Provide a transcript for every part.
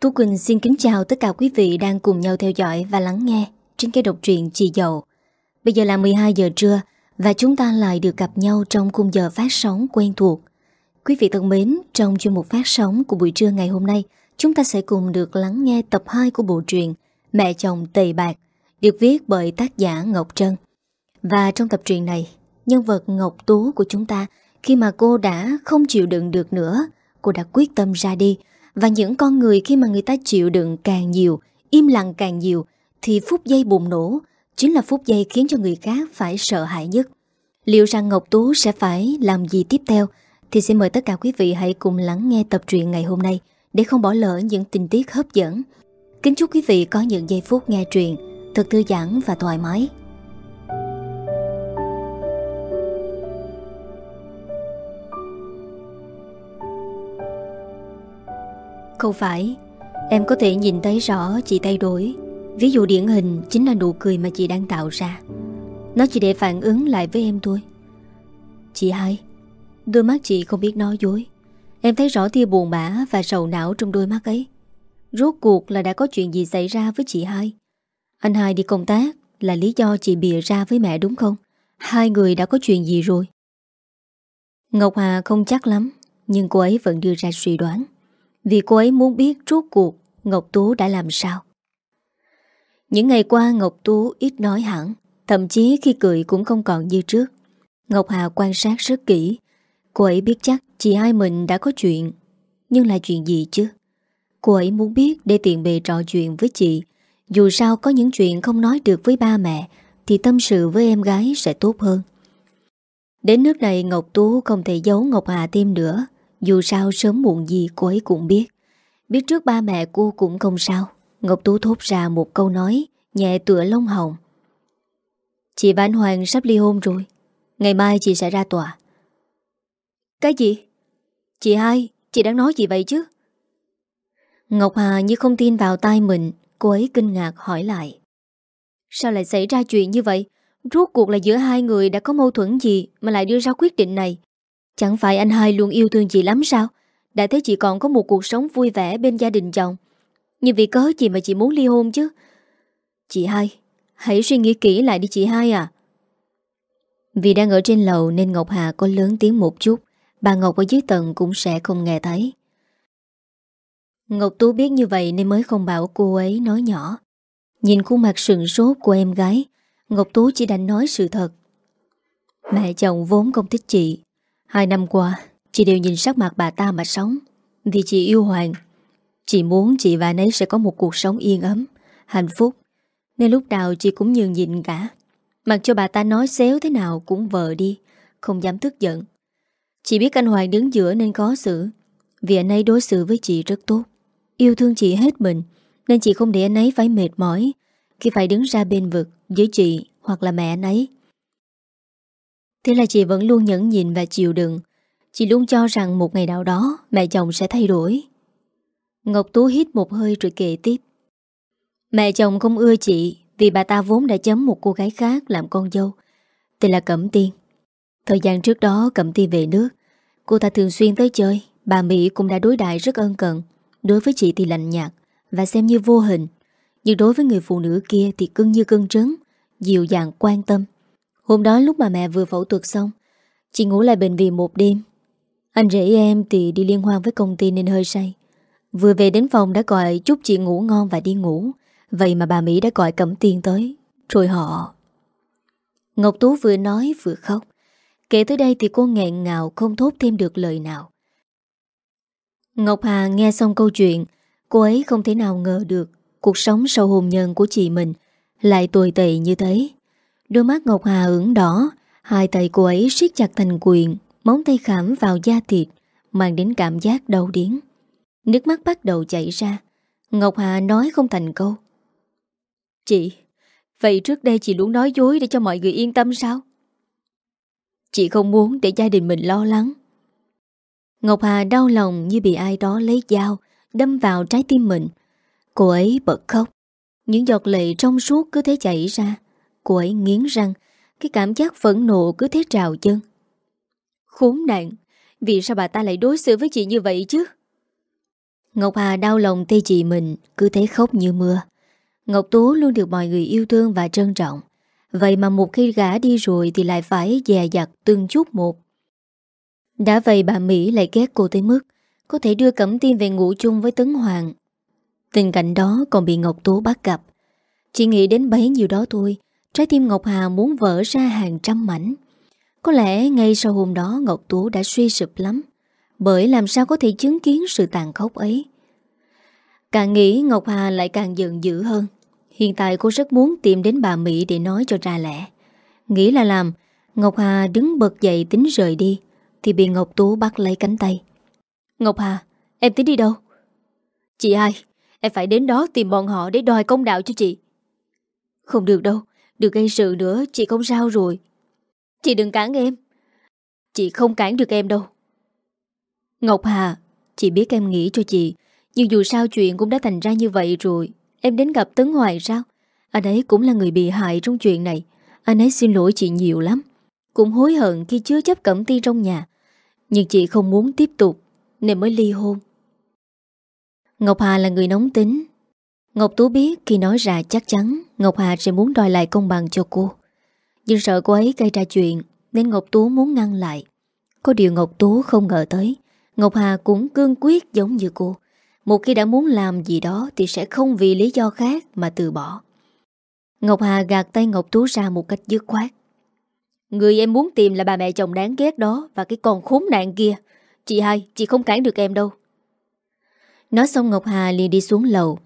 Tú Quỳnh xin kính chào tất cả quý vị đang cùng nhau theo dõi và lắng nghe trên kênh độc truyện Chị Dậu. Bây giờ là 12 giờ trưa và chúng ta lại được gặp nhau trong khung giờ phát sóng quen thuộc. Quý vị thân mến, trong chuyên mục phát sóng của buổi trưa ngày hôm nay, chúng ta sẽ cùng được lắng nghe tập 2 của bộ truyện Mẹ chồng Tề Bạc, được viết bởi tác giả Ngọc Trân. Và trong tập truyện này, nhân vật Ngọc Tú của chúng ta khi mà cô đã không chịu đựng được nữa, cô đã quyết tâm ra đi. Và những con người khi mà người ta chịu đựng càng nhiều, im lặng càng nhiều, thì phút giây bùng nổ chính là phút giây khiến cho người khác phải sợ hãi nhất. Liệu rằng Ngọc Tú sẽ phải làm gì tiếp theo? Thì xin mời tất cả quý vị hãy cùng lắng nghe tập truyện ngày hôm nay để không bỏ lỡ những tình tiết hấp dẫn. Kính chúc quý vị có những giây phút nghe truyện thật thư giãn và thoải mái. Không phải, Em có thể nhìn thấy rõ chị thay đổi. Ví dụ điển hình chính là nụ cười mà chị đang tạo ra. Nó chỉ để phản ứng lại với em thôi. Chị hai, Đôi mắt chị không biết nói dối. Em thấy rõ tia buồn bã và sầu não trong đôi mắt ấy. Rốt cuộc là đã có chuyện gì xảy ra với chị hai? Anh hai đi công tác Là lý do chị bịa ra với mẹ đúng không? Hai người đã có chuyện gì rồi? Ngọc Hà không chắc lắm, Nhưng cô ấy vẫn đưa ra suy đoán vì cô ấy muốn biết rốt cuộc Ngọc Tú đã làm sao. Những ngày qua, Ngọc Tú ít nói hẳn, Thậm chí khi cười cũng không còn như trước. Ngọc Hà quan sát rất kỹ. Cô ấy biết chắc chị hai mình đã có chuyện. Nhưng là chuyện gì chứ? Cô ấy muốn biết để tiện bề trò chuyện với chị. Dù sao có những chuyện không nói được với ba mẹ, Thì tâm sự với em gái sẽ tốt hơn. Đến nước này, Ngọc Tú không thể giấu Ngọc Hà thêm nữa dù sao sớm muộn gì cô ấy cũng biết. Biết trước ba mẹ cô cũng không sao. Ngọc Tú thốt ra một câu nói Nhẹ tựa lông hồng. Chị và anh Hoàng sắp ly hôn rồi. Ngày mai chị sẽ ra tòa. Cái gì? Chị hai, chị đang nói gì vậy chứ? Ngọc Hà như không tin vào tai mình Cô ấy kinh ngạc hỏi lại. Sao lại xảy ra chuyện như vậy? Rốt cuộc là giữa hai người đã có mâu thuẫn gì Mà lại đưa ra quyết định này? Chẳng phải anh hai luôn yêu thương chị lắm sao? Đã thấy chị còn có một cuộc sống vui vẻ bên gia đình chồng. Nhưng vì cớ gì mà chị muốn ly hôn chứ? Chị hai, Hãy suy nghĩ kỹ lại đi chị hai à Vì đang ở trên lầu Nên Ngọc Hà có lớn tiếng một chút. Bà Ngọc ở dưới tầng cũng sẽ không nghe thấy. Ngọc Tú biết như vậy Nên mới không bảo cô ấy nói nhỏ. Nhìn khuôn mặt sừng sốt của em gái, Ngọc Tú chỉ đành nói sự thật. Mẹ chồng vốn không thích chị. Hai năm qua, Chị đều nhìn sắc mặt bà ta mà sống. Vì chị yêu Hoàng, Chị muốn chị và anh ấy sẽ có một cuộc sống yên ấm, Hạnh phúc. Nên lúc nào chị cũng nhường nhịn cả. Mặc cho bà ta nói xéo thế nào cũng vợ đi, Không dám tức giận. Chị biết anh Hoàng đứng giữa nên có xử, Vì anh ấy đối xử với chị rất tốt. Yêu thương chị hết mình, Nên chị không để anh ấy phải mệt mỏi Khi phải đứng ra bên vực với chị Hoặc là mẹ anh ấy. Thế là chị vẫn luôn nhẫn nhịn và chịu đựng. Chị luôn cho rằng một ngày nào đó, Mẹ chồng sẽ thay đổi. Ngọc Tú hít một hơi rồi kể tiếp. Mẹ chồng không ưa chị Vì bà ta vốn đã chấm một cô gái khác Làm con dâu. Tên là Cẩm Tiên. Thời gian trước đó, Cẩm Tiên về nước. Cô ta thường xuyên tới chơi. Bà Mỹ cũng đã đối đại rất ân cần. Đối với chị thì lạnh nhạt Và xem như vô hình. Nhưng đối với người phụ nữ kia thì cưng như cưng trứng, Dịu dàng, quan tâm. Hôm đó lúc mà mẹ vừa phẫu thuật xong, Chị ngủ lại bệnh viện một đêm. Anh rể em thì đi liên hoan với công ty nên hơi say. Vừa về đến phòng đã gọi chúc chị ngủ ngon và đi ngủ. Vậy mà bà Mỹ đã gọi cẩm tiền tới, Rồi họ. Ngọc Tú vừa nói vừa khóc. Kể tới đây thì cô nghẹn ngào không thốt thêm được lời nào. Ngọc Hà nghe xong câu chuyện, Cô ấy không thể nào ngờ được Cuộc sống sau hôn nhân của chị mình Lại tồi tệ như thế. Đôi mắt Ngọc Hà ửng đỏ, Hai tay cô ấy siết chặt thành quyền, Móng tay khảm vào da thịt, Mang đến cảm giác đau điến Nước mắt bắt đầu chảy ra. Ngọc Hà nói không thành câu. Chị, Vậy trước đây chị luôn nói dối để cho mọi người yên tâm sao? Chị không muốn để gia đình mình lo lắng. Ngọc Hà đau lòng như bị ai đó lấy dao, Đâm vào trái tim mình. Cô ấy bật khóc. Những giọt lệ trong suốt cứ thế chảy ra. Cô ấy nghiến răng, Cái cảm giác phẫn nộ cứ thế trào chân Khốn nạn, Vì sao bà ta lại đối xử với chị như vậy chứ? Ngọc Hà đau lòng tê chị mình, Cứ thế khóc như mưa. Ngọc Tú luôn được mọi người yêu thương và trân trọng. Vậy mà một khi gã đi rồi Thì lại phải dè dặt từng chút một. Đã vậy bà Mỹ lại ghét cô tới mức Có thể đưa Cẩm Tiên về ngủ chung với Tấn Hoàng. Tình cảnh đó còn bị Ngọc Tú bắt gặp. Chỉ nghĩ đến bấy nhiêu đó thôi Trái tim Ngọc Hà muốn vỡ ra hàng trăm mảnh. Có lẽ ngay sau hôm đó Ngọc Tú đã suy sụp lắm, Bởi làm sao có thể chứng kiến sự tàn khốc ấy? Càng nghĩ Ngọc Hà lại càng giận dữ hơn. Hiện tại cô rất muốn tìm đến bà Mỹ để nói cho ra lẽ. Nghĩ là làm, Ngọc Hà đứng bật dậy tính rời đi, Thì bị Ngọc Tú bắt lấy cánh tay. Ngọc Hà, Em tính đi đâu? Chị hai, Em phải đến đó tìm bọn họ để đòi công đạo cho chị. Không được đâu được gây sự nữa, chị không sao rồi. Chị đừng cản em. Chị không cản được em đâu. Ngọc Hà, Chị biết em nghĩ cho chị, Nhưng dù sao chuyện cũng đã thành ra như vậy rồi. Em đến gặp Tấn Hoài sao? Anh ấy cũng là người bị hại trong chuyện này. Anh ấy xin lỗi chị nhiều lắm. Cũng hối hận khi chưa chấp cẩm ti trong nhà. Nhưng chị không muốn tiếp tục, Nên mới ly hôn. Ngọc Hà là người nóng tính. Ngọc Tú biết khi nói ra chắc chắn Ngọc Hà sẽ muốn đòi lại công bằng cho cô. Nhưng sợ cô ấy gây ra chuyện Nên Ngọc Tú muốn ngăn lại. Có điều Ngọc Tú không ngờ tới Ngọc Hà cũng cương quyết giống như cô. Một khi đã muốn làm gì đó Thì sẽ không vì lý do khác mà từ bỏ. Ngọc Hà gạt tay Ngọc Tú ra một cách dứt khoát. Người em muốn tìm là bà mẹ chồng đáng ghét đó Và cái con khốn nạn kia. Chị hai, chị không cản được em đâu. Nói xong Ngọc Hà liền đi xuống lầu.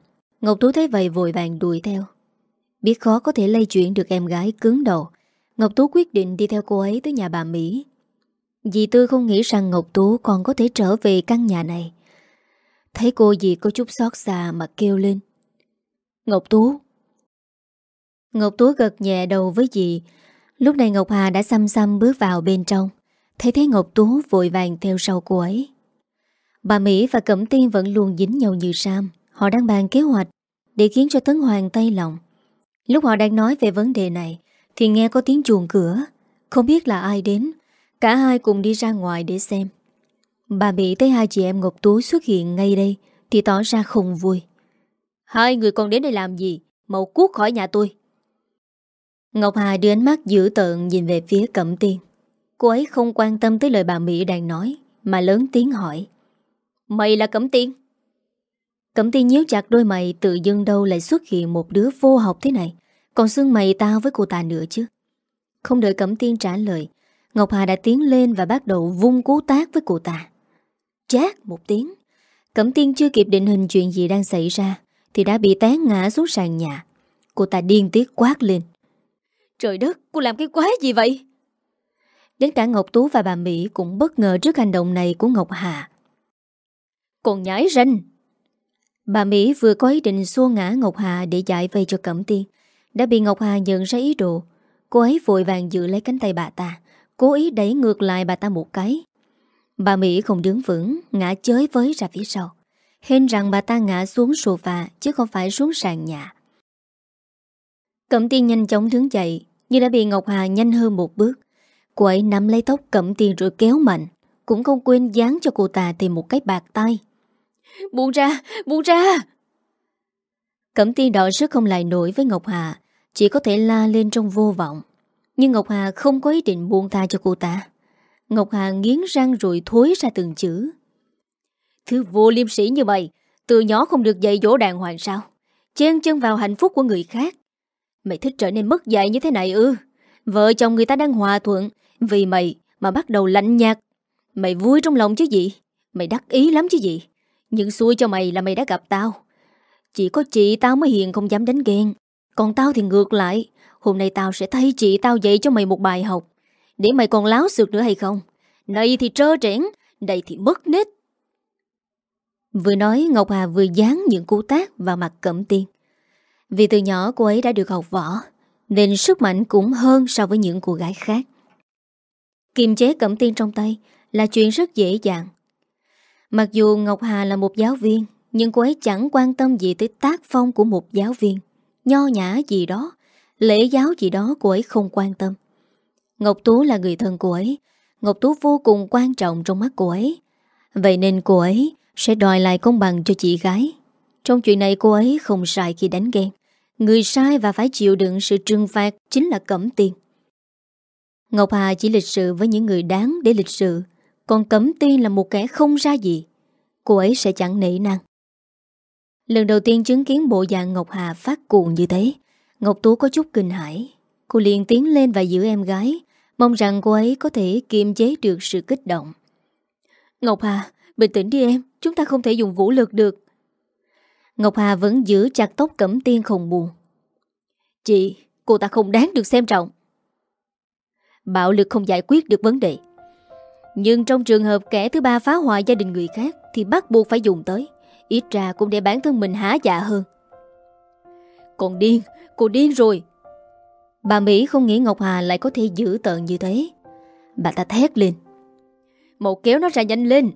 Ngọc Tú thấy vậy vội vàng đuổi theo. Biết khó có thể lây chuyển được em gái cứng đầu. Ngọc Tú quyết định đi theo cô ấy tới nhà bà Mỹ. Dì Tư không nghĩ rằng Ngọc Tú còn có thể trở về căn nhà này. Thấy cô dì có chút xót xa mà kêu lên. Ngọc Tú. Ngọc Tú gật nhẹ đầu với dì. Lúc này Ngọc Hà đã xăm xăm bước vào bên trong. Thấy thấy Ngọc Tú vội vàng theo sau cô ấy. Bà Mỹ và Cẩm Tiên vẫn luôn dính nhau như Sam. Họ đang bàn kế hoạch để khiến cho Tấn Hoàng tay lòng. Lúc họ đang nói về vấn đề này Thì nghe có tiếng chuồng cửa. Không biết là ai đến. Cả hai cùng đi ra ngoài để xem. Bà Mỹ thấy hai chị em Ngọc Tú xuất hiện ngay đây Thì tỏ ra không vui. Hai người còn đến đây làm gì? Mau cút khỏi nhà tôi. Ngọc Hà đưa ánh mắt dữ tợn Nhìn về phía Cẩm Tiên. Cô ấy không quan tâm tới lời bà Mỹ đang nói Mà lớn tiếng hỏi. Mày là Cẩm Tiên Cẩm Tiên nhíu chặt đôi mày Tự dưng đâu lại xuất hiện một đứa vô học thế này. Còn xưng mày tao với cô ta nữa chứ? Không đợi Cẩm Tiên trả lời Ngọc Hà đã tiến lên và bắt đầu vung cú tác với cô ta. Chát một tiếng Cẩm Tiên chưa kịp định hình chuyện gì đang xảy ra Thì đã bị té ngã xuống sàn nhà. Cô ta điên tiết quát lên. Trời đất, cô làm cái quái gì vậy? Đến cả Ngọc Tú và bà Mỹ cũng bất ngờ trước hành động này của Ngọc Hà. Còn nhái ranh Bà Mỹ vừa có ý định xua ngã Ngọc Hà Để giải vây cho Cẩm Tiên, Đã bị Ngọc Hà nhận ra ý đồ. Cô ấy vội vàng giữ lấy cánh tay bà ta, Cố ý đẩy ngược lại bà ta một cái. Bà Mỹ không đứng vững, Ngã chới với ra phía sau. Hên rằng bà ta ngã xuống sofa, Chứ không phải xuống sàn nhà. Cẩm Tiên nhanh chóng đứng dậy, Nhưng đã bị Ngọc Hà nhanh hơn một bước. Cô ấy nắm lấy tóc Cẩm Tiên rồi kéo mạnh. Cũng không quên dán cho cô ta thêm một cái bạc tay. Buông ra, buông ra. Cẩm tiên đỏ rất không lại nổi với Ngọc Hà Chỉ có thể la lên trong vô vọng. Nhưng Ngọc Hà không có ý định buông tha cho cô ta. Ngọc Hà nghiến răng rồi thối ra từng chữ. Thứ vô liêm sĩ như mày Từ nhỏ không được dạy dỗ đàng hoàng sao? Chen chân vào hạnh phúc của người khác. Mày thích trở nên mất dạy như thế này ư? Vợ chồng người ta đang hòa thuận Vì mày mà bắt đầu lạnh nhạt. Mày vui trong lòng chứ gì? Mày đắc ý lắm chứ gì? Nhưng xui cho mày là mày đã gặp tao. Chỉ có chị tao mới hiền không dám đánh ghen. Còn tao thì ngược lại. Hôm nay tao sẽ thay chị tao dạy cho mày một bài học. Để mày còn láo sượt nữa hay không? Này thì trơ trẽn Đây thì mất nết. Vừa nói, Ngọc Hà vừa dán những cú tác vào mặt Cẩm Tiên. Vì từ nhỏ cô ấy đã được học võ, Nên sức mạnh cũng hơn so với những cô gái khác. Kiềm chế Cẩm Tiên trong tay Là chuyện rất dễ dàng. Mặc dù Ngọc Hà là một giáo viên, Nhưng cô ấy chẳng quan tâm gì tới tác phong của một giáo viên. Nho nhã gì đó, Lễ giáo gì đó cô ấy không quan tâm. Ngọc Tú là người thân cô ấy. Ngọc Tú vô cùng quan trọng trong mắt cô ấy. Vậy nên cô ấy Sẽ đòi lại công bằng cho chị gái. Trong chuyện này cô ấy không sai khi đánh ghen. Người sai và phải chịu đựng sự trừng phạt Chính là Cẩm tiền. Ngọc Hà chỉ lịch sự với những người đáng để lịch sự. Còn Cẩm Tiên là một kẻ không ra gì. Cô ấy sẽ chẳng nể năng Lần đầu tiên chứng kiến bộ dạng Ngọc Hà phát cuồng như thế, Ngọc Tú có chút kinh hãi. Cô liền tiến lên và giữ em gái, Mong rằng cô ấy có thể kiềm chế được sự kích động. Ngọc Hà, Bình tĩnh đi em, Chúng ta không thể dùng vũ lực được. Ngọc Hà vẫn giữ chặt tóc cẩm tiên không buồn. Chị, Cô ta không đáng được xem trọng. Bạo lực không giải quyết được vấn đề. Nhưng trong trường hợp kẻ thứ ba phá hoại gia đình người khác Thì bắt buộc phải dùng tới. Ít ra cũng để bản thân mình há dạ hơn. Còn điên, Cô điên rồi. Bà Mỹ không nghĩ Ngọc Hà lại có thể giữ tợn như thế. Bà ta thét lên. Một kéo nó ra nhanh lên.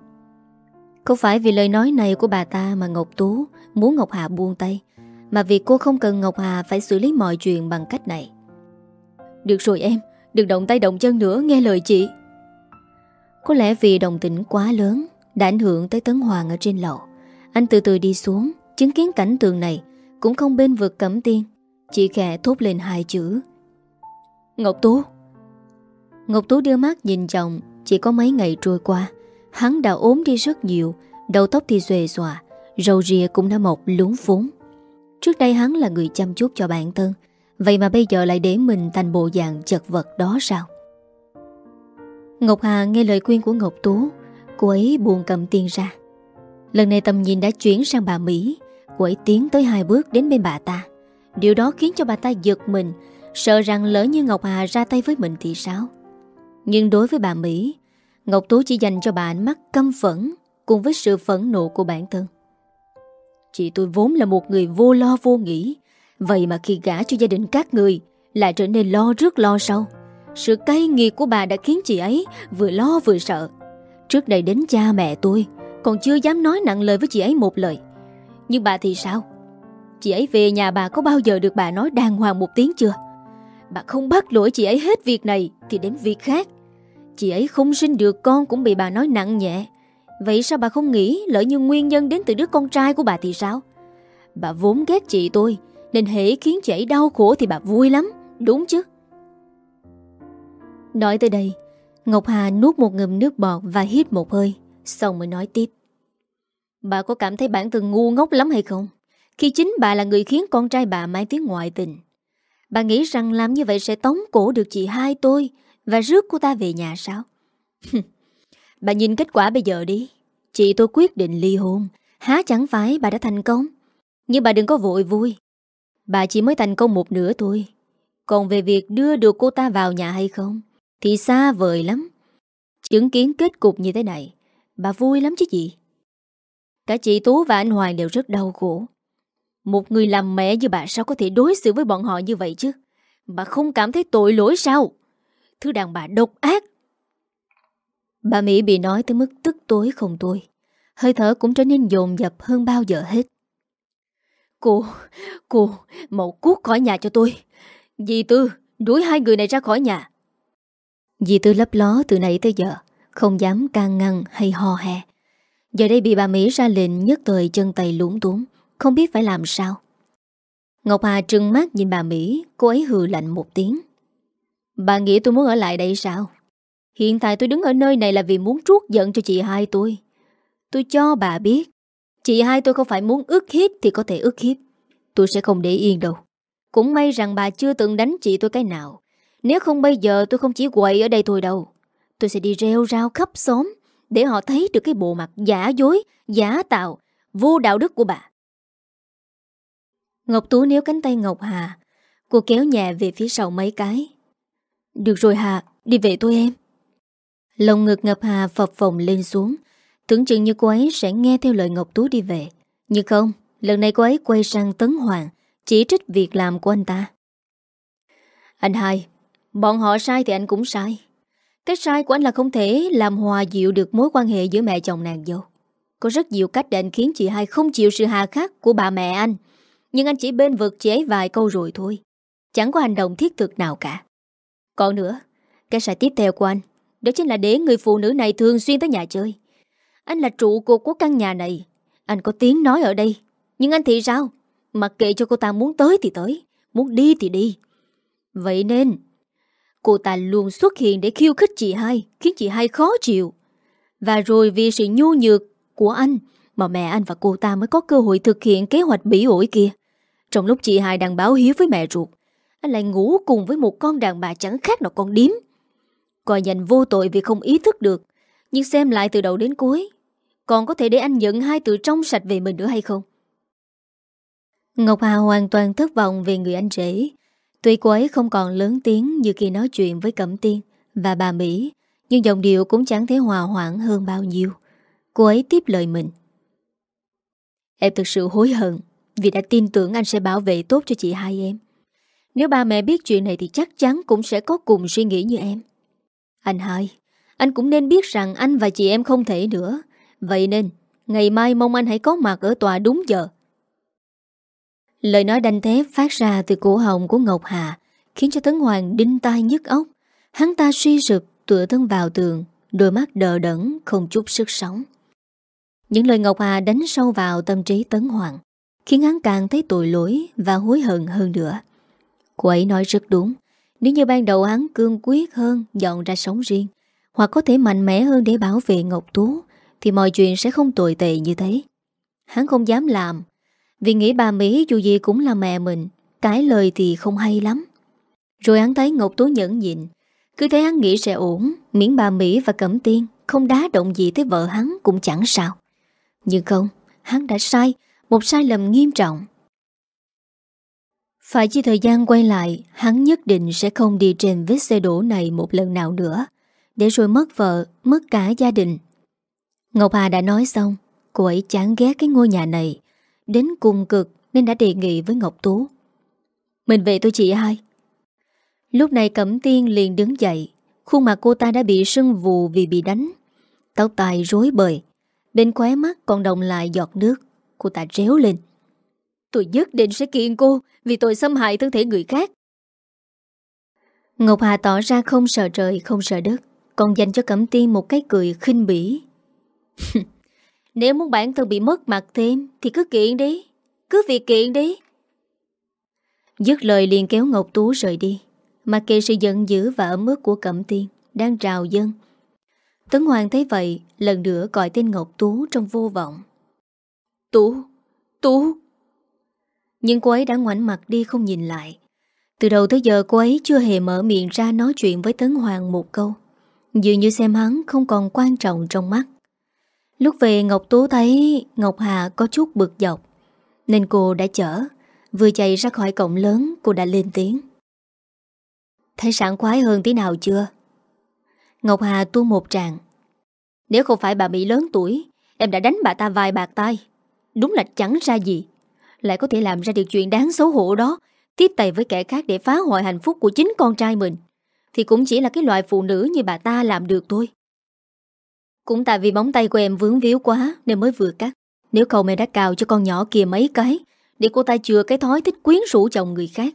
Không phải vì lời nói này của bà ta Mà Ngọc Tú muốn Ngọc Hà buông tay, Mà vì cô không cần Ngọc Hà Phải xử lý mọi chuyện bằng cách này. Được rồi em, Đừng động tay động chân nữa, nghe lời chị. Có lẽ vì đồng tĩnh quá lớn, Đã ảnh hưởng tới Tấn Hoàng ở trên lầu. Anh từ từ đi xuống, Chứng kiến cảnh tượng này, Cũng không bên vực cẩm tiên. Chị khẽ thốt lên hai chữ. Ngọc Tú. Ngọc Tú đưa mắt nhìn chồng, Chỉ có mấy ngày trôi qua. Hắn đã ốm đi rất nhiều, Đầu tóc thì xòe xòa, Râu ria cũng đã mọc lúng phúng Trước đây hắn là người chăm chút cho bản thân, Vậy mà bây giờ lại để mình thành bộ dạng chật vật đó sao? Ngọc Hà nghe lời khuyên của Ngọc Tú. Cô ấy buồn cầm tiền ra. Lần này tầm nhìn đã chuyển sang bà Mỹ. Cô ấy tiến tới hai bước đến bên bà ta. Điều đó khiến cho bà ta giật mình, Sợ rằng lỡ như Ngọc Hà ra tay với mình thì sao? Nhưng đối với bà Mỹ, Ngọc Tú chỉ dành cho bà ánh mắt căm phẫn Cùng với sự phẫn nộ của bản thân. Chị tôi vốn là một người vô lo vô nghĩ, Vậy mà khi gả cho gia đình các người, Lại trở nên lo trước lo sau. Sự cay nghiệt của bà đã khiến chị ấy Vừa lo vừa sợ. Trước đây đến cha mẹ tôi, Còn chưa dám nói nặng lời với chị ấy một lời. Nhưng bà thì sao? Chị ấy về nhà bà có bao giờ được bà nói đàng hoàng một tiếng chưa? Bà không bắt lỗi chị ấy hết việc này Thì đến việc khác. Chị ấy không sinh được con cũng bị bà nói nặng nhẹ. Vậy sao bà không nghĩ Lỡ như nguyên nhân đến từ đứa con trai của bà thì sao? Bà vốn ghét chị tôi, Nên hễ khiến chị ấy đau khổ Thì bà vui lắm, Đúng chứ? Nói tới đây, Ngọc Hà nuốt một ngụm nước bọt Và hít một hơi, Xong mới nói tiếp. Bà có cảm thấy bản thân ngu ngốc lắm hay không? Khi chính bà là người khiến con trai bà Mai tiếng ngoại tình, Bà nghĩ rằng làm như vậy sẽ tống cổ được chị hai tôi Và rước cô ta về nhà sao? Bà nhìn kết quả bây giờ đi. Chị tôi quyết định ly hôn, Há chẳng phải bà đã thành công? Nhưng bà đừng có vội vui. Bà chỉ mới thành công một nửa thôi. Còn về việc đưa được cô ta vào nhà hay không? Thì xa vời lắm Chứng kiến kết cục như thế này Bà vui lắm chứ gì Cả chị Tú và anh Hoài đều rất đau khổ một người làm mẹ như bà sao có thể đối xử với bọn họ như vậy chứ? Bà không cảm thấy tội lỗi sao? Thứ đàn bà độc ác. Bà Mỹ bị nói tới mức tức tối không tôi. Hơi thở cũng trở nên dồn dập hơn bao giờ hết. Cô, cô, mau cút khỏi nhà cho tôi. Dì Tư, đuổi hai người này ra khỏi nhà. Dì Tư lấp ló từ nãy tới giờ, không dám can ngăn hay ho hè. Giờ đây bị bà Mỹ ra lệnh nhất thời chân tay lúng túng. Không biết phải làm sao. Ngọc Hà trừng mắt nhìn bà Mỹ Cô ấy hừ lạnh một tiếng. Bà nghĩ tôi muốn ở lại đây sao? Hiện tại tôi đứng ở nơi này là vì muốn trút giận cho chị hai tôi. Tôi cho bà biết Chị hai tôi không phải muốn ức hiếp Thì có thể ức hiếp. Tôi sẽ không để yên đâu. Cũng may rằng bà chưa từng đánh chị tôi cái nào. Nếu không bây giờ tôi không chỉ quậy ở đây thôi đâu. Tôi sẽ đi rêu rao khắp xóm Để họ thấy được cái bộ mặt giả dối, Giả tạo, Vô đạo đức của bà. Ngọc Tú níu cánh tay Ngọc Hà. Cô kéo nhẹ về phía sau mấy cái. Được rồi Hà, Đi về tôi em. Lòng ngực Ngọc Hà phập phồng lên xuống. Tưởng chừng như cô ấy sẽ nghe theo lời Ngọc Tú đi về. Nhưng không, Lần này cô ấy quay sang Tấn Hoàng, Chỉ trích việc làm của anh ta. Anh hai Bọn họ sai thì anh cũng sai. Cái sai của anh là không thể làm hòa dịu được mối quan hệ giữa mẹ chồng nàng dâu. Có rất nhiều cách để anh khiến chị hai không chịu sự hà khắc của bà mẹ anh. Nhưng anh chỉ bên vực chị ấy vài câu rồi thôi. Chẳng có hành động thiết thực nào cả. Còn nữa, Cái sai tiếp theo của anh, Đó chính là để người phụ nữ này thường xuyên tới nhà chơi. Anh là trụ cột của căn nhà này. Anh có tiếng nói ở đây. Nhưng anh thì sao? Mặc kệ cho cô ta muốn tới thì tới, Muốn đi thì đi. Vậy nên Cô ta luôn xuất hiện để khiêu khích chị hai, Khiến chị hai khó chịu. Và rồi vì sự nhu nhược của anh Mà mẹ anh và cô ta mới có cơ hội thực hiện kế hoạch bỉ ổi kia. Trong lúc chị hai đang báo hiếu với mẹ ruột, Anh lại ngủ cùng với một con đàn bà chẳng khác nào con điếm. Coi dành vô tội vì không ý thức được, Nhưng xem lại từ đầu đến cuối, Còn có thể để anh nhận hai từ trong sạch về mình nữa hay không? Ngọc Hà hoàn toàn thất vọng về người anh rể. Tuy cô ấy không còn lớn tiếng như khi nói chuyện với Cẩm Tiên và bà Mỹ, nhưng giọng điệu cũng chẳng thể hòa hoãn hơn bao nhiêu. Cô ấy tiếp lời mình. Em thực sự hối hận vì đã tin tưởng anh sẽ bảo vệ tốt cho chị hai em. Nếu ba mẹ biết chuyện này thì chắc chắn cũng sẽ có cùng suy nghĩ như em. Anh hai, anh cũng nên biết rằng anh và chị em không thể nữa. Vậy nên, ngày mai mong anh hãy có mặt ở tòa đúng giờ. Lời nói đanh thép phát ra từ cổ họng của Ngọc Hà khiến cho Tấn Hoàng đinh tai nhức óc. Hắn ta suy sụp tựa thân vào tường, đôi mắt đờ đẫn không chút sức sống. Những lời Ngọc Hà đánh sâu vào tâm trí Tấn Hoàng khiến hắn càng thấy tội lỗi và hối hận hơn nữa. Cô ấy nói rất đúng. Nếu như ban đầu hắn cương quyết hơn dọn ra sống riêng hoặc có thể mạnh mẽ hơn để bảo vệ Ngọc Tú thì mọi chuyện sẽ không tồi tệ như thế. Hắn không dám làm vì nghĩ bà Mỹ dù gì cũng là mẹ mình, Cái lời thì không hay lắm. Rồi hắn thấy Ngọc Tú nhẫn nhịn. Cứ thấy hắn nghĩ sẽ ổn Miễn bà Mỹ và Cẩm Tiên Không đá động gì tới vợ hắn cũng chẳng sao. Nhưng không, Hắn đã sai, Một sai lầm nghiêm trọng. Phải chi thời gian quay lại, Hắn nhất định sẽ không đi trên vết xe đổ này Một lần nào nữa, Để rồi mất vợ, Mất cả gia đình. Ngọc Hà đã nói xong, Cô ấy chán ghét cái ngôi nhà này Đến cùng cực nên đã đề nghị với Ngọc Tú. Mình về tôi chị hai. Lúc này Cẩm Tiên liền đứng dậy. Khuôn mặt cô ta đã bị sưng vù vì bị đánh. Tóc tài rối bời. Bên khóe mắt còn đồng lại giọt nước. Cô ta réo lên. Tôi nhất định sẽ kiện cô Vì tội xâm hại thân thể người khác. Ngọc Hà tỏ ra không sợ trời, không sợ đất. Còn dành cho Cẩm Tiên một cái cười khinh bỉ. Nếu muốn bản thân bị mất mặt thêm Thì cứ kiện đi. Cứ việc kiện đi. Dứt lời liền kéo Ngọc Tú rời đi. Mặc kệ sự giận dữ và ấm ức của Cẩm Tiên Đang trào dân Tấn Hoàng thấy vậy Lần nữa gọi tên Ngọc Tú trong vô vọng. Tú Tú. Nhưng cô ấy đã ngoảnh mặt đi không nhìn lại. Từ đầu tới giờ cô ấy chưa hề mở miệng ra nói chuyện với Tấn Hoàng một câu. Dường như xem hắn không còn quan trọng trong mắt Lúc về Ngọc Tú thấy Ngọc Hà có chút bực dọc, Nên cô đã chở. Vừa chạy ra khỏi cổng lớn, cô đã lên tiếng. Thấy sảng khoái hơn tí nào chưa? Ngọc Hà tu một tràng. Nếu không phải bà bị lớn tuổi, Em đã đánh bà ta vài bạc tay. Đúng là chẳng ra gì. Lại có thể làm ra được chuyện đáng xấu hổ đó, Tiếp tay với kẻ khác để phá hoại hạnh phúc của chính con trai mình, Thì cũng chỉ là cái loại phụ nữ như bà ta làm được thôi cũng tại vì móng tay của em vướng víu quá Nên mới vừa cắt. Nếu không mẹ đã cào cho con nhỏ kia mấy cái, Để cô ta chừa cái thói thích quyến rũ chồng người khác.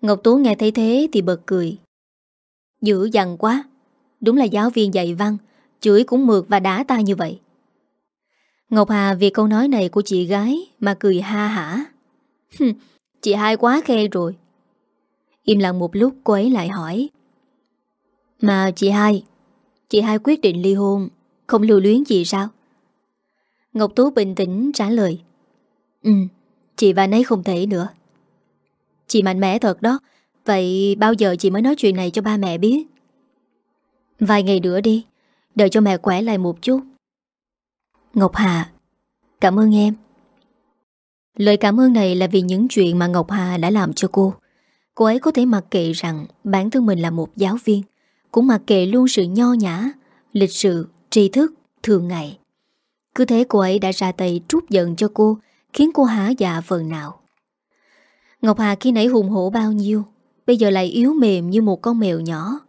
Ngọc Tú nghe thấy thế thì bật cười. Dữ dằn quá. Đúng là giáo viên dạy văn, Chửi cũng mượt và đá ta như vậy. Ngọc Hà vì câu nói này của chị gái Mà cười ha hả. Chị hai quá khe rồi. Im lặng một lúc cô ấy lại hỏi. Mà chị hai Chị hai quyết định ly hôn, Không lưu luyến gì sao? Ngọc Tú bình tĩnh trả lời. Ừ Chị và nấy không thể nữa. Chị mạnh mẽ thật đó, Vậy bao giờ chị mới nói chuyện này cho ba mẹ biết? Vài ngày nữa đi, Đợi cho mẹ khỏe lại một chút. Ngọc Hà, Cảm ơn em. Lời cảm ơn này là vì những chuyện mà Ngọc Hà đã làm cho cô. Cô ấy có thể mặc kệ rằng bản thân mình là một giáo viên cũng mặc kệ luôn sự nho nhã, lịch sự, tri thức, thường ngày. Cứ thế cô ấy đã ra tay trút giận cho cô, khiến cô há dạ phần nào. Ngọc Hà khi nãy hùng hổ bao nhiêu, bây giờ lại yếu mềm như một con mèo nhỏ.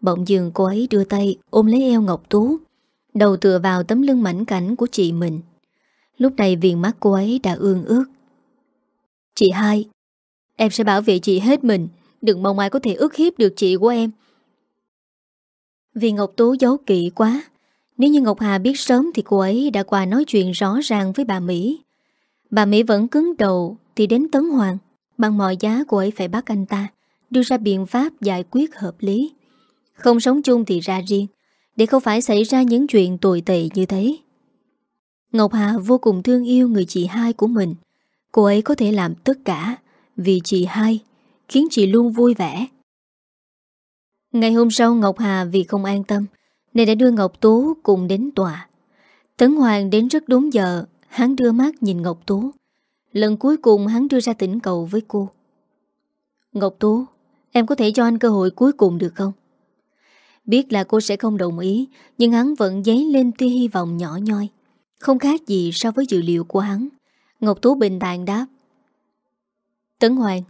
Bỗng dường cô ấy đưa tay ôm lấy eo Ngọc Tú, đầu tựa vào tấm lưng mảnh cảnh của chị mình. Lúc này viền mắt cô ấy đã ương ước. Chị hai, em sẽ bảo vệ chị hết mình, đừng mong ai có thể ức hiếp được chị của em. Vì Ngọc Tú giấu kỹ quá Nếu như Ngọc Hà biết sớm thì cô ấy đã qua nói chuyện rõ ràng với bà Mỹ. Bà Mỹ vẫn cứng đầu thì đến Tấn Hoàng. Bằng mọi giá cô ấy phải bắt anh ta, đưa ra biện pháp giải quyết hợp lý. Không sống chung thì ra riêng, để không phải xảy ra những chuyện tồi tệ như thế. Ngọc Hà vô cùng thương yêu người chị hai của mình. Cô ấy có thể làm tất cả vì chị hai, khiến chị luôn vui vẻ. Ngày hôm sau Ngọc Hà vì không an tâm Nên đã đưa Ngọc Tú cùng đến tòa. Tấn Hoàng đến rất đúng giờ, Hắn đưa mắt nhìn Ngọc Tú. Lần cuối cùng hắn đưa ra tỉnh cầu với cô. Ngọc Tú, Em có thể cho anh cơ hội cuối cùng được không? Biết là cô sẽ không đồng ý, Nhưng hắn vẫn dấy lên tia hy vọng nhỏ nhoi. Không khác gì so với dự liệu của hắn. Ngọc Tú bình tàn đáp. Tấn Hoàng,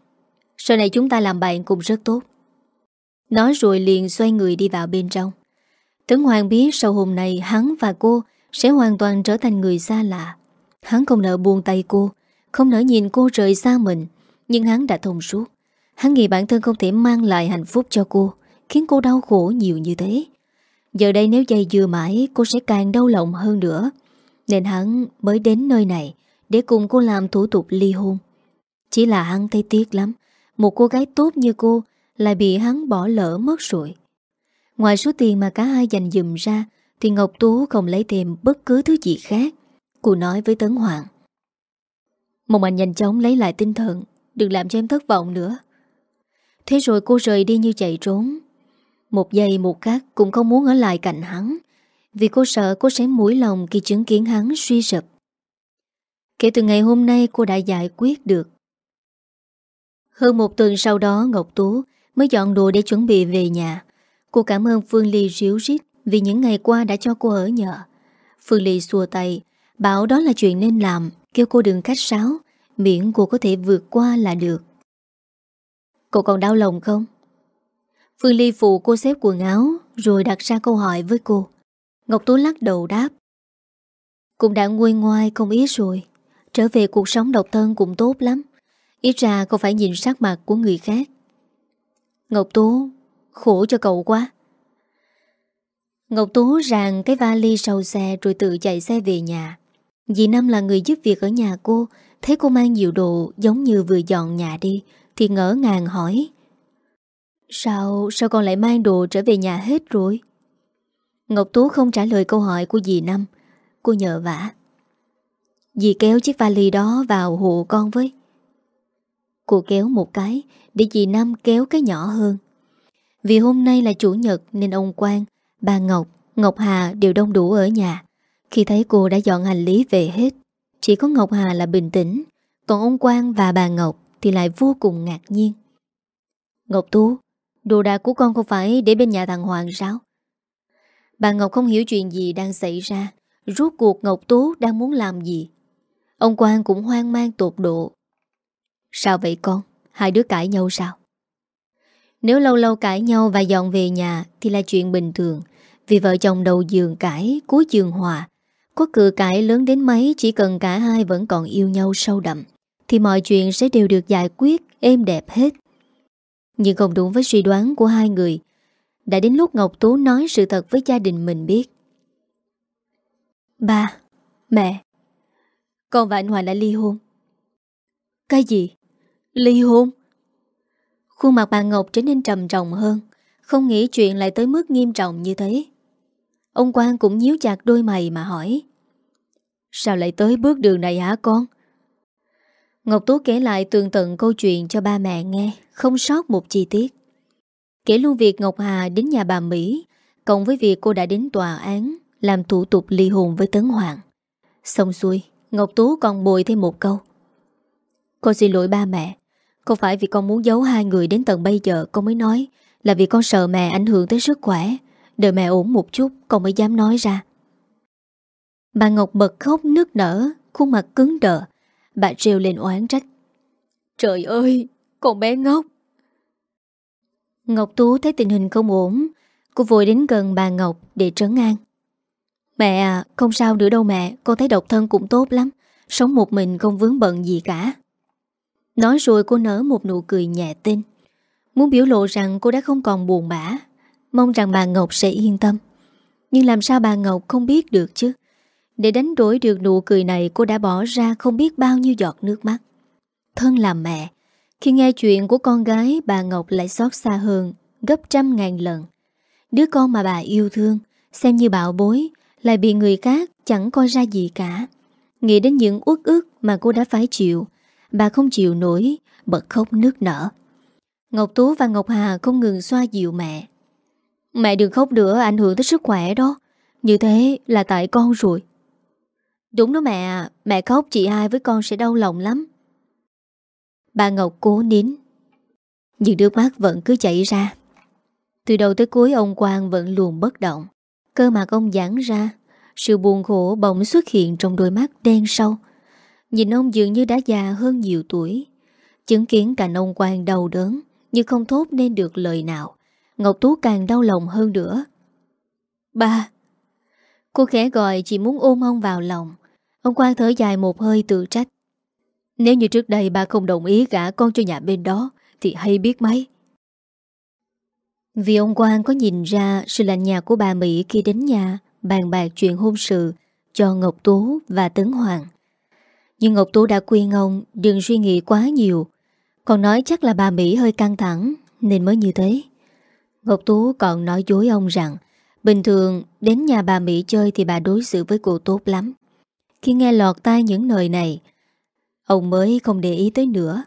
Sau này chúng ta làm bạn cũng rất tốt. Nói rồi liền xoay người đi vào bên trong Tấn Hoàng biết sau hôm nay hắn và cô sẽ hoàn toàn trở thành người xa lạ. Hắn không nỡ buông tay cô, không nỡ nhìn cô rời xa mình, nhưng hắn đã thông suốt. Hắn nghĩ bản thân không thể mang lại hạnh phúc cho cô, khiến cô đau khổ nhiều như thế. Giờ đây nếu dây dừa mãi, cô sẽ càng đau lòng hơn nữa. Nên hắn mới đến nơi này để cùng cô làm thủ tục ly hôn. Chỉ là hắn thấy tiếc lắm, một cô gái tốt như cô lại bị hắn bỏ lỡ mất rồi. Ngoài số tiền mà cả hai dành dùm ra thì Ngọc Tú không lấy thêm bất cứ thứ gì khác. Cô nói với Tấn Hoàng. Mong anh nhanh chóng lấy lại tinh thần, đừng làm cho em thất vọng nữa. Thế rồi cô rời đi như chạy trốn. Một giây một khắc cũng không muốn ở lại cạnh hắn, vì cô sợ cô sẽ mũi lòng khi chứng kiến hắn suy sụp. Kể từ ngày hôm nay cô đã giải quyết được. Hơn một tuần sau đó Ngọc Tú mới dọn đồ để chuẩn bị về nhà. Cô cảm ơn Phương Ly ríu rít vì những ngày qua đã cho cô ở nhờ. Phương Ly xua tay, bảo đó là chuyện nên làm, kêu cô đừng cách sáo, miễn cô có thể vượt qua là được. Cô còn đau lòng không? Phương Ly phụ cô xếp quần áo rồi đặt ra câu hỏi với cô. Ngọc Tú lắc đầu đáp. Cũng đã nguôi ngoai không ít rồi. Trở về cuộc sống độc thân cũng tốt lắm. Ít ra không phải nhìn sắc mặt của người khác. Ngọc Tú, khổ cho cậu quá. Ngọc Tú ràng cái vali sau xe rồi tự chạy xe về nhà. Dì Năm là người giúp việc ở nhà cô, thấy cô mang nhiều đồ giống như vừa dọn nhà đi, thì ngỡ ngàng hỏi. Sao, sao con lại mang đồ trở về nhà hết rồi? Ngọc Tú không trả lời câu hỏi của dì Năm, cô nhờ vả. Dì kéo chiếc vali đó vào hộ con với. Cô kéo một cái, để dì Năm kéo cái nhỏ hơn. Vì hôm nay là chủ nhật nên ông Quang Bà Ngọc, Ngọc Hà đều đông đủ ở nhà. Khi thấy cô đã dọn hành lý về hết Chỉ có Ngọc Hà là bình tĩnh Còn ông Quang và bà Ngọc Thì lại vô cùng ngạc nhiên. Ngọc Tú Đồ đạc của con không phải để bên nhà thằng Hoàng sao? Bà Ngọc không hiểu chuyện gì đang xảy ra Rốt cuộc Ngọc Tú đang muốn làm gì? Ông Quang cũng hoang mang tột độ. Sao vậy con? Hai đứa cãi nhau sao? Nếu lâu lâu cãi nhau và dọn về nhà Thì là chuyện bình thường. Vì vợ chồng đầu giường cãi, Cuối giường hòa. Có cự cãi lớn đến mấy, Chỉ cần cả hai vẫn còn yêu nhau sâu đậm, Thì mọi chuyện sẽ đều được giải quyết Êm đẹp hết. Nhưng không đúng với suy đoán của hai người. Đã đến lúc Ngọc Tú nói sự thật với gia đình mình biết. Ba, Mẹ, Con và anh Hoài đã ly hôn. Cái gì? Ly hôn? Khuôn mặt bà Ngọc trở nên trầm trọng hơn, Không nghĩ chuyện lại tới mức nghiêm trọng như thế Ông Quang cũng nhíu chặt đôi mày mà hỏi, Sao lại tới bước đường này hả con? Ngọc Tú kể lại tường tận câu chuyện cho ba mẹ nghe, Không sót một chi tiết Kể luôn việc Ngọc Hà đến nhà bà Mỹ, Cộng với việc cô đã đến tòa án, Làm thủ tục ly hôn với Tấn Hoàng Xong xuôi, Ngọc Tú còn bồi thêm một câu cô xin lỗi ba mẹ không phải vì con muốn giấu hai người đến tận bây giờ, Con mới nói, Là vì con sợ mẹ ảnh hưởng tới sức khỏe? Đợi mẹ ổn một chút, Con mới dám nói ra. Bà Ngọc bật khóc nước nở, Khuôn mặt cứng đờ. Bà treo lên oán trách. Trời ơi, con bé ngốc. Ngọc Tú thấy tình hình không ổn, Cô vội đến gần bà Ngọc để trấn an. Mẹ à Không sao nữa đâu mẹ, Con thấy độc thân cũng tốt lắm. Sống một mình không vướng bận gì cả. Nói rồi cô nở một nụ cười nhẹ tinh Muốn biểu lộ rằng cô đã không còn buồn bã, Mong rằng bà Ngọc sẽ yên tâm. Nhưng làm sao bà Ngọc không biết được chứ? Để đánh đổi được nụ cười này, Cô đã bỏ ra không biết bao nhiêu giọt nước mắt. Thân làm mẹ, Khi nghe chuyện của con gái, Bà Ngọc lại xót xa hơn, Gấp trăm ngàn lần. Đứa con mà bà yêu thương, Xem như bạo bối, Lại bị người khác chẳng coi ra gì cả. Nghĩ đến những uất ức mà cô đã phải chịu Bà không chịu nổi, Bật khóc nước nở. Ngọc Tú và Ngọc Hà không ngừng xoa dịu mẹ. Mẹ đừng khóc nữa, ảnh hưởng tới sức khỏe đó. Như thế là tại con rồi. Đúng đó mẹ à, Mẹ khóc chị hai với con sẽ đau lòng lắm. Bà Ngọc cố nín. Nhưng nước mắt vẫn cứ chảy ra. Từ đầu tới cuối ông Quang vẫn luôn bất động. Cơ mặt ông giãn ra, Sự buồn khổ bỗng xuất hiện trong đôi mắt đen sâu. Nhìn ông dường như đã già hơn nhiều tuổi. Chứng kiến cảnh ông Quang đau đớn Nhưng không thốt nên được lời nào. Ngọc Tú càng đau lòng hơn nữa. Ba! Cô khẽ gọi chỉ muốn ôm ông vào lòng. Ông Quang thở dài một hơi tự trách. Nếu như trước đây ba không đồng ý gả con cho nhà bên đó, Thì hay biết mấy. Vì ông Quang có nhìn ra Sự lạnh nhạt của bà Mỹ khi đến nhà, Bàn bạc chuyện hôn sự Cho Ngọc Tú và Tấn Hoàng. Nhưng Ngọc Tú đã khuyên ông Đừng suy nghĩ quá nhiều. Còn nói chắc là bà Mỹ hơi căng thẳng, Nên mới như thế. Ngọc Tú còn nói dối ông rằng, Bình thường đến nhà bà Mỹ chơi Thì bà đối xử với cô tốt lắm. Khi nghe lọt tai những lời này, Ông mới không để ý tới nữa.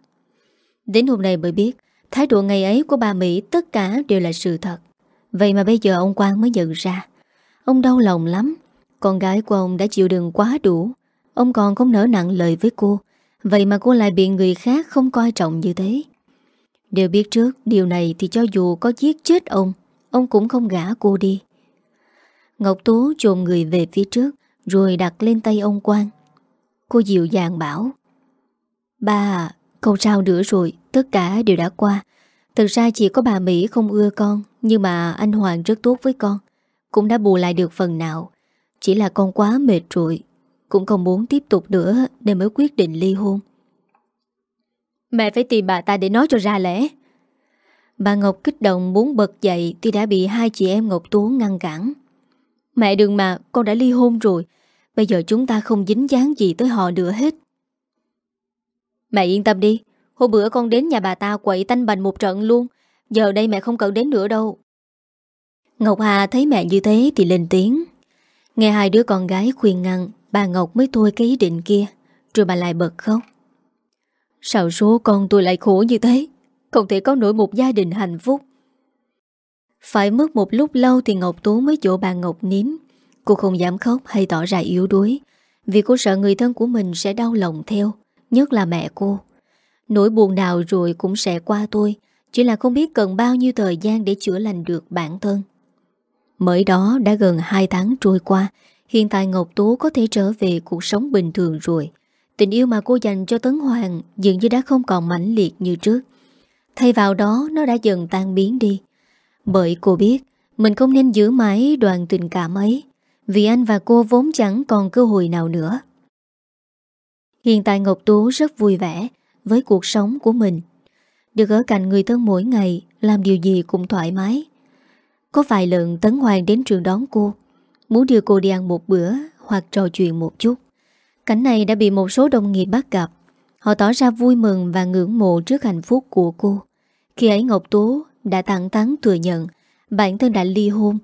Đến hôm nay mới biết, Thái độ ngày ấy của bà Mỹ Tất cả đều là sự thật. Vậy mà bây giờ ông Quang mới nhận ra, Ông đau lòng lắm. Con gái của ông đã chịu đựng quá đủ. Ông còn không nỡ nặng lời với cô. Vậy mà cô lại bị người khác không coi trọng như thế. Đều biết trước, điều này thì cho dù có giết chết ông Ông cũng không gã cô đi. Ngọc Tú trồn người về phía trước, Rồi đặt lên tay ông Quang. Cô dịu dàng bảo, Ba Câu sao nữa rồi, Tất cả đều đã qua. Thực ra chỉ có bà Mỹ không ưa con, Nhưng mà anh Hoàng rất tốt với con, Cũng đã bù lại được phần nào. Chỉ là con quá mệt rồi cũng không muốn tiếp tục nữa Nên mới quyết định ly hôn. Mẹ phải tìm bà ta để nói cho ra lẽ. Bà Ngọc kích động muốn bật dậy Thì đã bị hai chị em Ngọc Tú ngăn cản. Mẹ đừng mà Con đã ly hôn rồi. Bây giờ chúng ta không dính dáng gì tới họ nữa hết. Mẹ yên tâm đi. Hôm bữa con đến nhà bà ta quậy tanh bành một trận luôn. Giờ đây mẹ không cần đến nữa đâu. Ngọc Hà thấy mẹ như thế thì lên tiếng. Nghe hai đứa con gái khuyên ngăn Bà Ngọc mới thôi cái ý định kia, Rồi bà lại bật khóc. Sao số con tôi lại khổ như thế? Không thể có nổi một gia đình hạnh phúc. Phải mất một lúc lâu Thì Ngọc Tú mới dỗ bà Ngọc nín. Cô không dám khóc hay tỏ ra yếu đuối, Vì cô sợ người thân của mình sẽ đau lòng theo, Nhất là mẹ cô. Nỗi buồn nào rồi cũng sẽ qua tôi Chỉ là không biết cần bao nhiêu thời gian Để chữa lành được bản thân. Mới đó đã gần 2 tháng trôi qua Hiện tại Ngọc Tú có thể trở về cuộc sống bình thường rồi Tình yêu mà cô dành cho Tấn Hoàng dường như đã không còn mãnh liệt như trước. Thay vào đó, nó đã dần tan biến đi. Bởi cô biết, mình không nên giữ mãi đoàn tình cảm ấy, vì anh và cô vốn chẳng còn cơ hội nào nữa. Hiện tại Ngọc Tú rất vui vẻ với cuộc sống của mình. Được ở cạnh người thân mỗi ngày, làm điều gì cũng thoải mái. Có vài lần Tấn Hoàng đến trường đón cô muốn đưa cô đi ăn một bữa hoặc trò chuyện một chút. Cảnh này đã bị một số đồng nghiệp bắt gặp. Họ tỏ ra vui mừng và ngưỡng mộ trước hạnh phúc của cô. Khi ấy Ngọc Tố đã thẳng thắn thừa nhận Bản thân đã ly hôn.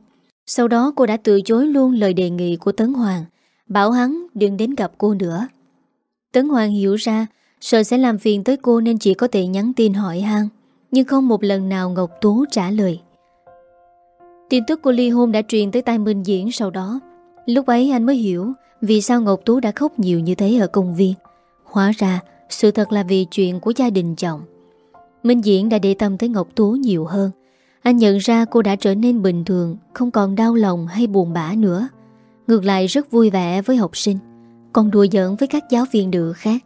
Sau đó cô đã từ chối luôn lời đề nghị của Tấn Hoàng, Bảo hắn đừng đến gặp cô nữa. Tấn Hoàng hiểu ra Sợ sẽ làm phiền tới cô nên chỉ có thể nhắn tin hỏi han, Nhưng không một lần nào Ngọc Tố trả lời. Tin tức của ly hôn đã truyền tới tai Minh Diễn sau đó. Lúc ấy anh mới hiểu vì sao Ngọc Tú đã khóc nhiều như thế ở công viên. Hóa ra, Sự thật là vì chuyện của gia đình chồng. Minh Diễn đã để tâm tới Ngọc Tú nhiều hơn. Anh nhận ra cô đã trở nên bình thường, Không còn đau lòng hay buồn bã nữa. Ngược lại rất vui vẻ với học sinh, Còn đùa giỡn với các giáo viên nữ khác.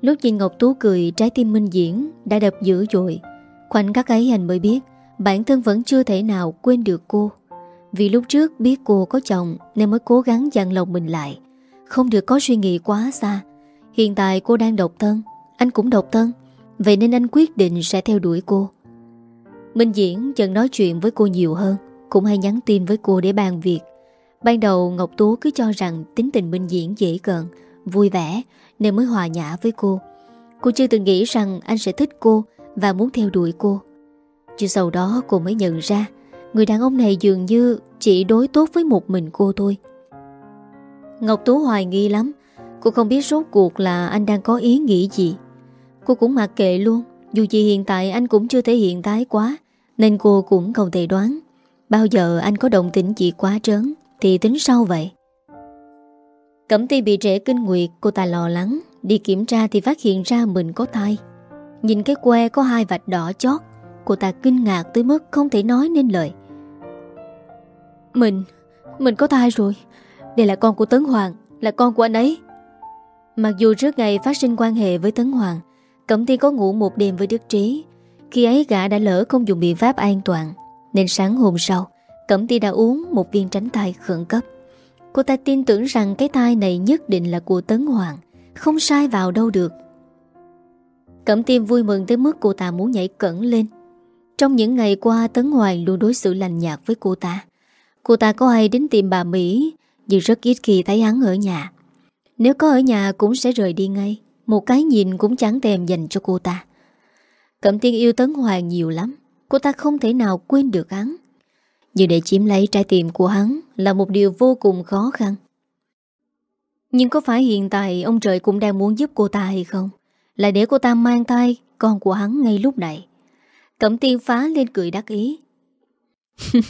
Lúc nhìn Ngọc Tú cười, Trái tim Minh Diễn đã đập dữ dội. Khoảnh khắc ấy anh mới biết Bản thân vẫn chưa thể nào quên được cô. Vì lúc trước biết cô có chồng Nên mới cố gắng dặn lòng mình lại. Không được có suy nghĩ quá xa. Hiện tại cô đang độc thân. Anh cũng độc thân. Vậy nên anh quyết định sẽ theo đuổi cô. Minh Diễn dần nói chuyện với cô nhiều hơn. Cũng hay nhắn tin với cô để bàn việc. Ban đầu Ngọc Tú cứ cho rằng tính tình Minh Diễn dễ gần, vui vẻ nên mới hòa nhã với cô. Cô chưa từng nghĩ rằng anh sẽ thích cô và muốn theo đuổi cô. Chứ sau đó cô mới nhận ra, người đàn ông này dường như chỉ đối tốt với một mình cô thôi. Ngọc Tú hoài nghi lắm. Cô không biết rốt cuộc là anh đang có ý nghĩ gì. Cô cũng mặc kệ luôn. Dù gì hiện tại anh cũng chưa thể hiện tái quá, Nên cô cũng không thể đoán Bao giờ anh có động tĩnh gì quá trớn, Thì tính sau vậy Cẩm ti bị trễ kinh nguyệt, Cô ta lo lắng, Đi kiểm tra thì phát hiện ra mình có thai Nhìn cái que có hai vạch đỏ chót Cô ta kinh ngạc tới mức không thể nói nên lời. Mình Mình có thai rồi. Đây là con của Tấn Hoàng, Là con của anh ấy. Mặc dù trước ngày phát sinh quan hệ với Tấn Hoàng, Cẩm Tiên có ngủ một đêm với Đức Trí. Khi ấy gã đã lỡ không dùng biện pháp an toàn, Nên sáng hôm sau, Cẩm Tiên đã uống một viên tránh thai khẩn cấp. Cô ta tin tưởng rằng cái thai này nhất định là của Tấn Hoàng, Không sai vào đâu được. Cẩm Tiên vui mừng tới mức cô ta muốn nhảy cẩn lên. Trong những ngày qua, Tấn hoài luôn đối xử lành nhạt với cô ta. Cô ta có ai đến tìm bà Mỹ, Nhưng rất ít khi thấy hắn ở nhà. Nếu có ở nhà cũng sẽ rời đi ngay. Một cái nhìn cũng chẳng thèm dành cho cô ta. Cẩm tiên yêu Tấn hoài nhiều lắm. Cô ta không thể nào quên được hắn. Nhưng để chiếm lấy trái tim của hắn Là một điều vô cùng khó khăn. Nhưng có phải hiện tại Ông trời cũng đang muốn giúp cô ta hay không? Là để cô ta mang tay Con của hắn ngay lúc này. Cẩm tiên phá lên cười đắc ý.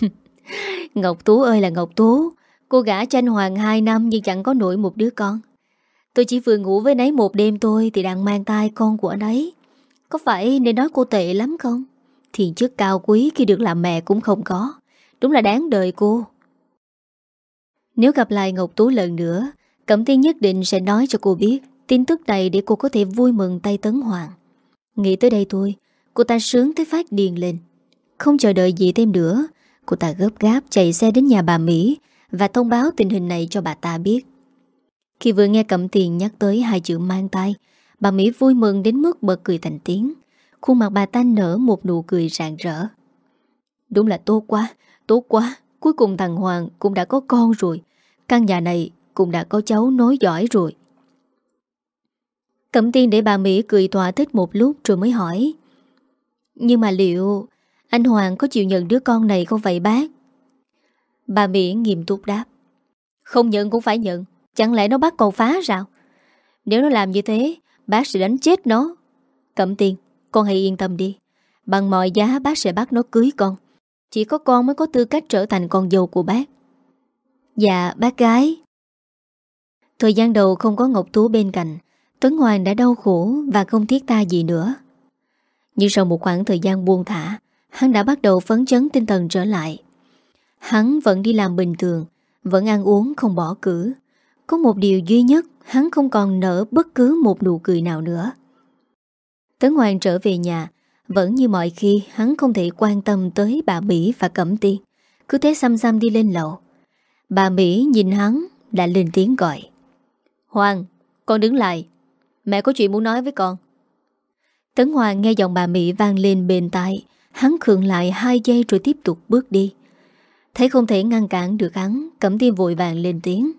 Ngọc Tú ơi là Ngọc Tú, Cô gã tranh hoàng 2 năm nhưng chẳng có nổi một đứa con. Tôi chỉ vừa ngủ với nấy một đêm thôi Thì đang mang tay con của anh ấy. Có phải nên nói cô tệ lắm không? Thiền chức cao quý khi được làm mẹ cũng không có. Đúng là đáng đời cô. Nếu gặp lại Ngọc Tú lần nữa, Cẩm Tiên nhất định sẽ nói cho cô biết Tin tức này để cô có thể vui mừng tay Tấn Hoàng. Nghĩ tới đây thôi Cô ta sướng tới phát điền lên Không chờ đợi gì thêm nữa Cô ta gấp gáp chạy xe đến nhà bà Mỹ Và thông báo tình hình này cho bà ta biết khi vừa nghe Cẩm Tiền nhắc tới hai chữ mang tay, bà Mỹ vui mừng đến mức bật cười thành tiếng. Khuôn mặt bà ta nở một nụ cười rạng rỡ. Đúng là tốt quá, tốt quá. Cuối cùng thằng Hoàng cũng đã có con rồi. Căn nhà này cũng đã có cháu nối giỏi rồi. Cẩm tiên để bà Mỹ cười tỏa thích một lúc rồi mới hỏi. Nhưng mà liệu anh Hoàng có chịu nhận đứa con này không vậy bác? Bà Mỹ nghiêm túc đáp. Không nhận cũng phải nhận. Chẳng lẽ nó bắt cầu phá sao Nếu nó làm như thế, Bác sẽ đánh chết nó. Cẩm tiên, con hãy yên tâm đi. Bằng mọi giá, bác sẽ bắt nó cưới con. Chỉ có con mới có tư cách trở thành con dâu của bác. Dạ bác gái. Thời gian đầu không có Ngọc Tú bên cạnh, Tuấn Hoàng đã đau khổ Và không thiết ta gì nữa. Nhưng sau một khoảng thời gian buông thả Hắn đã bắt đầu phấn chấn tinh thần trở lại. Hắn vẫn đi làm bình thường Vẫn ăn uống không bỏ cử có một điều duy nhất Hắn không còn nở bất cứ một nụ cười nào nữa. Tấn Hoàng trở về nhà Vẫn như mọi khi Hắn không thể quan tâm tới bà Mỹ và Cẩm Tiên. Cứ thế xăm xăm đi lên lầu. Bà Mỹ nhìn hắn Đã lên tiếng gọi. Hoàng, con đứng lại. Mẹ có chuyện muốn nói với con. Tấn Hoàng nghe giọng bà Mỹ vang lên bên tai, Hắn khượng lại hai giây rồi tiếp tục bước đi. Thấy không thể ngăn cản được hắn, Cẩm tiên vội vàng lên tiếng.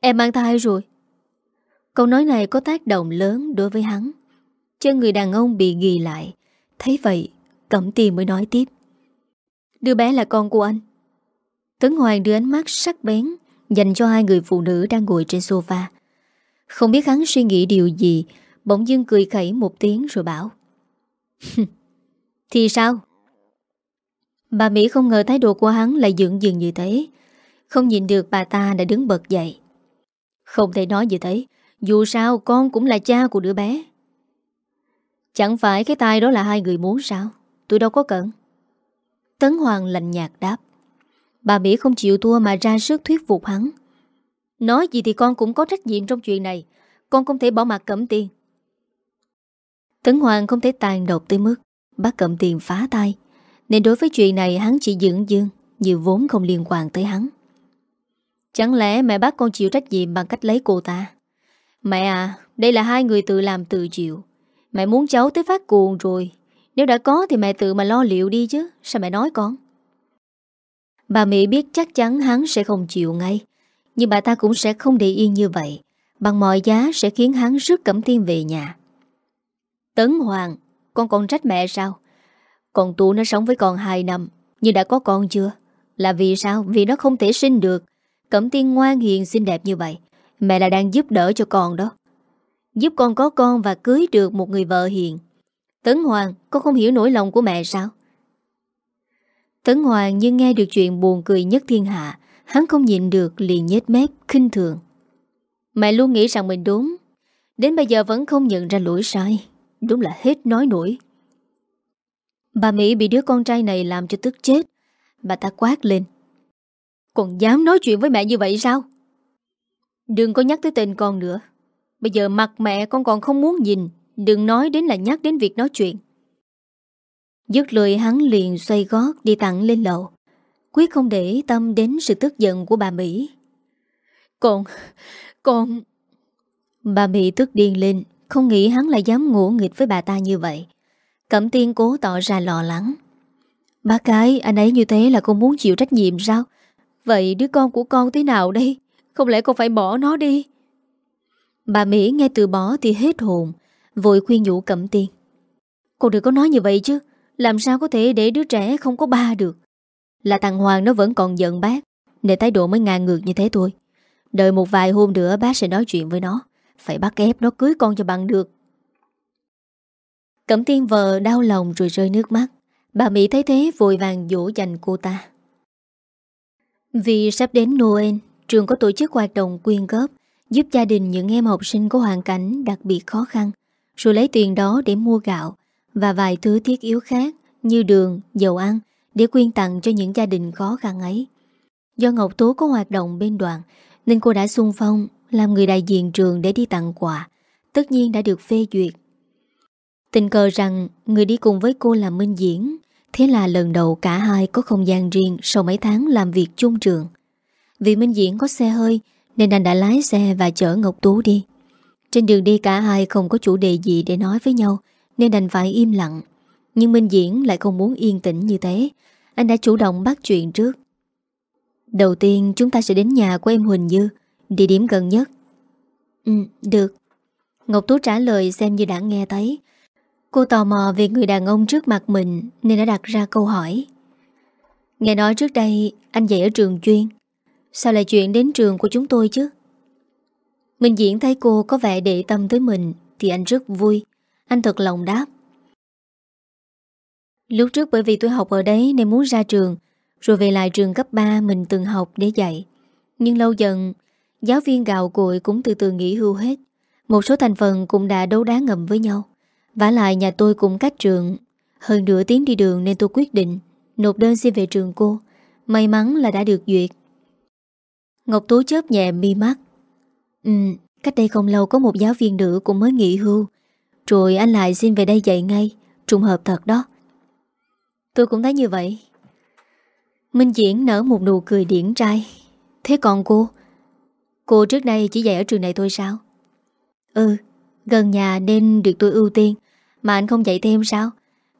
Em mang thai rồi. Câu nói này có tác động lớn đối với hắn. Chân người đàn ông bị ghi lại. Thấy vậy, Cẩm tiên mới nói tiếp. Đứa bé là con của anh. Tấn Hoàng đưa ánh mắt sắc bén, Dành cho hai người phụ nữ đang ngồi trên sofa. Không biết hắn suy nghĩ điều gì Bỗng dưng cười khẩy một tiếng rồi bảo Thì sao? Bà Mỹ không ngờ thái độ của hắn lại dưỡng dừng như thế. Không nhìn được bà ta đã đứng bật dậy. Không thể nói như thế, Dù sao con cũng là cha của đứa bé. Chẳng phải cái tai đó là hai người muốn sao? Tôi đâu có cần. Tấn Hoàng lạnh nhạt đáp. Bà Mỹ không chịu thua mà ra sức thuyết phục hắn. Nói gì thì con cũng có trách nhiệm trong chuyện này. Con không thể bỏ mặt cẩm tiền. Tấn Hoàng không thể tàn độc tới mức Bắt cẩm tiền phá tay. Nên đối với chuyện này hắn chỉ dưỡng dương Như vốn không liên quan tới hắn. Chẳng lẽ mẹ bác con chịu trách nhiệm bằng cách lấy cô ta? Mẹ à Đây là hai người tự làm tự chịu. Mẹ muốn cháu tới phát cuồng rồi. Nếu đã có thì mẹ tự mà lo liệu đi chứ. Sao mẹ nói con? Bà Mỹ biết chắc chắn hắn sẽ không chịu ngay. Nhưng bà ta cũng sẽ không để yên như vậy. Bằng mọi giá sẽ khiến hắn rước Cẩm Tiên về nhà. Tấn Hoàng, Con còn trách mẹ sao? Còn Tú nó sống với con 2 năm, Nhưng đã có con chưa? Là vì sao? Vì nó không thể sinh được. Cẩm Tiên ngoan hiền xinh đẹp như vậy, Mẹ là đang giúp đỡ cho con đó. Giúp con có con và cưới được một người vợ hiền. Tấn Hoàng, Con không hiểu nỗi lòng của mẹ sao? Tấn Hoàng như nghe được chuyện buồn cười nhất thiên hạ, Hắn không nhịn được liền nhếch mép, khinh thường. Mẹ luôn nghĩ rằng mình đúng. Đến bây giờ vẫn không nhận ra lỗi sai. Đúng là hết nói nổi. Bà Mỹ bị đứa con trai này làm cho tức chết. Bà ta quát lên. Còn dám nói chuyện với mẹ như vậy sao? Đừng có nhắc tới tên con nữa. Bây giờ mặt mẹ con còn không muốn nhìn. Đừng nói đến là nhắc đến việc nói chuyện. Dứt lời hắn liền xoay gót đi tặng lên lầu. Quyết không để tâm đến sự tức giận của bà Mỹ. Con Con Bà Mỹ tức điên lên. Không nghĩ hắn lại dám ngủ nghịch với bà ta như vậy. Cẩm tiên cố tỏ ra lo lắng. Bác cái Anh ấy như thế là con muốn chịu trách nhiệm sao? Vậy đứa con của con thế nào đây? Không lẽ con phải bỏ nó đi? Bà Mỹ nghe từ bỏ thì hết hồn, Vội khuyên nhủ Cẩm tiên. Con đừng có nói như vậy chứ, Làm sao có thể để đứa trẻ không có ba được? Là thằng Hoàng nó vẫn còn giận bác, Nên thái độ mới ngang ngược như thế thôi. Đợi một vài hôm nữa bác sẽ nói chuyện với nó. Phải bắt ép nó cưới con cho bằng được. Cẩm tiên vợ đau lòng rồi rơi nước mắt. Bà Mỹ thấy thế vội vàng dỗ dành cô ta. Vì sắp đến Noel Trường có tổ chức hoạt động quyên góp Giúp gia đình những em học sinh có hoàn cảnh đặc biệt khó khăn Rồi lấy tiền đó để mua gạo Và vài thứ thiết yếu khác Như đường, dầu ăn Để quyên tặng cho những gia đình khó khăn ấy. Do Ngọc Tố có hoạt động bên đoàn nên cô đã xung phong làm người đại diện trường để đi tặng quà, Tất nhiên đã được phê duyệt. Tình cờ rằng Người đi cùng với cô là Minh Diễn, Thế là lần đầu cả hai có không gian riêng Sau mấy tháng làm việc chung trường. Vì Minh Diễn có xe hơi, Nên anh đã lái xe và chở Ngọc Tú đi. Trên đường đi cả hai không có chủ đề gì để nói với nhau, Nên đành phải im lặng. Nhưng Minh Diễn lại không muốn yên tĩnh như thế. Anh đã chủ động bắt chuyện trước. Đầu tiên chúng ta sẽ đến nhà của em Huỳnh Như. Địa điểm gần nhất. Ừ, được. Ngọc Tú trả lời xem như đã nghe thấy. Cô tò mò về người đàn ông trước mặt mình Nên đã đặt ra câu hỏi. Nghe nói trước đây Anh dạy ở trường chuyên. Sao lại chuyện đến trường của chúng tôi chứ? Mình diễn thấy cô có vẻ để tâm tới mình Thì anh rất vui. Anh thật lòng đáp. Lúc trước bởi vì tôi học ở đấy Nên muốn ra trường rồi về lại trường cấp 3 mình từng học để dạy. Nhưng lâu dần Giáo viên gạo cội cũng từ từ nghỉ hưu hết. Một số thành phần cũng đã đấu đá ngầm với nhau. Vả lại nhà tôi cũng cách trường. Hơn nửa tiếng đi đường nên tôi quyết định Nộp đơn xin về trường cô. May mắn là đã được duyệt. Ngọc Tú chớp nhẹ mi mắt. Ừ Cách đây không lâu có một giáo viên nữ cũng mới nghỉ hưu. Rồi anh lại xin về đây dạy ngay. Trùng hợp thật đó. Tôi cũng thấy như vậy. Minh Diễn nở một nụ cười điển trai. Thế còn cô Cô trước đây chỉ dạy ở trường này thôi sao? Ừ Gần nhà nên được tôi ưu tiên. Mà anh không dạy thêm sao?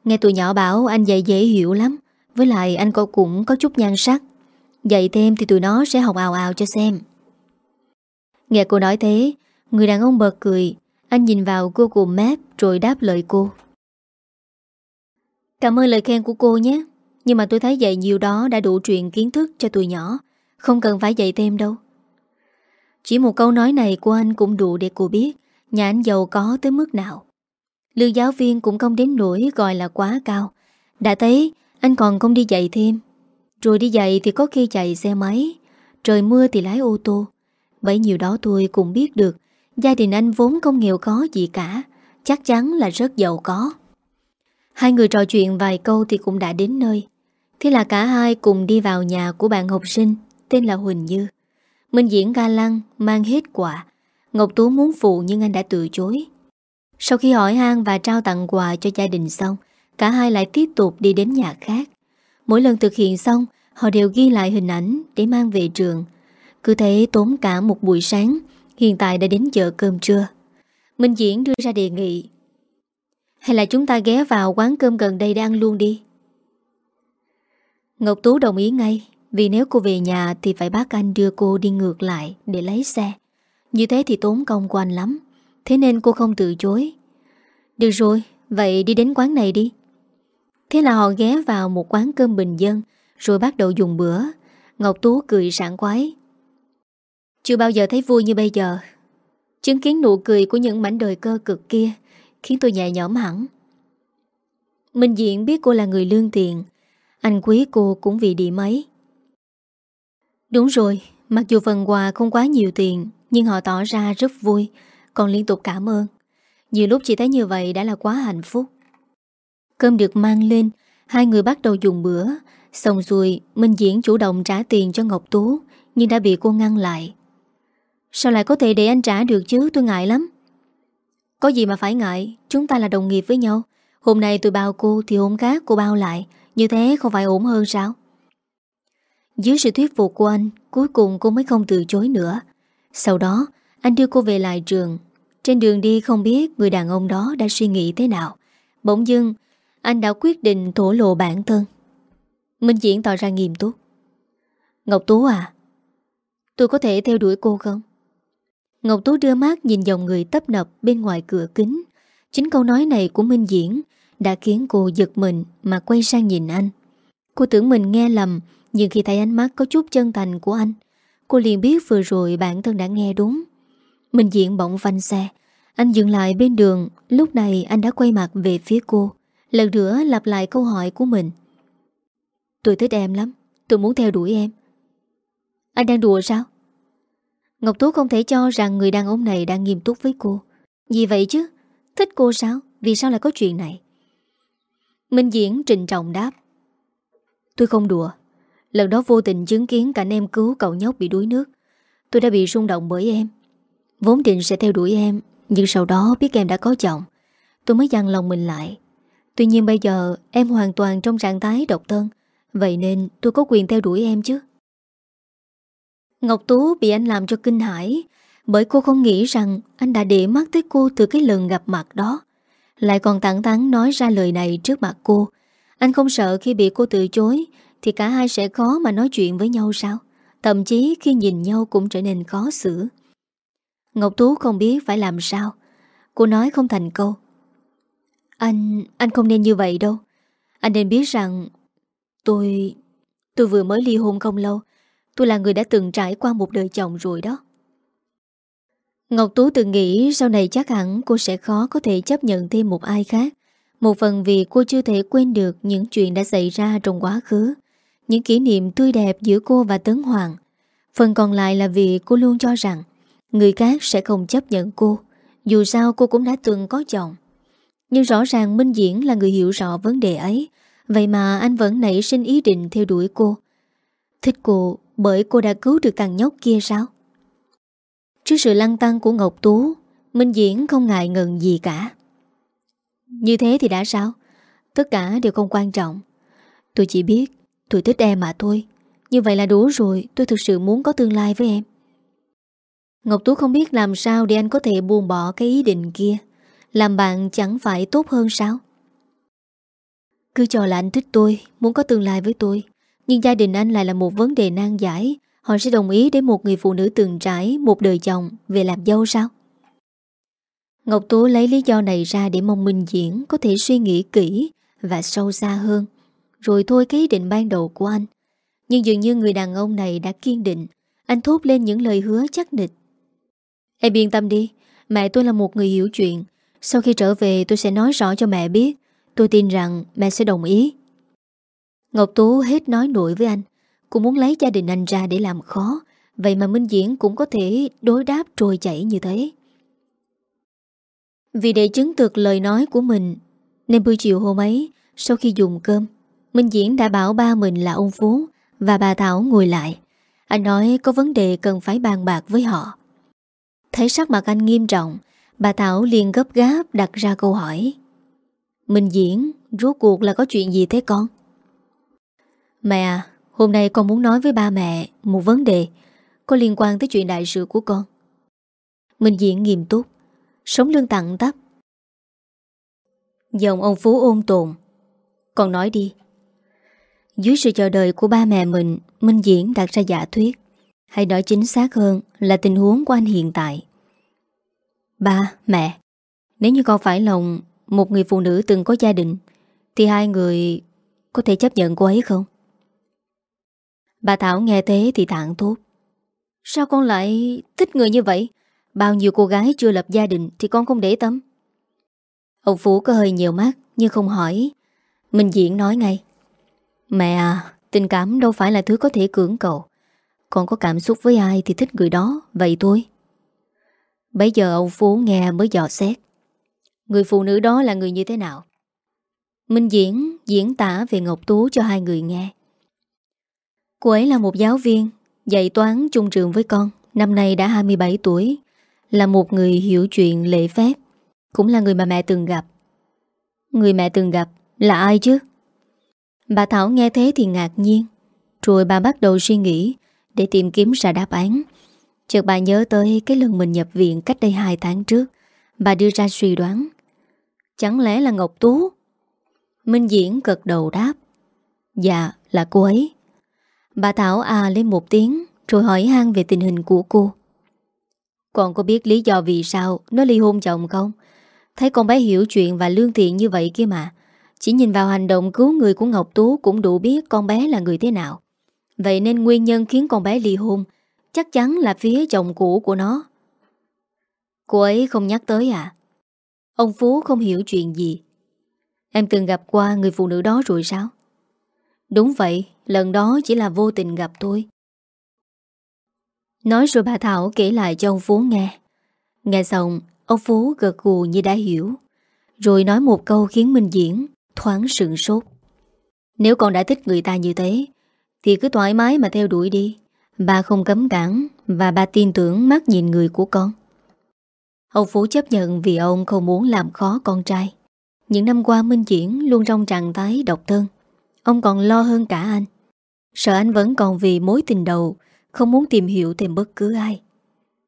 Nghe tụi nhỏ bảo anh dạy dễ hiểu lắm. Với lại anh cô cũng có chút nhan sắc. Dạy thêm thì tụi nó sẽ học ào ào cho xem. Nghe cô nói thế, Người đàn ông bật cười. Anh nhìn vào Google Maps rồi đáp lời cô. Cảm ơn lời khen của cô nhé. Nhưng mà tôi thấy dạy nhiều đó đã đủ truyền kiến thức cho tụi nhỏ. Không cần phải dạy thêm đâu. Chỉ một câu nói này của anh cũng đủ để cô biết Nhà anh giàu có tới mức nào. Lương giáo viên cũng không đến nỗi gọi là quá cao. Đã thấy, anh còn không đi dạy thêm. Rồi đi dạy thì có khi chạy xe máy. Trời mưa thì lái ô tô. Bấy nhiều đó tôi cũng biết được, Gia đình anh vốn không nghèo có gì cả. Chắc chắn là rất giàu có. Hai người trò chuyện vài câu thì cũng đã đến nơi. Thế là cả hai cùng đi vào nhà của bạn học sinh, Tên là Huỳnh Như. Minh diễn ga lăng mang hết quà. Ngọc Tú muốn phụ nhưng anh đã từ chối. Sau khi hỏi han và trao tặng quà cho gia đình xong, Cả hai lại tiếp tục đi đến nhà khác. Mỗi lần thực hiện xong, Họ đều ghi lại hình ảnh để mang về trường. Cứ thế tốn cả một buổi sáng, Hiện tại đã đến giờ cơm trưa. Minh Diễn đưa ra đề nghị. Hay là chúng ta ghé vào quán cơm gần đây để ăn luôn đi. Ngọc Tú đồng ý ngay. Vì nếu cô về nhà thì phải bác anh đưa cô đi ngược lại để lấy xe. Như thế thì tốn công của anh lắm. Thế nên cô không từ chối. Được rồi, vậy đi đến quán này đi. Thế là họ ghé vào một quán cơm bình dân rồi bắt đầu dùng bữa. Ngọc Tú cười sảng quái Chưa bao giờ thấy vui như bây giờ. Chứng kiến nụ cười của những mảnh đời cơ cực kia khiến tôi nhẹ nhõm hẳn. Minh Diện biết cô là người lương tiền. Anh quý cô cũng vì điểm ấy. Đúng rồi, mặc dù phần quà không quá nhiều tiền, nhưng họ tỏ ra rất vui, còn liên tục cảm ơn. Nhiều lúc chị thấy như vậy đã là quá hạnh phúc. Cơm được mang lên, hai người bắt đầu dùng bữa. Xong rồi, Minh Diễn chủ động trả tiền cho Ngọc Tú, nhưng đã bị cô ngăn lại. Sao lại có thể để anh trả được chứ, tôi ngại lắm. Có gì mà phải ngại, chúng ta là đồng nghiệp với nhau. Hôm nay tôi bao cô thì hôm khác cô bao lại, như thế không phải ổn hơn sao? Dưới sự thuyết phục của anh, Cuối cùng cô mới không từ chối nữa. Sau đó, anh đưa cô về lại trường. Trên đường đi không biết Người đàn ông đó đã suy nghĩ thế nào. Bỗng dưng, Anh đã quyết định thổ lộ bản thân. Minh Diễn tỏ ra nghiêm túc. Ngọc Tú à Tôi có thể theo đuổi cô không? Ngọc Tú đưa mắt nhìn dòng người tấp nập Bên ngoài cửa kính. Chính câu nói này của Minh Diễn Đã khiến cô giật mình Mà quay sang nhìn anh. Cô tưởng mình nghe lầm nhưng khi thấy ánh mắt có chút chân thành của anh, Cô liền biết vừa rồi bản thân đã nghe đúng. Minh Diện bỗng phanh xe, Anh dừng lại bên đường, Lúc này anh đã quay mặt về phía cô, Lần nữa lặp lại câu hỏi của mình. Tôi thích em lắm, Tôi muốn theo đuổi em. Anh đang đùa sao? Ngọc Tú không thể cho rằng người đàn ông này đang nghiêm túc với cô. Vì vậy chứ? Thích cô sao? Vì sao lại có chuyện này? Minh Diễn trình trọng đáp. Tôi không đùa. Lần đó vô tình chứng kiến cảnh em cứu cậu nhóc bị đuối nước. Tôi đã bị rung động bởi em. Vốn định sẽ theo đuổi em, Nhưng sau đó biết em đã có chồng. Tôi mới dằn lòng mình lại. Tuy nhiên bây giờ em hoàn toàn trong trạng thái độc thân, Vậy nên tôi có quyền theo đuổi em chứ? Ngọc Tú bị anh làm cho kinh hãi, Bởi cô không nghĩ rằng Anh đã để mắt tới cô từ cái lần gặp mặt đó. Lại còn thẳng thắn nói ra lời này trước mặt cô. Anh không sợ khi bị cô từ chối thì cả hai sẽ khó mà nói chuyện với nhau sao? Thậm chí khi nhìn nhau cũng trở nên khó xử. Ngọc Tú không biết phải làm sao. Cô nói không thành câu. Anh, anh không nên như vậy đâu. Anh nên biết rằng Tôi, tôi vừa mới ly hôn không lâu. Tôi là người đã từng trải qua một đời chồng rồi đó. Ngọc Tú từng nghĩ sau này chắc hẳn cô sẽ khó có thể chấp nhận thêm một ai khác. Một phần vì cô chưa thể quên được những chuyện đã xảy ra trong quá khứ những kỷ niệm tươi đẹp giữa cô và Tấn Hoàng. Phần còn lại là vì cô luôn cho rằng người khác sẽ không chấp nhận cô, dù sao cô cũng đã từng có chồng. Nhưng rõ ràng Minh Diễn là người hiểu rõ vấn đề ấy, vậy mà anh vẫn nảy sinh ý định theo đuổi cô. Thích cô bởi cô đã cứu được thằng nhóc kia sao? Trước sự lăng tăng của Ngọc Tú, Minh Diễn không ngại ngần gì cả. Như thế thì đã sao? Tất cả đều không quan trọng. Tôi chỉ biết Tôi thích em mà thôi. Như vậy là đủ rồi, Tôi thực sự muốn có tương lai với em. Ngọc Tú không biết làm sao Để anh có thể buông bỏ cái ý định kia. Làm bạn chẳng phải tốt hơn sao? Cứ cho là anh thích tôi, Muốn có tương lai với tôi. Nhưng gia đình anh lại là một vấn đề nan giải. Họ sẽ đồng ý để một người phụ nữ từng trải Một đời chồng về làm dâu sao? Ngọc Tú lấy lý do này ra Để mong Minh Diễn có thể suy nghĩ kỹ Và sâu xa hơn rồi thôi cái ý định ban đầu của anh. Nhưng dường như người đàn ông này đã kiên định. Anh thốt lên những lời hứa chắc nịch. Em yên tâm đi, Mẹ tôi là một người hiểu chuyện. Sau khi trở về, tôi sẽ nói rõ cho mẹ biết. Tôi tin rằng mẹ sẽ đồng ý. Ngọc Tú hết nói nổi với anh. Cũng muốn lấy gia đình anh ra để làm khó. Vậy mà Minh Diễn cũng có thể đối đáp trôi chảy như thế. Vì để chứng thực lời nói của mình, Nên buổi chiều hôm ấy, Sau khi dùng cơm Minh Diễn đã bảo ba mình là ông Phú Và bà Thảo ngồi lại. Anh nói có vấn đề cần phải bàn bạc với họ. Thấy sắc mặt anh nghiêm trọng, Bà Thảo liền gấp gáp đặt ra câu hỏi. Minh Diễn, Rốt cuộc là có chuyện gì thế con? Mẹ, Hôm nay con muốn nói với ba mẹ Một vấn đề, Có liên quan tới chuyện đại sự của con. Minh Diễn nghiêm túc, Sống lương tặng tắp Dòng ông Phú ôn tồn. Con nói đi dưới sự chờ đợi của ba mẹ mình Minh Diễn đặt ra giả thuyết. Hay nói chính xác hơn là tình huống của anh hiện tại. Ba, mẹ Nếu như con phải lòng Một người phụ nữ từng có gia đình Thì hai người có thể chấp nhận cô ấy không? Bà Thảo nghe thế thì tạng tốt Sao con lại thích người như vậy? Bao nhiêu cô gái chưa lập gia đình Thì con không để tâm. Ông Phú có hơi nhiều mắt Nhưng không hỏi. Minh Diễn nói ngay. Mẹ à Tình cảm đâu phải là thứ có thể cưỡng cầu. Con có cảm xúc với ai thì thích người đó, Vậy thôi. Bây giờ ông Phú nghe mới dò xét. Người phụ nữ đó là người như thế nào? Minh Diễn diễn tả về Ngọc Tú cho hai người nghe. Cô ấy là một giáo viên, Dạy toán chung trường với con, Năm nay đã 27 tuổi, Là một người hiểu chuyện lễ phép, Cũng là người mà mẹ từng gặp. Người mẹ từng gặp là ai chứ? Bà Thảo nghe thế thì ngạc nhiên. Rồi bà bắt đầu suy nghĩ Để tìm kiếm ra đáp án. Chợt bà nhớ tới cái lần mình nhập viện Cách đây 2 tháng trước. Bà đưa ra suy đoán. Chẳng lẽ là Ngọc Tú? Minh Diễn cực đầu đáp. Dạ là cô ấy. Bà Thảo à lên một tiếng Rồi hỏi han về tình hình của cô. Còn có biết lý do vì sao Nó ly hôn chồng không? Thấy con bé hiểu chuyện và lương thiện như vậy kia mà chỉ nhìn vào hành động cứu người của Ngọc Tú Cũng đủ biết con bé là người thế nào. Vậy nên nguyên nhân khiến con bé ly hôn Chắc chắn là phía chồng cũ của nó. Cô ấy không nhắc tới à? Ông Phú không hiểu chuyện gì. Em từng gặp qua người phụ nữ đó rồi sao? Đúng vậy, Lần đó chỉ là vô tình gặp tôi Nói rồi bà Thảo kể lại cho ông Phú nghe. Nghe xong, Ông Phú gật gù như đã hiểu. Rồi nói một câu khiến Minh Diễn. Thoáng sừng sốt. Nếu con đã thích người ta như thế, Thì cứ thoải mái mà theo đuổi đi. Bà không cấm cản Và bà tin tưởng mắt nhìn người của con. Ông Phú chấp nhận vì ông không muốn làm khó con trai. Những năm qua Minh Diễn luôn trong trạng thái độc thân. Ông còn lo hơn cả anh. Sợ anh vẫn còn vì mối tình đầu, Không muốn tìm hiểu thêm bất cứ ai.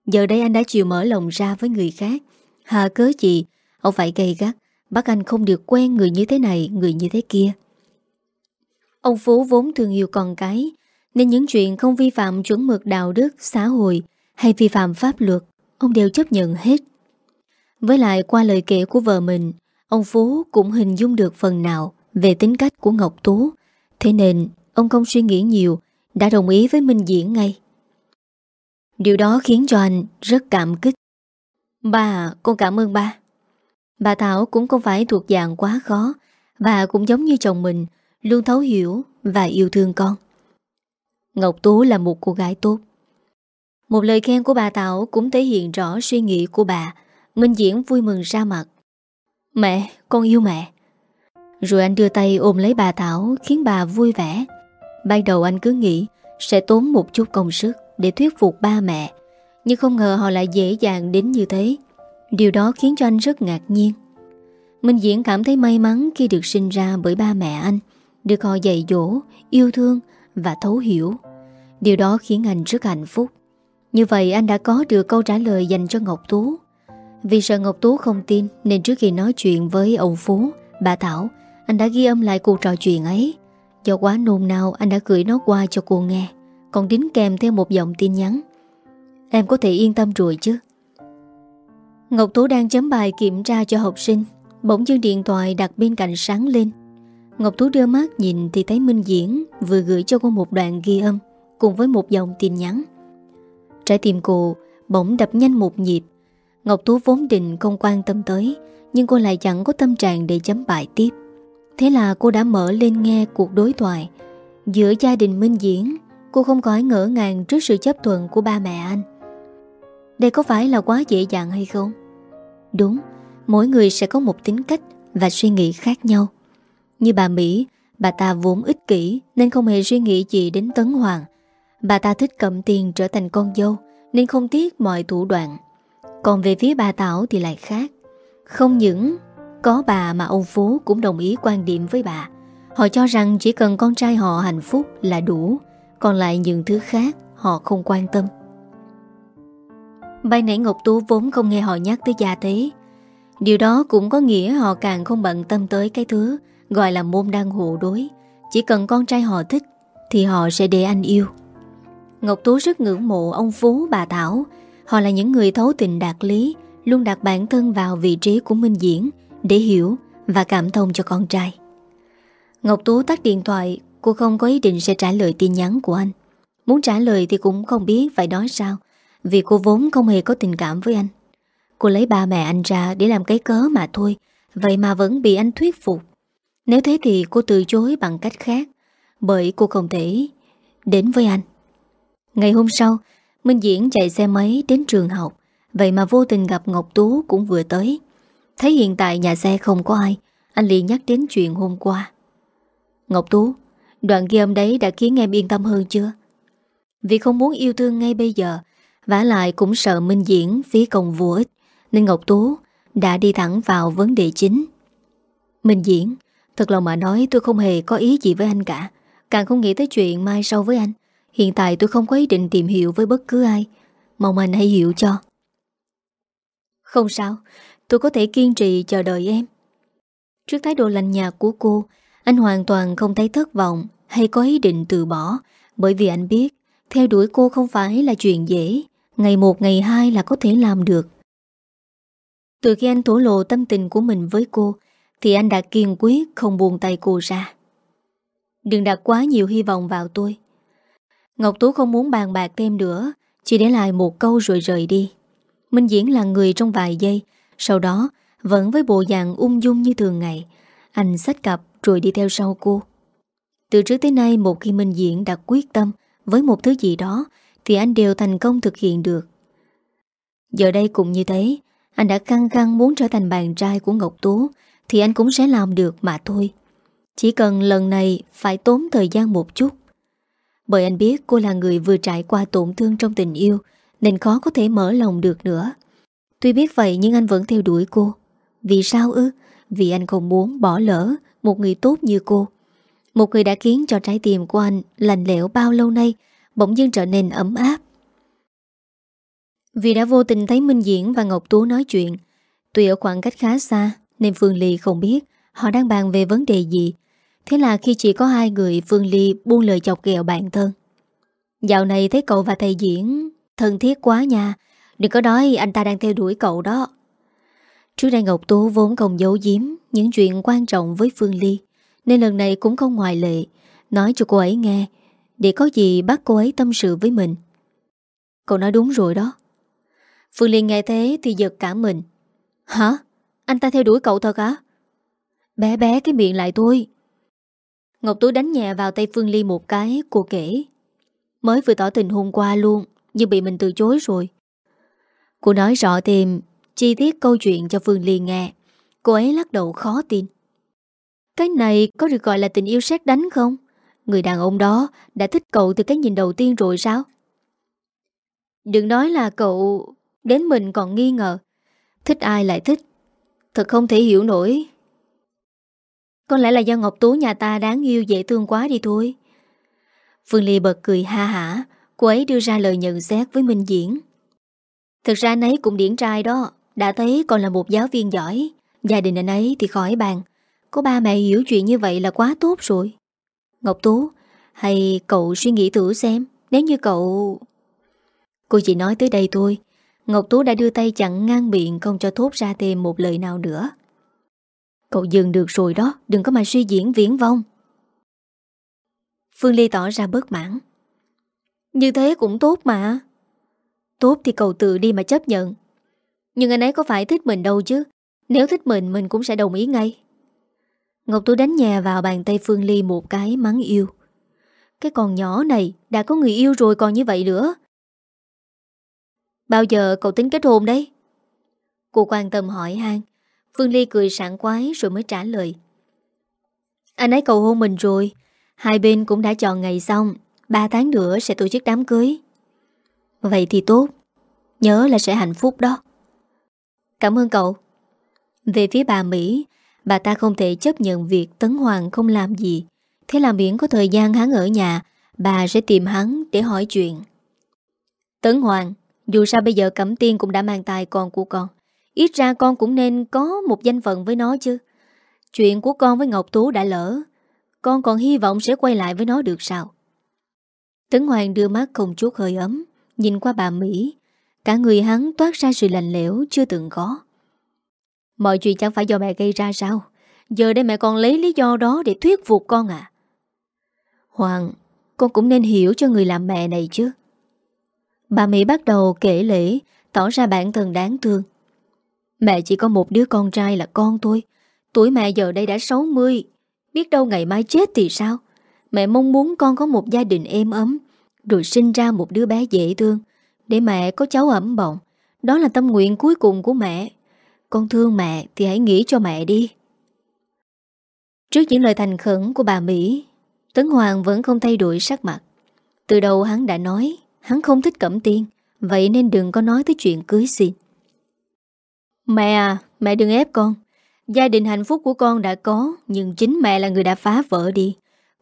Giờ đây anh đã chịu mở lòng ra với người khác. Hà cớ gì, Ông phải gây gắt bác anh không được quen người như thế này Người như thế kia. Ông Phú vốn thường yêu con cái Nên những chuyện không vi phạm chuẩn mực đạo đức Xã hội hay vi phạm pháp luật Ông đều chấp nhận hết. Với lại qua lời kể của vợ mình Ông Phú cũng hình dung được phần nào Về tính cách của Ngọc Tú. Thế nên ông không suy nghĩ nhiều Đã đồng ý với Minh Diễn ngay. Điều đó khiến cho anh rất cảm kích. Ba, à, con cảm ơn ba. Bà Thảo cũng không phải thuộc dạng quá khó. Và cũng giống như chồng mình Luôn thấu hiểu và yêu thương con. Ngọc Tú là một cô gái tốt. Một lời khen của bà Thảo Cũng thể hiện rõ suy nghĩ của bà. Minh Diễn vui mừng ra mặt. Mẹ, con yêu mẹ. Rồi anh đưa tay ôm lấy bà Thảo Khiến bà vui vẻ. Ban đầu anh cứ nghĩ Sẽ tốn một chút công sức Để thuyết phục ba mẹ Nhưng không ngờ họ lại dễ dàng đến như thế. Điều đó khiến cho anh rất ngạc nhiên. Minh Diễn cảm thấy may mắn khi được sinh ra bởi ba mẹ anh Được họ dạy dỗ, yêu thương và thấu hiểu. Điều đó khiến anh rất hạnh phúc. Như vậy anh đã có được câu trả lời dành cho Ngọc Tú. Vì sợ Ngọc Tú không tin Nên trước khi nói chuyện với ông Phú, bà Thảo Anh đã ghi âm lại cuộc trò chuyện ấy. Do quá nôn nào anh đã gửi nó qua cho cô nghe. Còn đính kèm theo một dòng tin nhắn. Em có thể yên tâm rồi chứ? Ngọc Tú đang chấm bài kiểm tra cho học sinh Bỗng dưng điện thoại đặt bên cạnh sáng lên Ngọc Tú đưa mắt nhìn thì thấy Minh Diễn vừa gửi cho cô một đoạn ghi âm cùng với một dòng tin nhắn. Trái tim cô bỗng đập nhanh một nhịp. Ngọc Tú vốn định không quan tâm tới nhưng cô lại chẳng có tâm trạng để chấm bài tiếp. Thế là cô đã mở lên nghe cuộc đối thoại. Giữa gia đình Minh Diễn, cô không khỏi ngỡ ngàng trước sự chấp thuận của ba mẹ anh. Đây có phải là quá dễ dàng hay không? Đúng, mỗi người sẽ có một tính cách và suy nghĩ khác nhau. Như bà Mỹ, bà ta vốn ích kỷ nên không hề suy nghĩ gì đến Tấn Hoàng. Bà ta thích cầm tiền trở thành con dâu nên không tiếc mọi thủ đoạn. Còn về phía bà Tảo thì lại khác. Không những có bà mà ông Phú cũng đồng ý quan điểm với bà. Họ cho rằng chỉ cần con trai họ hạnh phúc là đủ, còn lại những thứ khác họ không quan tâm. Ban nãy Ngọc Tú vốn không nghe họ nhắc tới gia thế. Điều đó cũng có nghĩa họ càng không bận tâm tới cái thứ Gọi là môn đăng hộ đối. Chỉ cần con trai họ thích Thì họ sẽ để anh yêu. Ngọc Tú rất ngưỡng mộ ông Phú, bà Thảo. Họ là những người thấu tình đạt lý, Luôn đặt bản thân vào vị trí của Minh Diễn Để hiểu và cảm thông cho con trai. Ngọc Tú tắt điện thoại, Cô không có ý định sẽ trả lời tin nhắn của anh. Muốn trả lời thì cũng không biết phải nói sao. Vì cô vốn không hề có tình cảm với anh. Cô lấy ba mẹ anh ra để làm cái cớ mà thôi, Vậy mà vẫn bị anh thuyết phục. Nếu thế thì cô từ chối bằng cách khác, Bởi cô không thể đến với anh. Ngày hôm sau, Minh Diễn chạy xe máy đến trường học, Vậy mà vô tình gặp Ngọc Tú cũng vừa tới. Thấy hiện tại nhà xe không có ai, Anh liền nhắc đến chuyện hôm qua. Ngọc Tú, Đoạn ghi âm đấy đã khiến em yên tâm hơn chưa? Vì không muốn yêu thương ngay bây giờ vả lại cũng sợ Minh Diễn phí công vô ích Nên Ngọc Tú đã đi thẳng vào vấn đề chính. Minh Diễn, Thật lòng mà nói tôi không hề có ý gì với anh cả. Càng không nghĩ tới chuyện mai sau với anh. Hiện tại tôi không có ý định tìm hiểu với bất cứ ai. Mong anh hãy hiểu cho. Không sao, Tôi có thể kiên trì chờ đợi em. Trước thái độ lành nhạt của cô, Anh hoàn toàn không thấy thất vọng Hay có ý định từ bỏ. Bởi vì anh biết, Theo đuổi cô không phải là chuyện dễ. Ngày một, ngày hai là có thể làm được. Từ khi anh thổ lộ tâm tình của mình với cô, Thì anh đã kiên quyết không buông tay cô ra. Đừng đặt quá nhiều hy vọng vào tôi. Ngọc Tú không muốn bàn bạc thêm nữa, Chỉ để lại một câu rồi rời đi. Minh Diễn là người trong vài giây, Sau đó Vẫn với bộ dạng ung dung như thường ngày. Anh xách cặp rồi đi theo sau cô. Từ trước tới nay, Một khi Minh Diễn đã quyết tâm Với một thứ gì đó thì anh đều thành công thực hiện được. Giờ đây cũng như thế, Anh đã căng căng muốn trở thành bạn trai của Ngọc Tú, Thì anh cũng sẽ làm được mà thôi. Chỉ cần lần này Phải tốn thời gian một chút. Bởi anh biết cô là người vừa trải qua tổn thương trong tình yêu, Nên khó có thể mở lòng được nữa. Tuy biết vậy nhưng anh vẫn theo đuổi cô. Vì sao ư? Vì anh không muốn bỏ lỡ Một người tốt như cô. Một người đã khiến cho trái tim của anh Lành lẽo bao lâu nay Bỗng dưng trở nên ấm áp. Vì đã vô tình thấy Minh Diễn và Ngọc Tú nói chuyện, Tuy ở khoảng cách khá xa, Nên Phương Ly không biết Họ đang bàn về vấn đề gì. Thế là khi chỉ có hai người, Phương Ly buông lời chọc ghẹo bạn thân. Dạo này thấy cậu và thầy diễn Thân thiết quá nha, Đừng có nói anh ta đang theo đuổi cậu đó. Trước đây Ngọc Tú vốn không giấu giếm Những chuyện quan trọng với Phương Ly, Nên lần này cũng không ngoại lệ. Nói cho cô ấy nghe để có gì bắt cô ấy tâm sự với mình? Cậu nói đúng rồi đó. Phương Liên nghe thế thì giật cả mình. Hả? Anh ta theo đuổi cậu thật hả? Bé bé cái miệng lại tôi. Ngọc Tú đánh nhẹ vào tay Phương Ly một cái, Cô kể. Mới vừa tỏ tình hôm qua luôn, Nhưng bị mình từ chối rồi. Cô nói rõ thêm, Chi tiết câu chuyện cho Phương Ly nghe. Cô ấy lắc đầu khó tin. Cái này có được gọi là tình yêu sát đánh không? Người đàn ông đó đã thích cậu từ cái nhìn đầu tiên rồi sao? Đừng nói là cậu đến mình còn nghi ngờ. Thích ai lại thích. Thật không thể hiểu nổi. Có lẽ là do Ngọc Tú nhà ta đáng yêu, dễ thương quá đi thôi. Phương Ly bật cười ha hả. Cô ấy đưa ra lời nhận xét với Minh Diễn. Thực ra anh ấy cũng điển trai đó. Đã thấy còn là một giáo viên giỏi. Gia đình anh ấy thì khỏi bàn. Có ba mẹ hiểu chuyện như vậy là quá tốt rồi. Ngọc Tú, Hay cậu suy nghĩ thử xem, Nếu như cậu Cô chỉ nói tới đây thôi. Ngọc Tú đã đưa tay chặn ngang miệng, Không cho thốt ra thêm một lời nào nữa. Cậu dừng được rồi đó, Đừng có mà suy diễn viễn vong Phương Ly tỏ ra bớt mãn. Như thế cũng tốt mà. Tốt thì cậu tự đi mà chấp nhận. Nhưng anh ấy có phải thích mình đâu chứ. Nếu thích mình mình cũng sẽ đồng ý ngay. Ngọc Tú đánh nhà vào bàn tay Phương Ly một cái mắng yêu. Cái con nhỏ này đã có người yêu rồi còn như vậy nữa. Bao giờ cậu tính kết hôn đấy? Cô quan tâm hỏi han. Phương Ly cười sảng quái rồi mới trả lời. Anh ấy cầu hôn mình rồi. Hai bên cũng đã chọn ngày xong. Ba tháng nữa sẽ tổ chức đám cưới. Vậy thì tốt. Nhớ là sẽ hạnh phúc đó. Cảm ơn cậu. Về phía bà Mỹ Bà ta không thể chấp nhận việc Tấn Hoàng không làm gì. Thế là miễn có thời gian hắn ở nhà, Bà sẽ tìm hắn để hỏi chuyện. Tấn Hoàng, Dù sao bây giờ Cẩm Tiên cũng đã mang tài con của con. Ít ra con cũng nên có một danh phận với nó chứ. Chuyện của con với Ngọc Tú đã lỡ. Con còn hy vọng sẽ quay lại với nó được sao? Tấn Hoàng đưa mắt không chút hơi ấm, Nhìn qua bà Mỹ. Cả người hắn toát ra sự lạnh lẽo Chưa từng có. Mọi chuyện chẳng phải do mẹ gây ra sao? Giờ đây mẹ còn lấy lý do đó Để thuyết phục con à? Hoàng, Con cũng nên hiểu cho người làm mẹ này chứ. Bà Mỹ bắt đầu kể lễ, Tỏ ra bản thân đáng thương. Mẹ chỉ có một đứa con trai là con tôi Tuổi mẹ giờ đây đã 60 Biết đâu ngày mai chết thì sao? Mẹ mong muốn con có một gia đình êm ấm, Rồi sinh ra một đứa bé dễ thương, Để mẹ có cháu ẩm bọng Đó là tâm nguyện cuối cùng của mẹ. Con thương mẹ thì hãy nghĩ cho mẹ đi. Trước những lời thành khẩn của bà Mỹ, Tấn Hoàng vẫn không thay đổi sắc mặt. Từ đầu hắn đã nói, Hắn không thích cẩm tiên, Vậy nên đừng có nói tới chuyện cưới xin. Mẹ à Mẹ đừng ép con. Gia đình hạnh phúc của con đã có, Nhưng chính mẹ là người đã phá vỡ đi.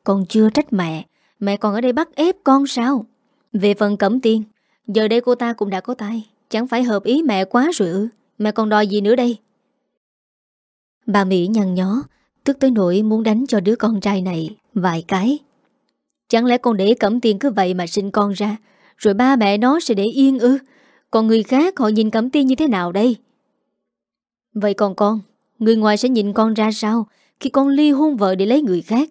Con chưa trách mẹ Mẹ còn ở đây bắt ép con sao? Về phần cẩm tiên, Giờ đây cô ta cũng đã có tay, Chẳng phải hợp ý mẹ quá rồi ư? Mẹ còn đòi gì nữa đây? Bà Mỹ nhăn nhó, Tức tới nỗi muốn đánh cho đứa con trai này Vài cái. Chẳng lẽ con để cẩm tiên cứ vậy mà sinh con ra, Rồi ba mẹ nó sẽ để yên ư? Còn người khác họ nhìn cẩm tiên như thế nào đây? Vậy còn con, Người ngoài sẽ nhìn con ra sao Khi con ly hôn vợ để lấy người khác?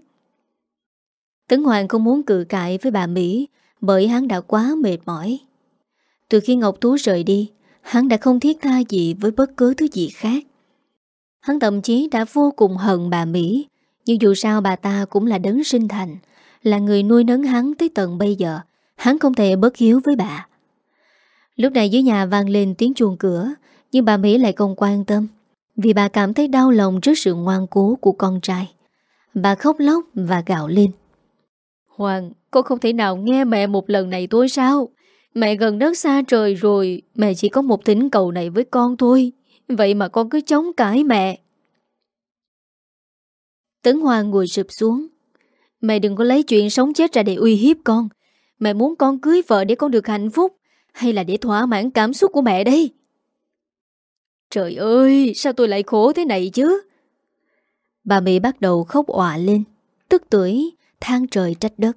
Tấn Hoàng không muốn cự cãi với bà Mỹ, Bởi hắn đã quá mệt mỏi. Từ khi Ngọc Tú rời đi Hắn đã không thiết tha gì với bất cứ thứ gì khác. Hắn thậm chí đã vô cùng hận bà Mỹ Nhưng dù sao bà ta cũng là đấng sinh thành Là người nuôi nấng hắn tới tận bây giờ Hắn không thể bất hiếu với bà. Lúc này dưới nhà vang lên tiếng chuông cửa Nhưng bà Mỹ lại không quan tâm Vì bà cảm thấy đau lòng trước sự ngoan cố của con trai. Bà khóc lóc và gạo lên. Hoàng, con không thể nào nghe mẹ một lần này tôi sao? Mẹ gần đất xa trời rồi, mẹ chỉ có một thỉnh cầu này với con thôi. Vậy mà con cứ chống cãi mẹ. Tấn Hoàng ngồi sụp xuống. Mẹ đừng có lấy chuyện sống chết ra để uy hiếp con. Mẹ muốn con cưới vợ để con được hạnh phúc, hay là để thỏa mãn cảm xúc của mẹ đây? Trời ơi, sao tôi lại khổ thế này chứ? Bà Mỹ bắt đầu khóc òa lên, tức tuổi than trời trách đất.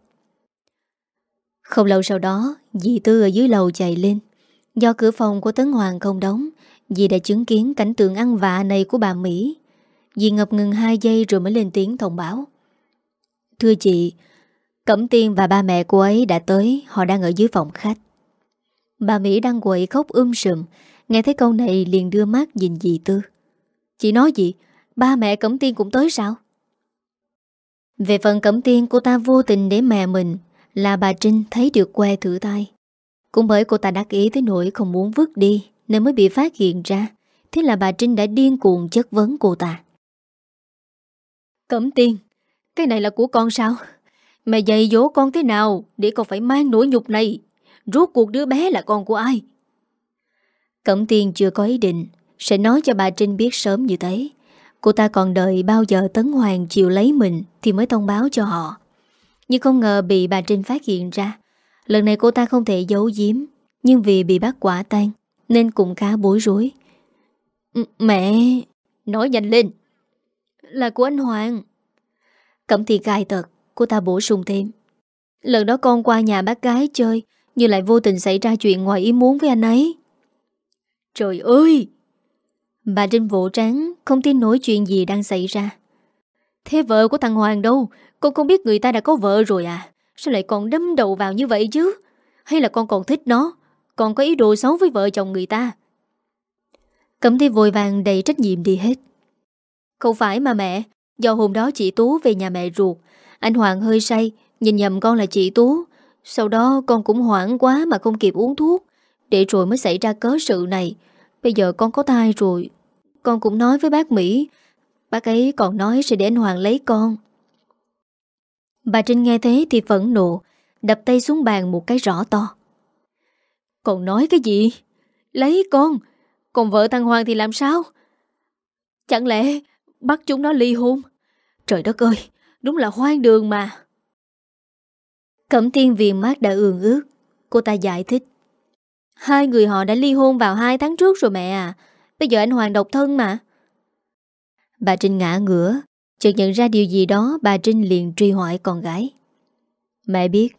Không lâu sau đó, dì Tư ở dưới lầu chạy lên. Do cửa phòng của Tấn Hoàng không đóng, dì đã chứng kiến cảnh tượng ăn vạ này của bà Mỹ. Dì ngập ngừng hai giây rồi mới lên tiếng thông báo. Thưa chị, Cẩm Tiên và ba mẹ cô ấy đã tới, họ đang ở dưới phòng khách. Bà Mỹ đang quậy khóc um sùm, nghe thấy câu này liền đưa mắt nhìn dì Tư. Chị nói gì? Ba mẹ Cẩm Tiên cũng tới sao? Về phần Cẩm Tiên cô ta vô tình để mẹ mình là bà Trinh thấy được que thử tay. Cũng bởi cô ta đắc ý tới nỗi không muốn vứt đi nên mới bị phát hiện ra. Thế là bà Trinh đã điên cuồng chất vấn cô ta. Cẩm Tiên, cái này là của con sao? Mẹ dạy dỗ con thế nào để con phải mang nỗi nhục này? Rốt cuộc đứa bé là con của ai? Cẩm Tiên chưa có ý định sẽ nói cho bà Trinh biết sớm như thế. Cô ta còn đợi bao giờ Tấn Hoàng chịu lấy mình Thì mới thông báo cho họ nhưng không ngờ bị bà Trinh phát hiện ra. Lần này cô ta không thể giấu giếm Nhưng vì bị bắt quả tan Nên cũng khá bối rối. Mẹ Nói nhanh lên. Là của anh Hoàng. Cẩm thì cài tật Cô ta bổ sung thêm. Lần đó con qua nhà bác gái chơi Nhưng lại vô tình xảy ra chuyện ngoài ý muốn với anh ấy. Trời ơi! Bà Trinh vỗ trán Không tin nổi chuyện gì đang xảy ra. Thế vợ của thằng Hoàng đâu con không biết người ta đã có vợ rồi à? Sao lại còn đâm đầu vào như vậy chứ? Hay là con còn thích nó? Còn có ý đồ xấu với vợ chồng người ta? Cẩm thi vội vàng đầy trách nhiệm đi hết. Không phải mà mẹ, Do hôm đó chị Tú về nhà mẹ ruột, Anh Hoàng hơi say, Nhìn nhầm con là chị Tú. Sau đó con cũng hoảng quá mà không kịp uống thuốc, Để rồi mới xảy ra cớ sự này. Bây giờ con có thai rồi, Con cũng nói với bác Mỹ, Bác ấy còn nói sẽ để anh Hoàng lấy con. Bà Trinh nghe thế thì phẫn nộ, Đập tay xuống bàn một cái rõ to. Còn nói cái gì? Lấy con, Còn vợ thằng Hoàng thì làm sao? Chẳng lẽ bắt chúng nó ly hôn? Trời đất ơi, Đúng là hoang đường mà. Cẩm tiên viền mát đã ường ước Cô ta giải thích. Hai người họ đã ly hôn vào hai tháng trước rồi mẹ à Bây giờ anh Hoàng độc thân mà. Bà Trinh ngã ngửa Chợt nhận ra điều gì đó, Bà Trinh liền truy hỏi con gái. Mẹ biết.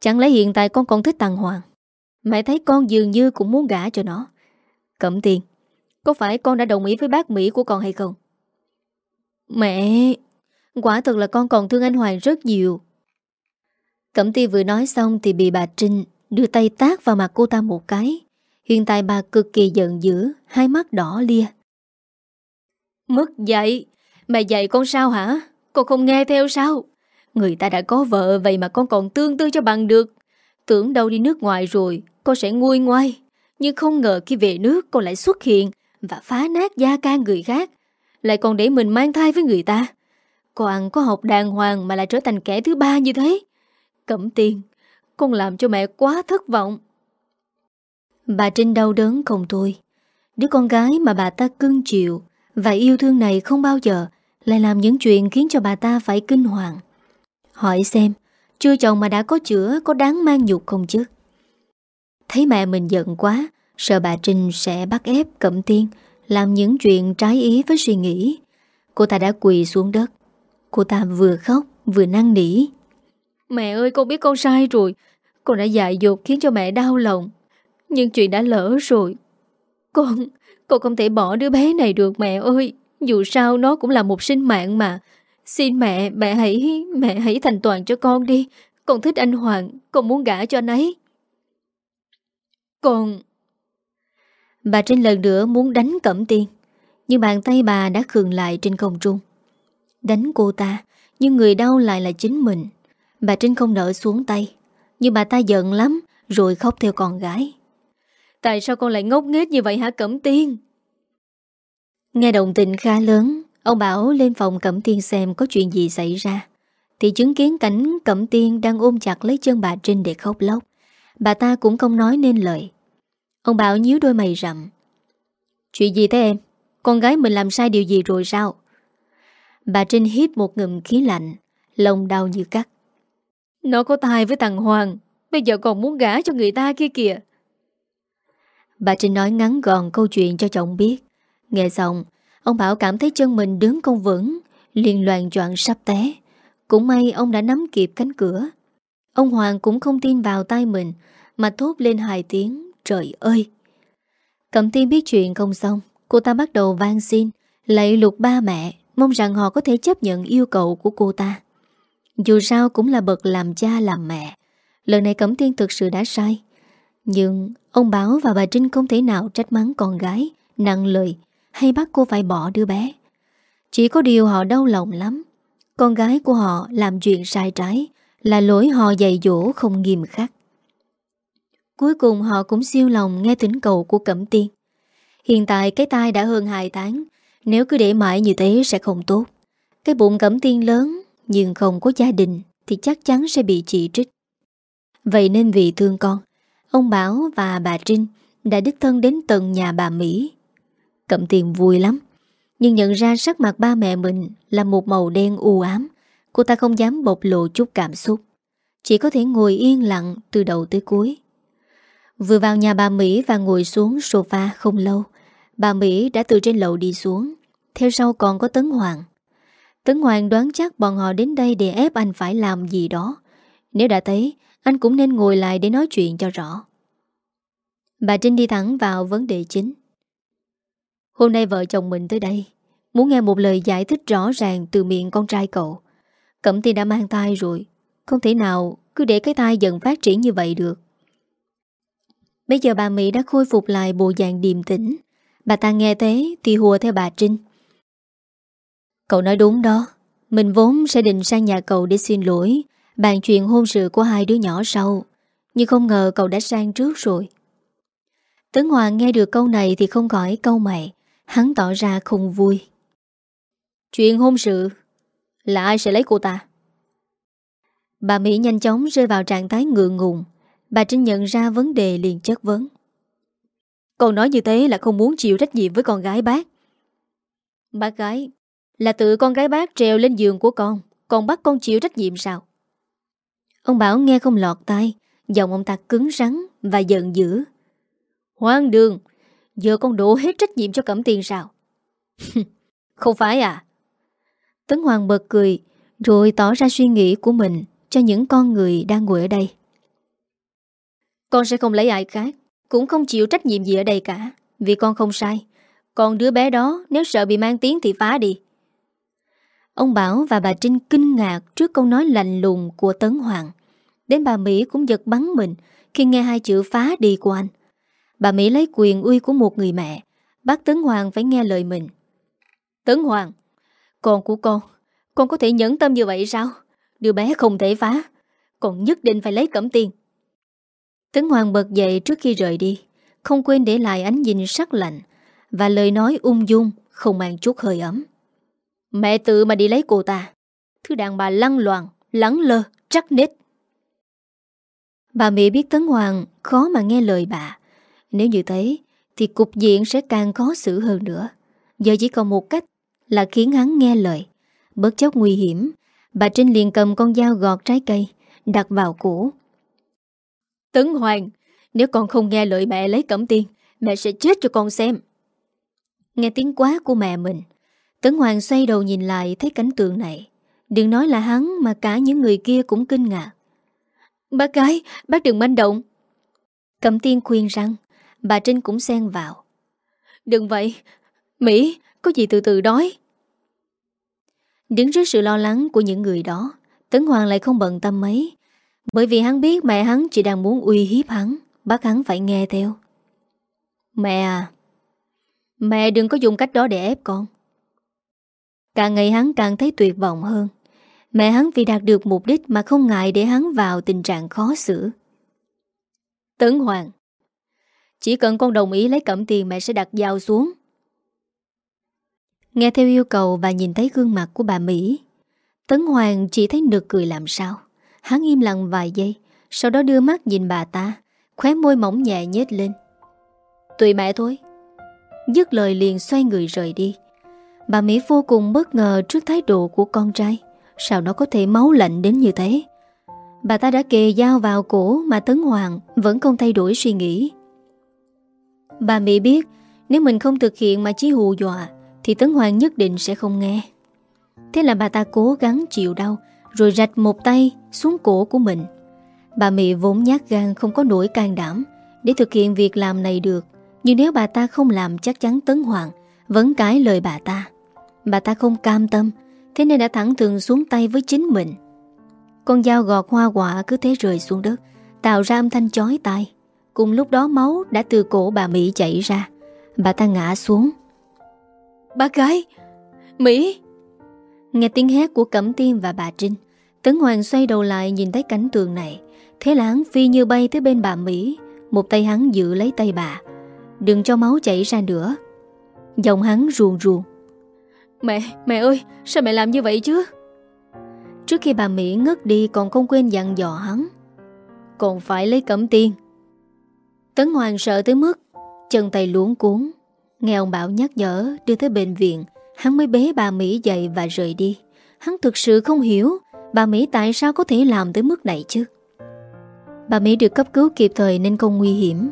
Chẳng lẽ hiện tại con còn thích Tăng Hoàng? Mẹ thấy con dường như cũng muốn gả cho nó. Cẩm tiền, Có phải con đã đồng ý với bác Mỹ của con hay không? Mẹ, Quả thật là con còn thương anh Hoàng rất nhiều. Cẩm tiên vừa nói xong Thì bị bà Trinh đưa tay tác vào mặt cô ta một cái. Hiện tại bà cực kỳ giận dữ, Hai mắt đỏ lia. Mất dạy. Mẹ dạy con sao hả? Con không nghe theo sao? Người ta đã có vợ, vậy mà con còn tương tư cho bằng được. Tưởng đâu đi nước ngoài rồi, Con sẽ nguôi ngoai. Nhưng không ngờ khi về nước, con lại xuất hiện Và phá nát gia can người khác. Lại còn để mình mang thai với người ta. Con ăn có học đàng hoàng Mà lại trở thành kẻ thứ ba như thế. Cẩm tiền, Con làm cho mẹ quá thất vọng. Bà Trinh đau đớn không thôi. Đứa con gái mà bà ta cưng chịu Và yêu thương này không bao giờ lại làm những chuyện khiến cho bà ta phải kinh hoàng. Hỏi xem, Chưa chồng mà đã có chữa Có đáng mang nhục không chứ? Thấy mẹ mình giận quá, Sợ bà Trinh sẽ bắt ép, Cẩm Tiên, Làm những chuyện trái ý với suy nghĩ. Cô ta đã quỳ xuống đất. Cô ta vừa khóc, vừa năn nỉ. Mẹ ơi, con biết con sai rồi. Con đã dại dột khiến cho mẹ đau lòng. Nhưng chuyện đã lỡ rồi. Con Con không thể bỏ đứa bé này được, mẹ ơi. Dù sao nó cũng là một sinh mạng mà Xin mẹ, mẹ hãy mẹ hãy thành toàn cho con đi. Con thích anh Hoàng, con muốn gả cho anh ấy. Con... Bà Trinh lần nữa muốn đánh Cẩm Tiên, nhưng bàn tay bà đã khường lại trên không trung. Đánh cô ta, nhưng người đau lại là chính mình. Bà Trinh không nở xuống tay, nhưng bà ta giận lắm, rồi khóc theo con gái. Tại sao con lại ngốc nghếch như vậy hả Cẩm Tiên? Nghe động tình khá lớn, Ông Bảo lên phòng Cẩm Tiên xem có chuyện gì xảy ra. Thì chứng kiến cảnh Cẩm Tiên đang ôm chặt lấy chân bà Trinh để khóc lóc. Bà ta cũng không nói nên lời. Ông Bảo nhíu đôi mày rậm. Chuyện gì thế em? Con gái mình làm sai điều gì rồi sao? Bà Trinh hít một ngụm khí lạnh Lòng đau như cắt. Nó có tài với thằng Hoàng Bây giờ còn muốn gả cho người ta kia kìa. Bà Trinh nói ngắn gọn câu chuyện cho chồng biết. Nghe xong, Ông Bảo cảm thấy chân mình đứng không vững, liền loạn choạng sắp té. Cũng may ông đã nắm kịp cánh cửa. Ông Hoàng cũng không tin vào tay mình, Mà thốt lên hai tiếng, Trời ơi! Cẩm tiên biết chuyện không xong, Cô ta bắt đầu van xin, Lạy lục ba mẹ, Mong rằng họ có thể chấp nhận yêu cầu của cô ta. Dù sao cũng là bậc làm cha làm mẹ, Lần này Cẩm Tiên thực sự đã sai. Nhưng ông Bảo và bà Trinh không thể nào trách mắng con gái, Nặng lời hay bắt cô phải bỏ đứa bé. Chỉ có điều họ đau lòng lắm. Con gái của họ làm chuyện sai trái là lỗi họ dạy dỗ không nghiêm khắc. Cuối cùng họ cũng siêu lòng nghe tính cầu của Cẩm Tiên. Hiện tại cái tai đã hơn 2 tháng, nếu cứ để mãi như thế sẽ không tốt. Cái bụng Cẩm Tiên lớn nhưng không có gia đình thì chắc chắn sẽ bị chỉ trích. Vậy nên vì thương con, ông Bảo và bà Trinh đã đích thân đến tận nhà bà Mỹ Cẩm tiền vui lắm. Nhưng nhận ra sắc mặt ba mẹ mình Là một màu đen u ám, Cô ta không dám bộc lộ chút cảm xúc. Chỉ có thể ngồi yên lặng Từ đầu tới cuối. Vừa vào nhà bà Mỹ và ngồi xuống sofa không lâu, Bà Mỹ đã từ trên lầu đi xuống. Theo sau còn có Tấn Hoàng. Tấn Hoàng đoán chắc bọn họ đến đây Để ép anh phải làm gì đó. Nếu đã thấy, Anh cũng nên ngồi lại để nói chuyện cho rõ. Bà Trinh đi thẳng vào vấn đề chính. Hôm nay vợ chồng mình tới đây, Muốn nghe một lời giải thích rõ ràng Từ miệng con trai cậu. Cẩm tiên đã mang thai rồi, Không thể nào cứ để cái thai dần phát triển như vậy được. Bây giờ bà Mỹ đã khôi phục lại bộ dạng điềm tĩnh. Bà ta nghe thế thì hùa theo bà Trinh. Cậu nói đúng đó, Mình vốn sẽ định sang nhà cậu để xin lỗi, Bàn chuyện hôn sự của hai đứa nhỏ sau, Nhưng không ngờ cậu đã sang trước rồi. Tấn Hoàng nghe được câu này thì không khỏi câu mày. Hắn tỏ ra không vui. Chuyện hôn sự Là ai sẽ lấy cô ta? Bà Mỹ nhanh chóng rơi vào trạng thái ngượng ngùng. Bà Trinh nhận ra vấn đề liền chất vấn. Con nói như thế là không muốn chịu trách nhiệm với con gái bác. Bác gái Là tự con gái bác treo lên giường của con Còn bắt con chịu trách nhiệm sao? Ông Bảo nghe không lọt tai Giọng ông ta cứng rắn Và giận dữ. Hoang đường Giờ con đổ hết trách nhiệm cho Cẩm Tiên sao? Không phải à? Tấn Hoàng bật cười, Rồi tỏ ra suy nghĩ của mình Cho những con người đang ngồi ở đây. Con sẽ không lấy ai khác, Cũng không chịu trách nhiệm gì ở đây cả, Vì con không sai. Còn đứa bé đó, nếu sợ bị mang tiếng thì phá đi. Ông Bảo và bà Trinh kinh ngạc Trước câu nói lạnh lùng của Tấn Hoàng. Đến bà Mỹ cũng giật bắn mình Khi nghe hai chữ phá đi của anh. Bà Mỹ lấy quyền uy của một người mẹ. Bác Tấn Hoàng phải nghe lời mình. Tấn Hoàng Con của con Con có thể nhẫn tâm như vậy sao? Đứa bé không thể phá Con nhất định phải lấy cẩm tiền. Tấn Hoàng bật dậy trước khi rời đi Không quên để lại ánh nhìn sắc lạnh Và lời nói ung dung Không mang chút hơi ấm. Mẹ tự mà đi lấy cô ta Thứ đàn bà lăng loàn Lắng lơ, chắc nết. Bà Mỹ biết Tấn Hoàng khó mà nghe lời bà. Nếu như thế Thì cục diện sẽ càng khó xử hơn nữa. Giờ chỉ còn một cách Là khiến hắn nghe lời. Bất chấp nguy hiểm Bà Trinh liền cầm con dao gọt trái cây Đặt vào cổ. Tấn Hoàng Nếu con không nghe lời mẹ lấy cẩm tiên Mẹ sẽ chết cho con xem. Nghe tiếng quá của mẹ mình Tấn Hoàng xoay đầu nhìn lại Thấy cảnh tượng này. Đừng nói là hắn mà cả những người kia cũng kinh ngạc. Bác gái Bác đừng manh động. Cẩm tiên khuyên rằng Bà Trinh cũng xen vào. Đừng vậy. Mỹ có gì từ từ đói Đứng trước sự lo lắng của những người đó Tấn Hoàng lại không bận tâm mấy. Bởi vì hắn biết mẹ hắn chỉ đang muốn uy hiếp hắn Bắt hắn phải nghe theo. Mẹ à Mẹ đừng có dùng cách đó để ép con. Càng ngày hắn càng thấy tuyệt vọng hơn. Mẹ hắn vì đạt được mục đích Mà không ngại để hắn vào tình trạng khó xử. Tấn Hoàng chỉ cần con đồng ý lấy cẩm tiền, Mẹ sẽ đặt dao xuống. Nghe theo yêu cầu và nhìn thấy gương mặt của bà Mỹ, Tấn Hoàng chỉ thấy nực cười làm sao. Hắn im lặng vài giây, Sau đó đưa mắt nhìn bà ta, Khóe môi mỏng nhẹ nhết lên. Tùy mẹ thôi. Dứt lời liền xoay người rời đi. Bà Mỹ vô cùng bất ngờ trước thái độ của con trai. Sao nó có thể máu lạnh đến như thế? Bà ta đã kề dao vào cổ Mà Tấn Hoàng vẫn không thay đổi suy nghĩ. Bà Mỹ biết, Nếu mình không thực hiện mà chỉ hù dọa, Thì Tấn Hoàng nhất định sẽ không nghe. Thế là bà ta cố gắng chịu đau, Rồi rạch một tay xuống cổ của mình. Bà Mỹ vốn nhát gan không có nỗi can đảm Để thực hiện việc làm này được, Nhưng nếu bà ta không làm chắc chắn Tấn Hoàng Vẫn cái lời bà ta. Bà ta không cam tâm, Thế nên đã thẳng thường xuống tay với chính mình. Con dao gọt hoa quả cứ thế rơi xuống đất, Tạo ra âm thanh chói tai. Cùng lúc đó máu đã từ cổ bà Mỹ chảy ra. Bà ta ngã xuống. Bác gái Mỹ. Nghe tiếng hét của Cẩm Tiên và bà Trinh Tấn Hoàng xoay đầu lại nhìn thấy cảnh tượng này. Thế là hắn phi như bay tới bên bà Mỹ. Một tay hắn giữ lấy tay bà. Đừng cho máu chảy ra nữa. Giọng hắn ruồn ruồn. Mẹ, mẹ ơi, sao mẹ làm như vậy chứ? Trước khi bà Mỹ ngất đi còn không quên dặn dò hắn. Còn phải lấy cẩm tiên. Tấn Hoàng sợ tới mức chân tay luống cuốn. Nghe ông Bảo nhắc nhở đưa tới bệnh viện, hắn mới bế bà Mỹ dậy và rời đi. Hắn thực sự không hiểu bà Mỹ tại sao có thể làm tới mức này chứ. Bà Mỹ được cấp cứu kịp thời nên không nguy hiểm.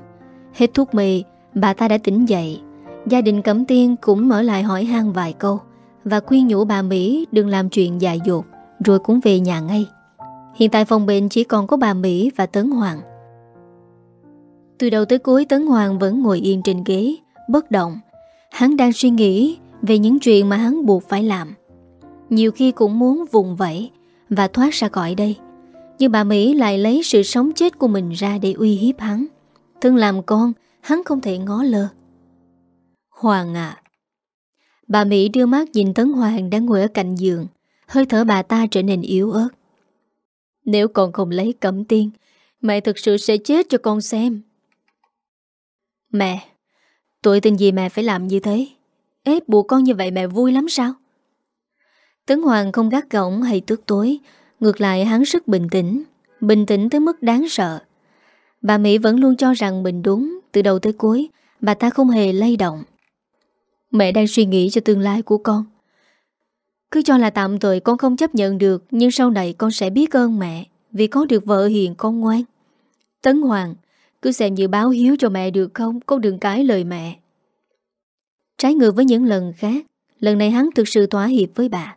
Hết thuốc mê, bà ta đã tỉnh dậy. Gia đình Cẩm Tiên cũng mở lại hỏi han vài câu và khuyên nhủ bà Mỹ đừng làm chuyện dại dột rồi cũng về nhà ngay. Hiện tại phòng bệnh chỉ còn có bà Mỹ và Tấn Hoàng. Từ đầu tới cuối Tấn Hoàng vẫn ngồi yên trên ghế, bất động. Hắn đang suy nghĩ về những chuyện mà hắn buộc phải làm. Nhiều khi cũng muốn vùng vẫy và thoát ra khỏi đây. Nhưng bà Mỹ lại lấy sự sống chết của mình ra để uy hiếp hắn. thương làm con, hắn không thể ngó lơ. Hoàng à, Bà Mỹ đưa mắt nhìn Tấn Hoàng đang ngồi ở cạnh giường Hơi thở bà ta trở nên yếu ớt Nếu con không lấy cẩm tiên Mẹ thực sự sẽ chết cho con xem Mẹ Tội tình gì mẹ phải làm như thế? Ép buộc con như vậy mẹ vui lắm sao? Tấn Hoàng không gắt gỏng hay tước tối, Ngược lại hắn rất bình tĩnh Bình tĩnh tới mức đáng sợ. Bà Mỹ vẫn luôn cho rằng mình đúng Từ đầu tới cuối, Bà ta không hề lay động. Mẹ đang suy nghĩ cho tương lai của con. Cứ cho là tạm thời con không chấp nhận được, Nhưng sau này con sẽ biết ơn mẹ Vì có được vợ hiền con ngoan. Tấn Hoàng cứ xem như báo hiếu cho mẹ được không? Con đừng cãi lời mẹ. Trái ngược với những lần khác, Lần này hắn thực sự thỏa hiệp với bà.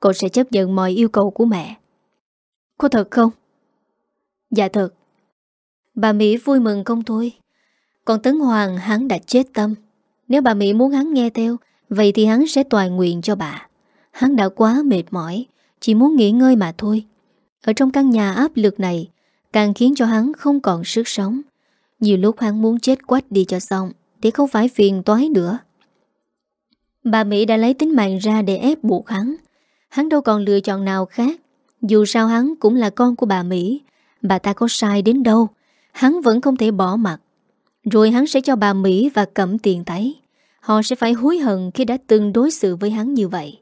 Con sẽ chấp nhận mọi yêu cầu của mẹ. Có thật không? Dạ thật. Bà Mỹ vui mừng không thôi. Còn Tấn Hoàng, hắn đã chết tâm. Nếu bà Mỹ muốn hắn nghe theo, Vậy thì hắn sẽ toàn nguyện cho bà. Hắn đã quá mệt mỏi, Chỉ muốn nghỉ ngơi mà thôi. Ở trong căn nhà áp lực này Càng khiến cho hắn không còn sức sống. Nhiều lúc hắn muốn chết quách đi cho xong Để không phải phiền toái nữa. Bà Mỹ đã lấy tính mạng ra để ép buộc hắn. Hắn đâu còn lựa chọn nào khác. Dù sao hắn cũng là con của bà Mỹ. Bà ta có sai đến đâu? Hắn vẫn không thể bỏ mặt Rồi hắn sẽ cho bà Mỹ và cẩm tiền thấy Họ sẽ phải hối hận khi đã từng đối xử với hắn như vậy.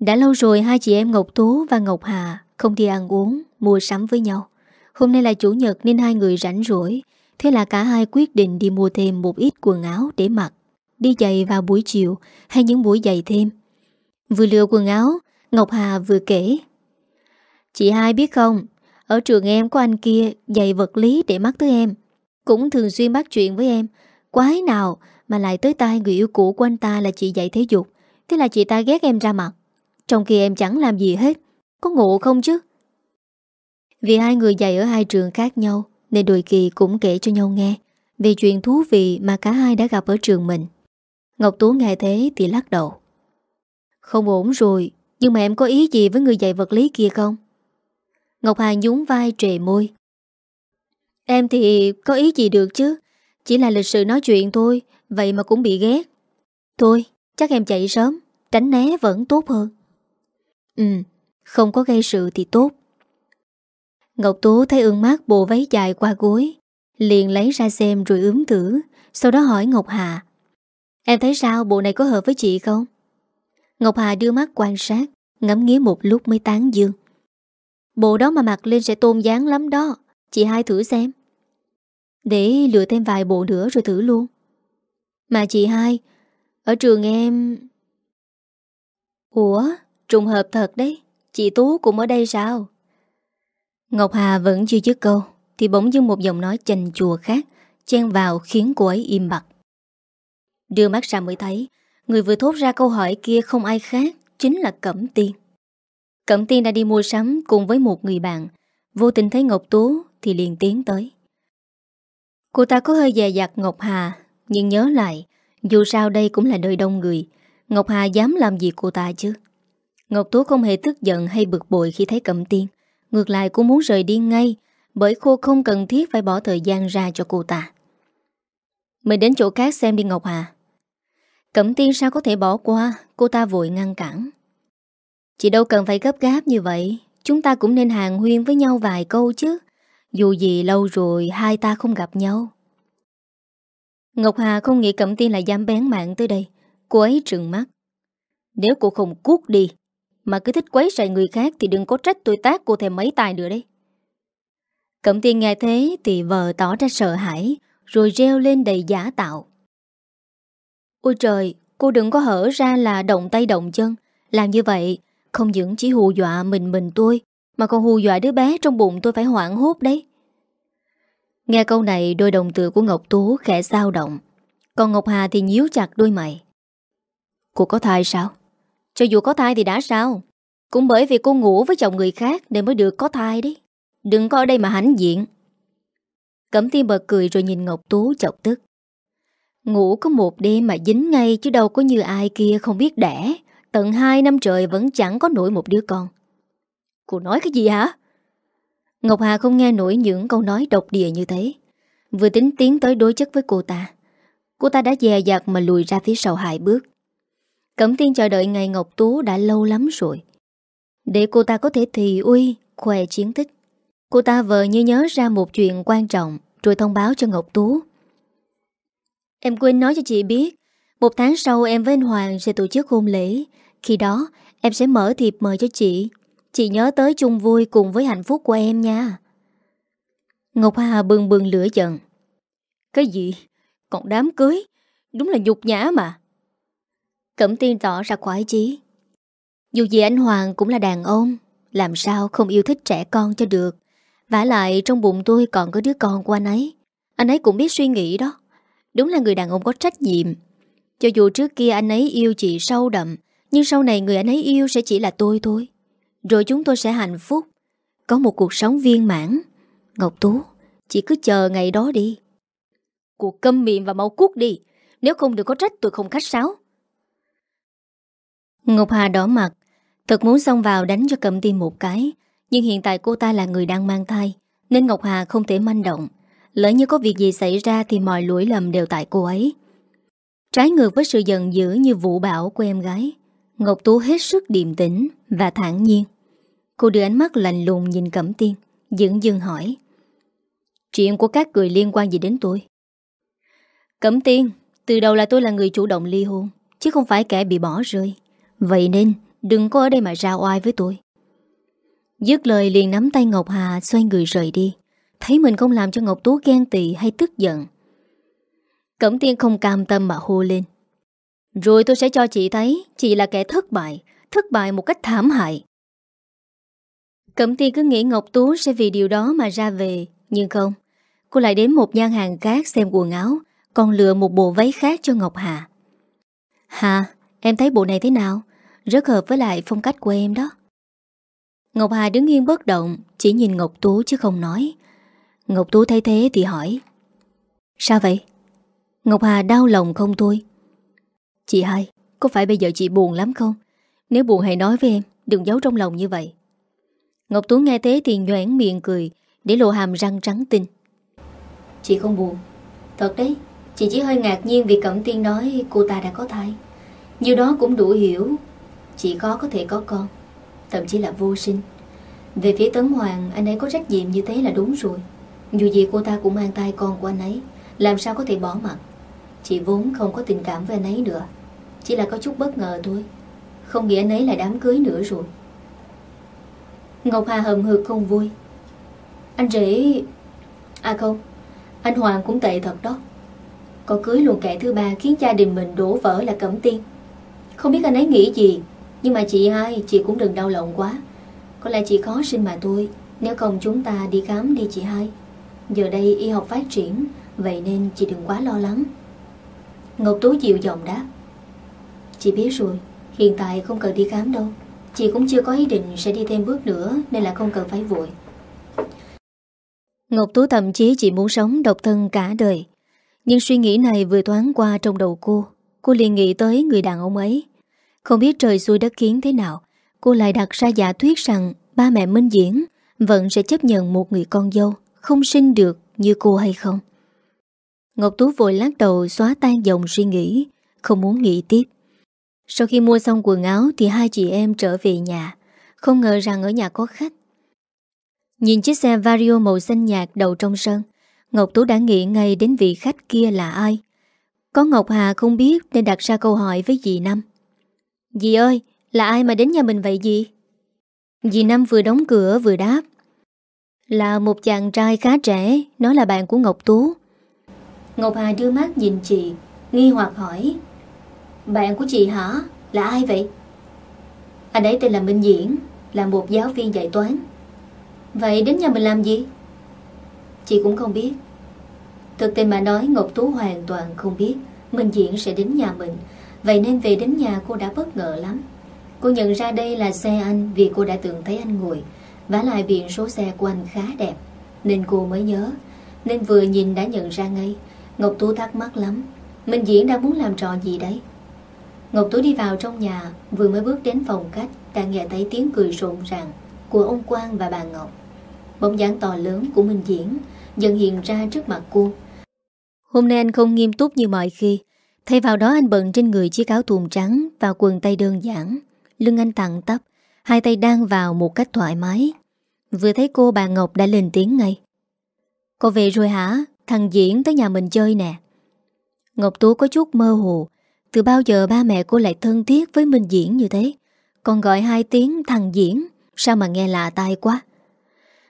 Đã lâu rồi hai chị em Ngọc Tố và Ngọc Hà không đi ăn uống, mua sắm với nhau. Hôm nay là chủ nhật nên hai người rảnh rỗi Thế là cả hai quyết định đi mua thêm một ít quần áo để mặc. Đi giày vào buổi chiều hay những buổi giày thêm. Vừa lựa quần áo Ngọc Hà vừa kể. Chị hai biết không Ở trường em có anh kia dạy vật lý để mắt tới em. Cũng thường xuyên bắt chuyện với em. Quái nào mà lại tới tai người yêu cũ của anh ta là chị dạy thể dục. Thế là chị ta ghét em ra mặt. Trong khi em chẳng làm gì hết có ngộ không chứ? Vì hai người dạy ở hai trường khác nhau, Nên đôi kỳ cũng kể cho nhau nghe Về chuyện thú vị mà cả hai đã gặp ở trường mình. Ngọc Tú nghe thế thì lắc đầu. Không ổn rồi, Nhưng mà em có ý gì với người dạy vật lý kia không? Ngọc Hà nhún vai trề môi. Em thì có ý gì được chứ? Chỉ là lịch sự nói chuyện thôi, Vậy mà cũng bị ghét. Thôi, chắc em chạy sớm, Tránh né vẫn tốt hơn. Ừ không có gây sự thì tốt. Ngọc Tú thấy ương mát bộ váy dài qua gối, Liền lấy ra xem rồi ướm thử, Sau đó hỏi Ngọc Hà, Em thấy sao? Bộ này có hợp với chị không? Ngọc Hà đưa mắt quan sát, Ngắm nghía một lúc mới tán dương. Bộ đó mà mặc lên sẽ tôn dáng lắm đó, Chị hai thử xem. Để lựa thêm vài bộ nữa rồi thử luôn. Mà chị hai, Ở trường em Ủa, Trùng hợp thật đấy. Chị Tú cũng ở đây sao? Ngọc Hà vẫn chưa dứt câu, Thì bỗng dưng một giọng nói chành chùa khác Chen vào khiến cô ấy im bặt. Đưa mắt ra mới thấy, Người vừa thốt ra câu hỏi kia không ai khác Chính là Cẩm Tiên. Cẩm Tiên đã đi mua sắm cùng với một người bạn. Vô tình thấy Ngọc Tú Thì liền tiến tới. Cô ta có hơi dè dặt Ngọc Hà, Nhưng nhớ lại, Dù sao đây cũng là nơi đông người, Ngọc Hà dám làm gì cô ta chứ? Ngọc Tú không hề tức giận hay bực bội khi thấy Cẩm Tiên. Ngược lại, cô muốn rời đi ngay, Bởi cô không cần thiết phải bỏ thời gian ra cho cô ta. Mình đến chỗ khác xem đi, Ngọc Hà. Cẩm tiên sao có thể bỏ qua? Cô ta vội ngăn cản. Chị đâu cần phải gấp gáp như vậy. Chúng ta cũng nên hàng huyên với nhau vài câu chứ. Dù gì lâu rồi, Hai ta không gặp nhau. Ngọc Hà không nghĩ Cẩm Tiên là dám bén mạng tới đây. Cô ấy trừng mắt. Nếu cô không cút đi mà cứ thích quấy rầy người khác Thì đừng có trách tôi tác cô thêm mấy tài nữa đấy Cẩm Tiên nghe thế Thì vợ tỏ ra sợ hãi Rồi reo lên đầy giả tạo Ôi trời, cô đừng có hở ra là động tay động chân. Làm như vậy, không những chỉ hù dọa mình mình tôi, mà còn hù dọa đứa bé trong bụng tôi phải hoảng hốt đấy. Nghe câu này đôi đồng tử của Ngọc Tú khẽ dao động. Còn Ngọc Hà thì nhíu chặt đôi mày. Cô có thai sao? Cho dù có thai thì đã sao? Cũng bởi vì cô ngủ với chồng người khác nên mới được có thai đấy. Đừng có ở đây mà hãnh diện. Cẩm tiên bật cười rồi nhìn Ngọc Tú chọc tức. Ngủ có một đêm mà dính ngay chứ đâu có như ai kia không biết đẻ. Tận hai năm trời vẫn chẳng có nổi một đứa con. Cô nói cái gì hả? Ngọc Hà không nghe nổi những câu nói độc địa như thế. Vừa tính tiến tới đối chất với cô ta. Cô ta đã dè dặt mà lùi ra phía sau hai bước. Cẩm tiên chờ đợi ngày Ngọc Tú đã lâu lắm rồi. Để cô ta có thể thì uy, khoe chiến tích. Cô ta vờ như nhớ ra một chuyện quan trọng rồi thông báo cho Ngọc Tú Em quên nói cho chị biết Một tháng sau em với anh Hoàng sẽ tổ chức hôn lễ Khi đó em sẽ mở thiệp mời cho chị Chị nhớ tới chung vui cùng với hạnh phúc của em nha Ngọc Hà bừng bừng lửa giận Cái gì? Còn đám cưới? Đúng là nhục nhã mà Cẩm tiên tỏ ra khoái chí. Dù gì anh Hoàng cũng là đàn ông, Làm sao không yêu thích trẻ con cho được. Vả lại trong bụng tôi còn có đứa con của anh ấy. Anh ấy cũng biết suy nghĩ đó. Đúng là người đàn ông có trách nhiệm. Cho dù trước kia anh ấy yêu chị sâu đậm, Nhưng sau này người anh ấy yêu sẽ chỉ là tôi thôi. Rồi chúng tôi sẽ hạnh phúc. Có một cuộc sống viên mãn. Ngọc Tú, Chị cứ chờ ngày đó đi. Cuộc câm miệng và mau cút đi. Nếu không được có trách tôi không khách sáo. Ngọc Hà đỏ mặt, Thật muốn xông vào đánh cho cầm tim một cái. Nhưng hiện tại cô ta là người đang mang thai, Nên Ngọc Hà không thể manh động. Lỡ như có việc gì xảy ra Thì mọi lỗi lầm đều tại cô ấy. Trái ngược với sự giận dữ như vũ bão của em gái, Ngọc Tú hết sức điềm tĩnh Và thản nhiên. Cô đưa ánh mắt lạnh lùng nhìn Cẩm Tiên, Dững dưng hỏi, Chuyện của các người liên quan gì đến tôi? Cẩm Tiên, Từ đầu là tôi là người chủ động ly hôn, Chứ không phải kẻ bị bỏ rơi. Vậy nên, đừng có ở đây mà ra oai với tôi. Dứt lời liền nắm tay Ngọc Hà, Xoay người rời đi. Thấy mình không làm cho Ngọc Tú ghen tị hay tức giận. Cẩm Tiên không cam tâm mà hô lên. Rồi tôi sẽ cho chị thấy, Chị là kẻ thất bại Thất bại một cách thảm hại. Cẩm Tiên cứ nghĩ Ngọc Tú sẽ vì điều đó mà ra về, Nhưng không. Cô lại đến một gian hàng khác xem quần áo, Còn lựa một bộ váy khác cho Ngọc Hà. Hà, Em thấy bộ này thế nào? Rất hợp với lại phong cách của em đó. Ngọc Hà đứng yên bất động, Chỉ nhìn Ngọc Tú chứ không nói. Ngọc Tú thấy thế thì hỏi, Sao vậy? Ngọc Hà đau lòng không thôi. Chị hai, Có phải bây giờ chị buồn lắm không? Nếu buồn hãy nói với em, Đừng giấu trong lòng như vậy. Ngọc Tú nghe thế thì nhoảng miệng cười, Để lộ hàm răng trắng tinh Chị không buồn. Thật đấy, Chị chỉ hơi ngạc nhiên vì Cẩm Tiên nói cô ta đã có thai. Như đó cũng đủ hiểu. Chị khó có thể có con. Thậm chí là vô sinh. Về phía Tấn Hoàng, Anh ấy có trách nhiệm như thế là đúng rồi. Dù gì cô ta cũng mang tay con của anh ấy, Làm sao có thể bỏ mặt? Chị vốn không có tình cảm với anh ấy nữa. Chỉ là có chút bất ngờ thôi. Không nghĩ anh ấy là đám cưới nữa rồi. Ngọc Hà hầm hực không vui. Anh rể À không, Anh Hoàng cũng tệ thật đó. Có cưới luôn kẻ thứ ba khiến gia đình mình đổ vỡ là cẩm tiên. Không biết anh ấy nghĩ gì. Nhưng mà chị hai, Chị cũng đừng đau lòng quá. Có lẽ chị khó sinh mà thôi. Nếu không chúng ta đi khám đi chị hai. Giờ đây y học phát triển, Vậy nên chị đừng quá lo lắng. Ngọc Tú dịu giọng đáp. Chị biết rồi, Hiện tại không cần đi khám đâu. Chị cũng chưa có ý định sẽ đi thêm bước nữa, Nên là không cần phải vội. Ngọc Tú thậm chí chỉ muốn sống độc thân cả đời. Nhưng suy nghĩ này vừa thoáng qua trong đầu cô. Cô liền nghĩ tới người đàn ông ấy. Không biết trời xuôi đất kiến thế nào. Cô lại đặt ra giả thuyết rằng Ba mẹ Minh Diễn Vẫn sẽ chấp nhận một người con dâu Không sinh được như cô hay không? Ngọc Tú vội lát đầu xóa tan dòng suy nghĩ, Không muốn nghĩ tiếp. Sau khi mua xong quần áo Thì hai chị em trở về nhà, Không ngờ rằng ở nhà có khách. Nhìn chiếc xe Vario màu xanh nhạt đầu trong sân, Ngọc Tú đã nghĩ ngay đến vị khách kia là ai. Có Ngọc Hà không biết Nên đặt ra câu hỏi với dì Năm. Dì ơi, Là ai mà đến nhà mình vậy dì Dì Năm vừa đóng cửa vừa đáp Là một chàng trai khá trẻ, Nó là bạn của Ngọc Tú Ngọc Hà đưa mắt nhìn chị, Nghi hoặc hỏi Bạn của chị hả? Là ai vậy? Anh ấy tên là Minh Diễn, Là một giáo viên dạy toán Vậy đến nhà mình làm gì? Chị cũng không biết Thực tình mà nói, Ngọc Tú hoàn toàn không biết Minh Diễn sẽ đến nhà mình Vậy nên về đến nhà cô đã bất ngờ lắm. Cô nhận ra đây là xe anh Vì cô đã từng thấy anh ngồi Và lại biển số xe của anh khá đẹp, Nên cô mới nhớ. Nên vừa nhìn đã nhận ra ngay. Ngọc Tú thắc mắc lắm Minh Diễn đang muốn làm trò gì đấy? Ngọc Tú đi vào trong nhà, Vừa mới bước đến phòng khách, Đã nghe thấy tiếng cười rộn ràng Của ông Quang và bà Ngọc. Bóng dáng to lớn của Minh Diễn Dần hiện ra trước mặt cô. Hôm nay anh không nghiêm túc như mọi khi Thay vào đó anh bận trên người chiếc áo thùm trắng Và quần tay đơn giản. Lưng anh tặng tắp, Hai tay đang vào một cách thoải mái. Vừa thấy cô, bà Ngọc đã lên tiếng ngay. Cô về rồi hả? Thằng Diễn tới nhà mình chơi nè. Ngọc Tú có chút mơ hồ. Từ bao giờ ba mẹ cô lại thân thiết với Minh Diễn như thế? Còn gọi hai tiếng thằng Diễn, Sao mà nghe lạ tai quá?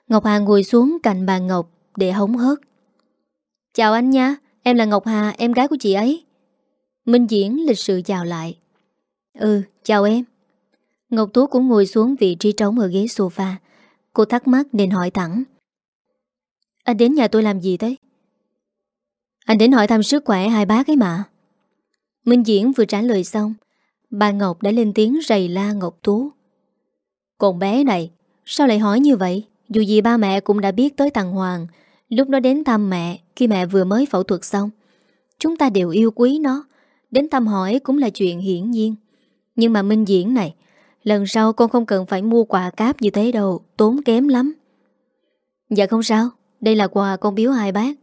Ngọc Hà ngồi xuống cạnh bà Ngọc Để hống hớt. Chào anh nha, Em là Ngọc Hà, em gái của chị ấy. Minh Diễn lịch sự chào lại. Ừ chào em. Ngọc Tú cũng ngồi xuống vị trí trống ở ghế sofa. Cô thắc mắc nên hỏi thẳng. Anh đến nhà tôi làm gì thế? Anh đến hỏi thăm sức khỏe hai bác ấy mà. Minh Diễn vừa trả lời xong, Bà Ngọc đã lên tiếng rầy la Ngọc Tú. Còn bé này, Sao lại hỏi như vậy? Dù gì ba mẹ cũng đã biết tới thằng Hoàng. Lúc nó đến thăm mẹ, Khi mẹ vừa mới phẫu thuật xong, Chúng ta đều yêu quý nó. Đến thăm hỏi cũng là chuyện hiển nhiên. Nhưng mà Minh Diễn này, Lần sau con không cần phải mua quà cáp như thế đâu, Tốn kém lắm. Dạ không sao, Đây là quà con biếu hai bác.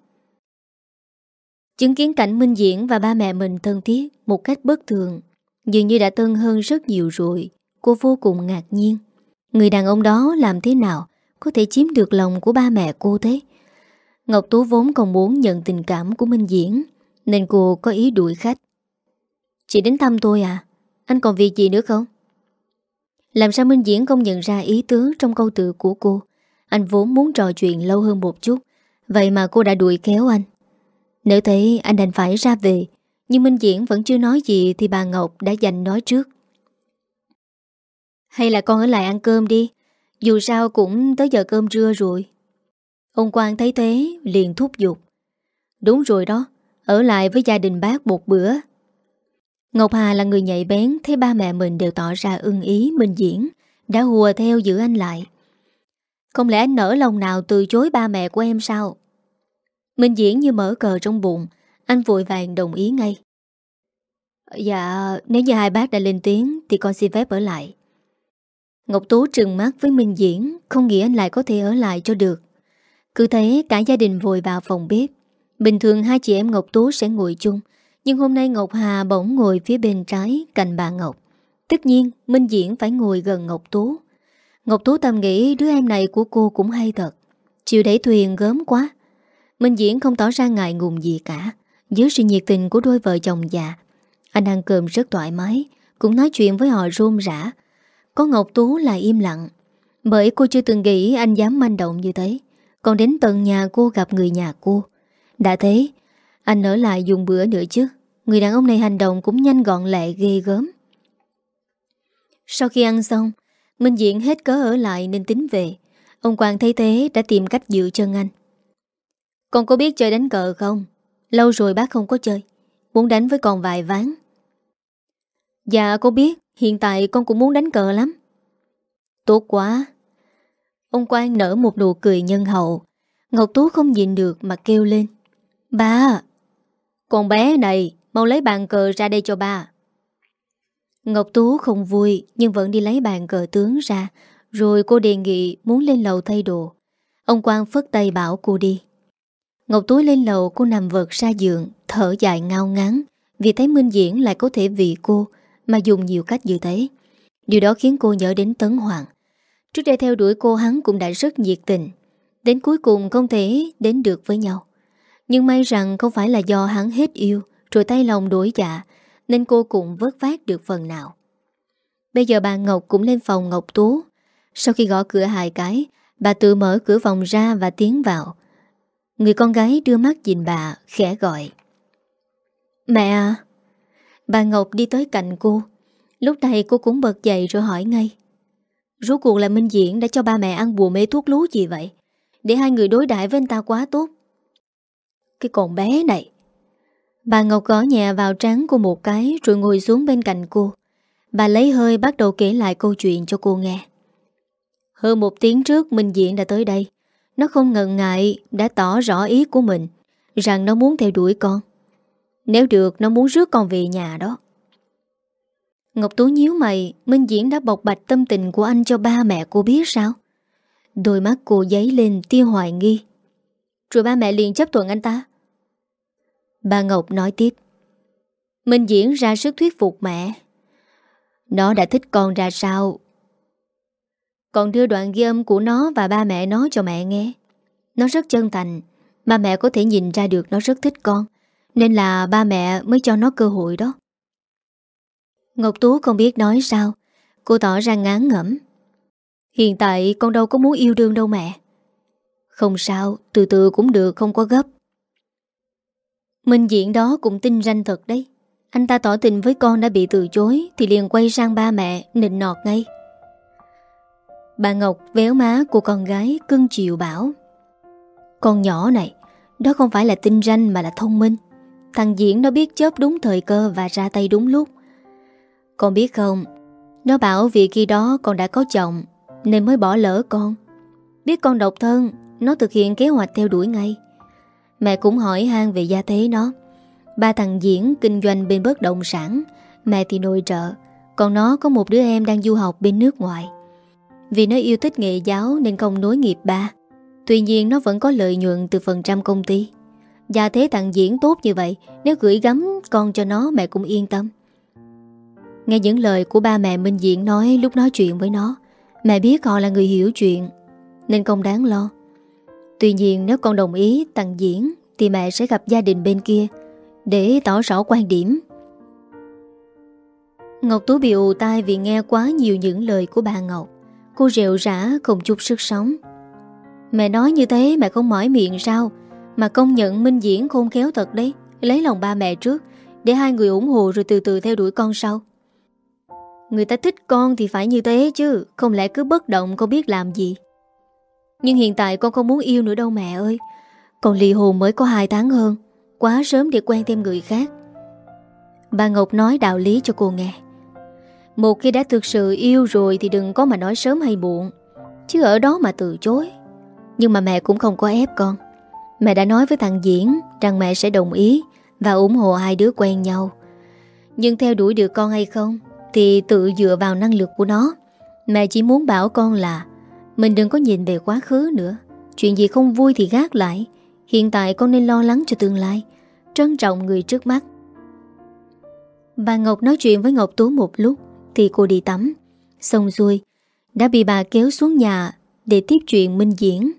Chứng kiến cảnh Minh Diễn và ba mẹ mình thân thiết Một cách bất thường, Dường như đã thân hơn rất nhiều rồi, Cô vô cùng ngạc nhiên. Người đàn ông đó làm thế nào Có thể chiếm được lòng của ba mẹ cô thế? Ngọc Tú vốn còn muốn nhận tình cảm của Minh Diễn, Nên cô có ý đuổi khách. Chị đến thăm tôi à? Anh còn việc gì nữa không? Làm sao Minh Diễn không nhận ra ý tứ Trong câu tự của cô? Anh vốn muốn trò chuyện lâu hơn một chút. Vậy mà cô đã đuổi kéo anh. Nếu thế, anh đành phải ra về. Nhưng Minh Diễn vẫn chưa nói gì Thì bà Ngọc đã dành nói trước. Hay là con ở lại ăn cơm đi. Dù sao cũng tới giờ cơm trưa rồi. Ông Quang thấy thế, liền thúc giục. Đúng rồi đó. Ở lại với gia đình bác một bữa. Ngọc Hà là người nhạy bén, Thấy ba mẹ mình đều tỏ ra ưng ý Minh Diễn, Đã hùa theo giữ anh lại. Không lẽ anh nở lòng nào từ chối ba mẹ của em sao? Minh Diễn như mở cờ trong bụng, Anh vội vàng đồng ý ngay. Dạ Nếu như hai bác đã lên tiếng Thì con xin phép ở lại. Ngọc Tú trừng mắt với Minh Diễn, Không nghĩ anh lại có thể ở lại cho được. Cứ thế cả gia đình vội vào phòng bếp. Bình thường hai chị em Ngọc Tú sẽ ngồi chung nhưng hôm nay Ngọc Hà bỗng ngồi phía bên trái cạnh bà Ngọc. Tất nhiên, Minh Diễn phải ngồi gần Ngọc Tú. Ngọc Tú tâm nghĩ đứa em này của cô cũng hay thật. Chịu đẩy thuyền gớm quá. Minh Diễn không tỏ ra ngại ngùng gì cả. Dưới sự nhiệt tình của đôi vợ chồng già, Anh ăn cơm rất thoải mái, Cũng nói chuyện với họ rôm rã. Có Ngọc Tú là im lặng. Bởi cô chưa từng nghĩ anh dám manh động như thế. Còn đến tận nhà cô gặp người nhà cô. Đã thế anh ở lại dùng bữa nữa chứ. Người đàn ông này hành động cũng nhanh gọn lẹ ghê gớm. Sau khi ăn xong, Minh Diện hết cớ ở lại nên tính về. Ông Quang thấy thế đã tìm cách giữ chân anh. Con có biết chơi đánh cờ không? Lâu rồi bác không có chơi. Muốn đánh với con vài ván. Dạ con biết. Hiện tại con cũng muốn đánh cờ lắm. Tốt quá. Ông Quang nở một nụ cười nhân hậu. Ngọc Tú không nhìn được mà kêu lên. Ba con bé này Mau lấy bàn cờ ra đây cho ba. Ngọc Tú không vui, Nhưng vẫn đi lấy bàn cờ tướng ra. Rồi cô đề nghị muốn lên lầu thay đồ. Ông Quang phất tay bảo cô đi. Ngọc Tú lên lầu, cô nằm vật ra giường, Thở dài ngao ngắn Vì thấy Minh Diễn lại có thể vì cô, Mà dùng nhiều cách như thế. Điều đó khiến cô nhớ đến Tấn Hoàng. Trước đây theo đuổi cô hắn cũng đã rất nhiệt tình. Đến cuối cùng không thể đến được với nhau. Nhưng may rằng không phải là do hắn hết yêu, Rồi tay lòng đổi dạ Nên cô cũng vớt vát được phần nào. Bây giờ bà Ngọc cũng lên phòng Ngọc Tú. Sau khi gõ cửa hai cái, Bà tự mở cửa phòng ra và tiến vào. Người con gái đưa mắt nhìn bà, Khẽ gọi. Mẹ à. Bà Ngọc đi tới cạnh cô. Lúc này cô cũng bật dậy rồi hỏi ngay. Rốt cuộc là Minh Diễn đã cho ba mẹ ăn bùa mê thuốc lú gì vậy? Để hai người đối đãi với anh ta quá tốt cái con bé này. Bà Ngọc gõ nhẹ vào trán cô một cái Rồi ngồi xuống bên cạnh cô. Bà lấy hơi bắt đầu kể lại câu chuyện cho cô nghe. Hơn một tiếng trước, Minh Diện đã tới đây. Nó không ngần ngại, Đã tỏ rõ ý của mình, Rằng nó muốn theo đuổi con. Nếu được, nó muốn rước con về nhà đó. Ngọc Tú nhíu mày, Minh Diễn đã bộc bạch tâm tình của anh cho ba mẹ cô biết sao? Đôi mắt cô giấy lên tia hoài nghi. Rồi ba mẹ liền chấp thuận anh ta. Bà Ngọc nói tiếp. Minh Diễn ra sức thuyết phục mẹ. Nó đã thích con ra sao? Còn đưa đoạn ghi âm của nó và ba mẹ nó cho mẹ nghe. Nó rất chân thành. Ba mẹ có thể nhìn ra được nó rất thích con. Nên là ba mẹ mới cho nó cơ hội đó. Ngọc Tú không biết nói sao. Cô tỏ ra ngán ngẩm. Hiện tại con đâu có muốn yêu đương đâu mẹ. Không sao, Từ từ cũng được, không có gấp. Minh diện đó cũng tin ranh thật đấy. Anh ta tỏ tình với con đã bị từ chối, Thì liền quay sang ba mẹ, Nịnh nọt ngay. Bà Ngọc véo má của con gái, Cưng chiều bảo, Con nhỏ này, Đó không phải là tinh ranh mà là thông minh. Thằng Diễn nó biết chớp đúng thời cơ Và ra tay đúng lúc. Con biết không, Nó bảo vì khi đó con đã có chồng, Nên mới bỏ lỡ con. Biết con độc thân nó thực hiện kế hoạch theo đuổi ngay. Mẹ cũng hỏi han về gia thế nó. Ba thằng Diễn kinh doanh bên bất động sản. Mẹ thì nội trợ. Còn nó có một đứa em đang du học bên nước ngoài. Vì nó yêu thích nghệ giáo Nên không nối nghiệp ba. Tuy nhiên nó vẫn có lợi nhuận từ phần trăm công ty. Gia thế thằng Diễn tốt như vậy, Nếu gửi gắm con cho nó mẹ cũng yên tâm. Nghe những lời của ba mẹ Minh Diễn nói lúc nói chuyện với nó, Mẹ biết họ là người hiểu chuyện, Nên không đáng lo. Tuy nhiên nếu con đồng ý tặng diễn Thì mẹ sẽ gặp gia đình bên kia Để tỏ rõ quan điểm. Ngọc Tú bị ù tai vì nghe quá nhiều những lời của bà Ngọc. Cô rệu rã không chút sức sống. Mẹ nói như thế mẹ không mỏi miệng sao? Mà công nhận Minh Diễn khôn khéo thật đấy. Lấy lòng ba mẹ trước, Để hai người ủng hộ rồi từ từ theo đuổi con sau. Người ta thích con thì phải như thế chứ, Không lẽ cứ bất động không biết làm gì? Nhưng hiện tại con không muốn yêu nữa đâu mẹ ơi. Còn ly hồn mới có 2 tháng hơn, Quá sớm để quen thêm người khác. Bà Ngọc nói đạo lý cho cô nghe. Một khi đã thực sự yêu rồi Thì đừng có mà nói sớm hay muộn, Chứ ở đó mà từ chối. Nhưng mà mẹ cũng không có ép con. Mẹ đã nói với thằng Diễn Rằng mẹ sẽ đồng ý Và ủng hộ hai đứa quen nhau. Nhưng theo đuổi được con hay không thì tự dựa vào năng lực của nó. Mẹ chỉ muốn bảo con là mình đừng có nhìn về quá khứ nữa. Chuyện gì không vui thì gác lại. Hiện tại con nên lo lắng cho tương lai. Trân trọng người trước mắt. Bà Ngọc nói chuyện với Ngọc Tú một lúc, Thì cô đi tắm. Xong xuôi, Đã bị bà kéo xuống nhà Để tiếp chuyện minh diễn.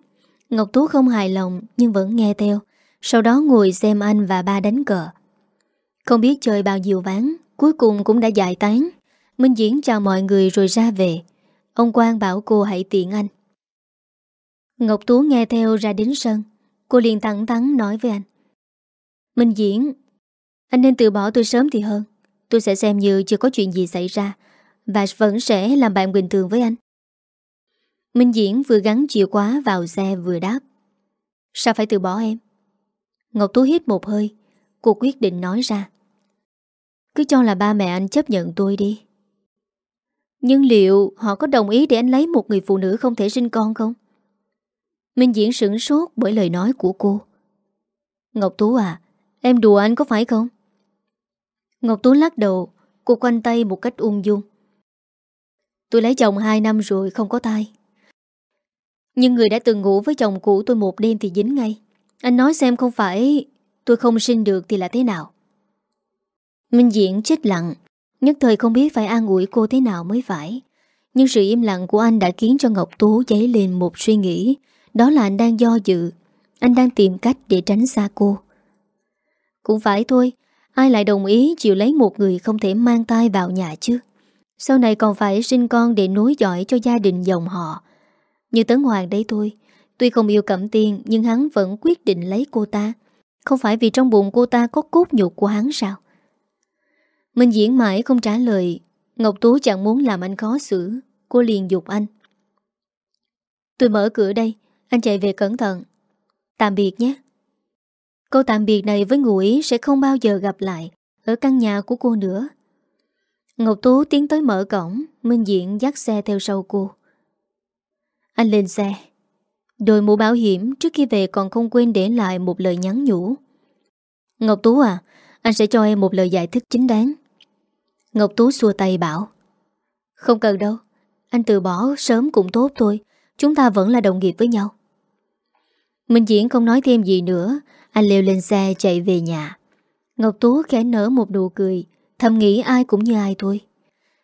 Ngọc Tú không hài lòng, Nhưng vẫn nghe theo. Sau đó ngồi xem anh và ba đánh cờ. Không biết chơi bao nhiêu ván, Cuối cùng cũng đã giải tán. Minh Diễn chào mọi người rồi ra về. Ông Quang bảo cô hãy tiện anh. Ngọc Tú nghe theo ra đến sân. Cô liền thẳng thắn nói với anh. Minh Diễn, Anh nên từ bỏ tôi sớm thì hơn. Tôi sẽ xem như chưa có chuyện gì xảy ra Và vẫn sẽ làm bạn bình thường với anh. Minh Diễn vừa gắn chìa khóa vào xe vừa đáp. Sao phải từ bỏ em? Ngọc Tú hít một hơi. Cô quyết định nói ra. Cứ cho là ba mẹ anh chấp nhận tôi đi nhưng liệu họ có đồng ý để anh lấy một người phụ nữ không thể sinh con không? Minh Diễn sửng sốt bởi lời nói của cô. Ngọc Tú à, em đùa anh có phải không? Ngọc Tú lắc đầu, cô quanh tay một cách ung dung. Tôi lấy chồng 2 năm rồi không có tai. Nhưng người đã từng ngủ với chồng cũ tôi một đêm thì dính ngay. Anh nói xem không phải tôi không sinh được thì là thế nào? Minh Diễn chết lặng, Nhất thời không biết phải an ủi cô thế nào mới phải. Nhưng sự im lặng của anh đã khiến cho Ngọc Tú dấy lên một suy nghĩ. Đó là anh đang do dự. Anh đang tìm cách để tránh xa cô. Cũng phải thôi, Ai lại đồng ý chịu lấy một người không thể mang tay vào nhà chứ? Sau này còn phải sinh con để nối dõi cho gia đình dòng họ. Như Tấn Hoàng đấy thôi, Tuy không yêu Cẩm Tiên Nhưng hắn vẫn quyết định lấy cô ta. Không phải vì trong bụng cô ta có cốt nhục của hắn sao? Minh diễn mãi không trả lời. Ngọc Tú chẳng muốn làm anh khó xử. Cô liền dục anh. Tôi mở cửa đây. Anh chạy về cẩn thận. Tạm biệt nhé. Câu tạm biệt này với ngụ ý sẽ không bao giờ gặp lại Ở căn nhà của cô nữa. Ngọc Tú tiến tới mở cổng. Minh Diễn dắt xe theo sau cô. Anh lên xe. Đội mũ bảo hiểm trước khi về còn không quên để lại một lời nhắn nhủ. Ngọc Tú à Anh sẽ cho em một lời giải thích chính đáng. Ngọc Tú xua tay bảo, Không cần đâu, Anh từ bỏ sớm cũng tốt thôi, Chúng ta vẫn là đồng nghiệp với nhau. Minh Diễn không nói thêm gì nữa, Anh leo lên xe chạy về nhà. Ngọc Tú khẽ nở một nụ cười, Thầm nghĩ ai cũng như ai thôi.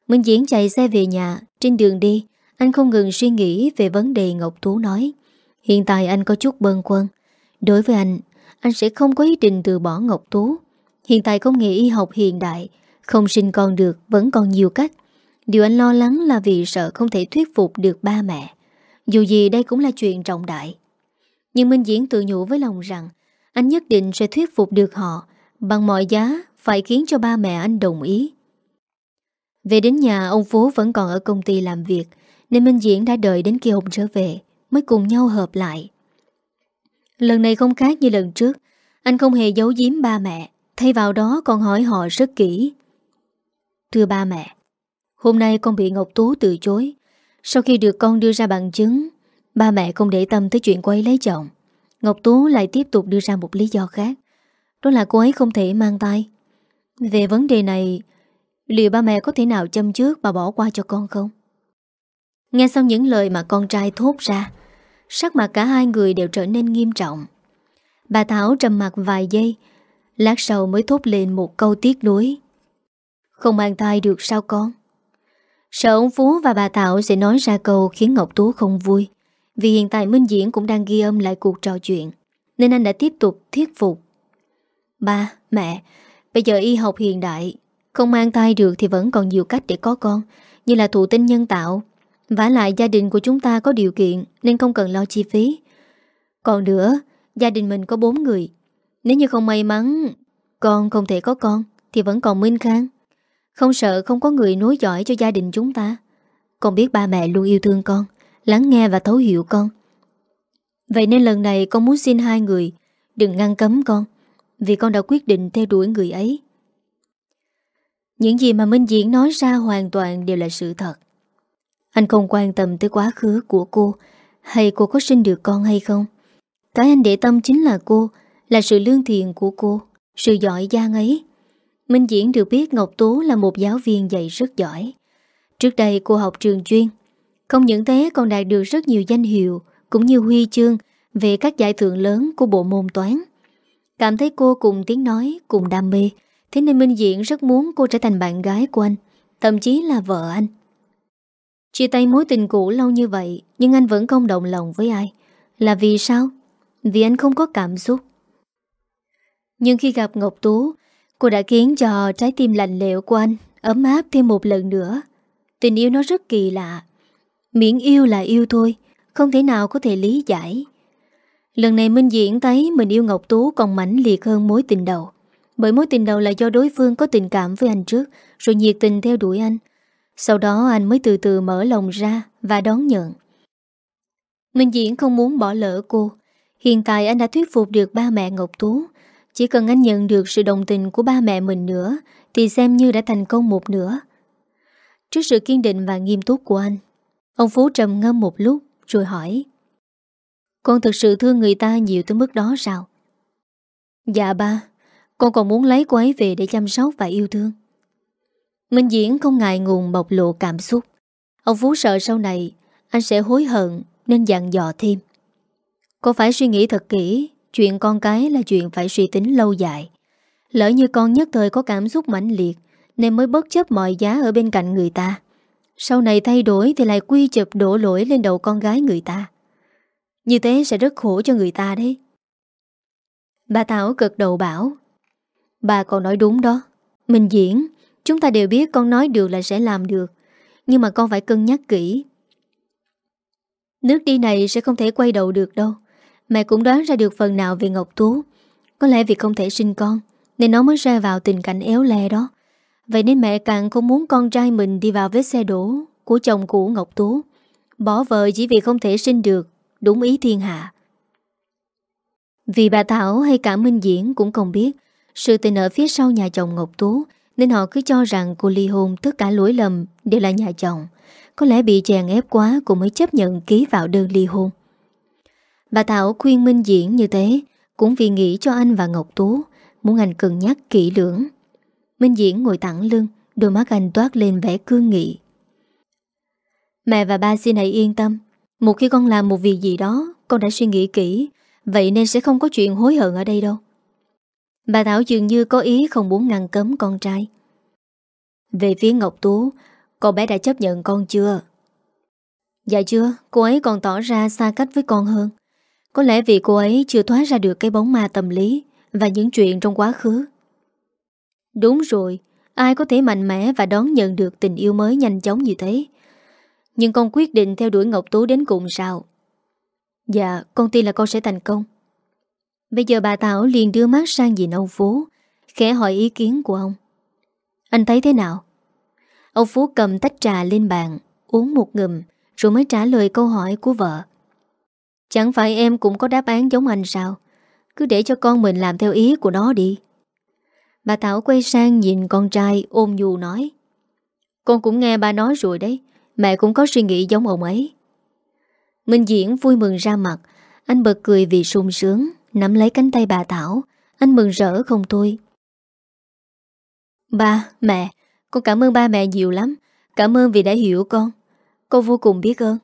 Minh Diễn chạy xe về nhà, Trên đường đi, Anh không ngừng suy nghĩ về vấn đề Ngọc Tú nói. Hiện tại anh có chút bơn quân Đối với anh Anh sẽ không có ý định từ bỏ Ngọc Tú. Hiện tại công nghệ y học hiện đại không sinh con được, vẫn còn nhiều cách. Điều anh lo lắng là vì sợ không thể thuyết phục được ba mẹ. Dù gì đây cũng là chuyện trọng đại. Nhưng Minh Diễn tự nhủ với lòng rằng, Anh nhất định sẽ thuyết phục được họ, Bằng mọi giá phải khiến cho ba mẹ anh đồng ý. Về đến nhà, ông Phú vẫn còn ở công ty làm việc, Nên Minh Diễn đã đợi đến khi ông trở về, Mới cùng nhau hợp lại. Lần này không khác như lần trước. Anh không hề giấu giếm ba mẹ, Thay vào đó còn hỏi họ rất kỹ. Thưa ba mẹ, Hôm nay con bị Ngọc Tú từ chối. Sau khi được con đưa ra bằng chứng, Ba mẹ không để tâm tới chuyện cô ấy lấy chồng. Ngọc Tú lại tiếp tục đưa ra một lý do khác. Đó là cô ấy không thể mang tay Về vấn đề này, Liệu ba mẹ có thể nào châm trước Và bỏ qua cho con không? Nghe xong những lời mà con trai thốt ra, Sắc mặt cả hai người đều trở nên nghiêm trọng. Bà Thảo trầm mặt vài giây, Lát sau mới thốt lên một câu tiếc nuối. Không mang thai được sao con? Sợ ông Phú và bà Thảo sẽ nói ra câu khiến Ngọc Tú không vui. Vì hiện tại Minh Diễn cũng đang ghi âm lại cuộc trò chuyện Nên anh đã tiếp tục thuyết phục. Ba, mẹ Bây giờ y học hiện đại Không mang thai được thì vẫn còn nhiều cách để có con Như là thụ tinh nhân tạo. Vả lại gia đình của chúng ta có điều kiện Nên không cần lo chi phí. Còn nữa Gia đình mình có bốn người Nếu như không may mắn Con không thể có con Thì vẫn còn Minh Khang. Không sợ không có người nối dõi cho gia đình chúng ta. Con biết ba mẹ luôn yêu thương con, Lắng nghe và thấu hiểu con. Vậy nên lần này con muốn xin hai người Đừng ngăn cấm con, Vì con đã quyết định theo đuổi người ấy. Những gì mà Minh Diễn nói ra hoàn toàn đều là sự thật. Anh không quan tâm tới quá khứ của cô, Hay cô có sinh được con hay không. Cái anh để tâm chính là cô, Là sự lương thiện của cô, Sự giỏi giang ấy. Minh Diễn được biết Ngọc Tú là một giáo viên dạy rất giỏi. Trước đây cô học trường chuyên. Không những thế, còn đạt được rất nhiều danh hiệu Cũng như huy chương Về các giải thưởng lớn của bộ môn toán. Cảm thấy cô cùng tiếng nói, Cùng đam mê, Thế nên Minh Diễn rất muốn cô trở thành bạn gái của anh, Thậm chí là vợ anh. Chia tay mối tình cũ lâu như vậy, Nhưng anh vẫn không động lòng với ai. Là vì sao? Vì anh không có cảm xúc. Nhưng khi gặp Ngọc Tú Cô đã khiến cho trái tim lạnh lẽo của anh Ấm áp thêm một lần nữa. Tình yêu nó rất kỳ lạ. Miễn yêu là yêu thôi, Không thể nào có thể lý giải. Lần này Minh Diễn thấy mình yêu Ngọc Tú còn mãnh liệt hơn mối tình đầu, Bởi mối tình đầu là do đối phương có tình cảm với anh trước, Rồi nhiệt tình theo đuổi anh. Sau đó anh mới từ từ mở lòng ra Và đón nhận. Minh Diễn không muốn bỏ lỡ cô. Hiện tại anh đã thuyết phục được ba mẹ Ngọc Tú. Chỉ cần anh nhận được sự đồng tình của ba mẹ mình nữa, Thì xem như đã thành công một nửa. Trước sự kiên định và nghiêm túc của anh, Ông Phú trầm ngâm một lúc, Rồi hỏi, Con thực sự thương người ta nhiều tới mức đó sao? Dạ ba, Con còn muốn lấy cô ấy về để chăm sóc và yêu thương. Minh Diễn không ngại ngùng bộc lộ cảm xúc. Ông Phú sợ sau này Anh sẽ hối hận Nên dặn dò thêm Cô phải suy nghĩ thật kỹ Chuyện con cái là chuyện phải suy tính lâu dài. Lỡ như con nhất thời có cảm xúc mãnh liệt, Nên mới bất chấp mọi giá ở bên cạnh người ta. Sau này thay đổi thì lại quy chụp đổ lỗi lên đầu con gái người ta. Như thế sẽ rất khổ cho người ta đấy. Bà Thảo cực đầu bảo, Bà còn nói đúng đó. Mình diễn, Chúng ta đều biết con nói được là sẽ làm được, Nhưng mà con phải cân nhắc kỹ. Nước đi này sẽ không thể quay đầu được đâu. Mẹ cũng đoán ra được phần nào về Ngọc Tú. Có lẽ vì không thể sinh con, Nên nó mới ra vào tình cảnh éo le đó. Vậy nên mẹ càng không muốn con trai mình đi vào vết xe đổ Của chồng cũ Ngọc Tú. Bỏ vợ chỉ vì không thể sinh được, Đúng ý thiên hạ. Vì bà Thảo hay cả Minh Diễn cũng không biết, Sự tình ở phía sau nhà chồng Ngọc Tú, Nên họ cứ cho rằng cô ly hôn Tất cả lỗi lầm đều là nhà chồng. Có lẽ bị chèn ép quá Cô mới chấp nhận ký vào đơn ly hôn. Bà Thảo khuyên Minh Diễn như thế Cũng vì nghĩ cho anh và Ngọc Tú Muốn anh cân nhắc kỹ lưỡng. Minh Diễn ngồi thẳng lưng Đôi mắt anh toát lên vẻ cương nghị. Mẹ và ba xin hãy yên tâm Một khi con làm một việc gì đó Con đã suy nghĩ kỹ Vậy nên sẽ không có chuyện hối hận ở đây đâu. Bà Thảo dường như có ý không muốn ngăn cấm con trai. Về phía Ngọc Tú Cô bé đã chấp nhận con chưa? Dạ chưa, cô ấy còn tỏ ra xa cách với con hơn có lẽ vì cô ấy chưa thoát ra được cái bóng ma tâm lý Và những chuyện trong quá khứ. Đúng rồi, Ai có thể mạnh mẽ và đón nhận được tình yêu mới nhanh chóng như thế? Nhưng con quyết định theo đuổi Ngọc Tú đến cùng sao? Dạ con tin là con sẽ thành công. Bây giờ bà Thảo liền đưa mắt sang nhìn ông Phú, Khẽ hỏi ý kiến của ông. Anh thấy thế nào? Ông Phú cầm tách trà lên bàn, Uống một ngùm Rồi mới trả lời câu hỏi của vợ. Chẳng phải em cũng có đáp án giống anh sao? Cứ để cho con mình làm theo ý của nó đi. Bà Thảo quay sang nhìn con trai ôm dù nói. Con cũng nghe ba nói rồi đấy. Mẹ cũng có suy nghĩ giống ông ấy. Minh Diễn vui mừng ra mặt. Anh bật cười vì sung sướng Nắm lấy cánh tay bà Thảo. Anh mừng rỡ không thôi. Ba, mẹ Con cảm ơn ba mẹ nhiều lắm. Cảm ơn vì đã hiểu con. Con vô cùng biết ơn.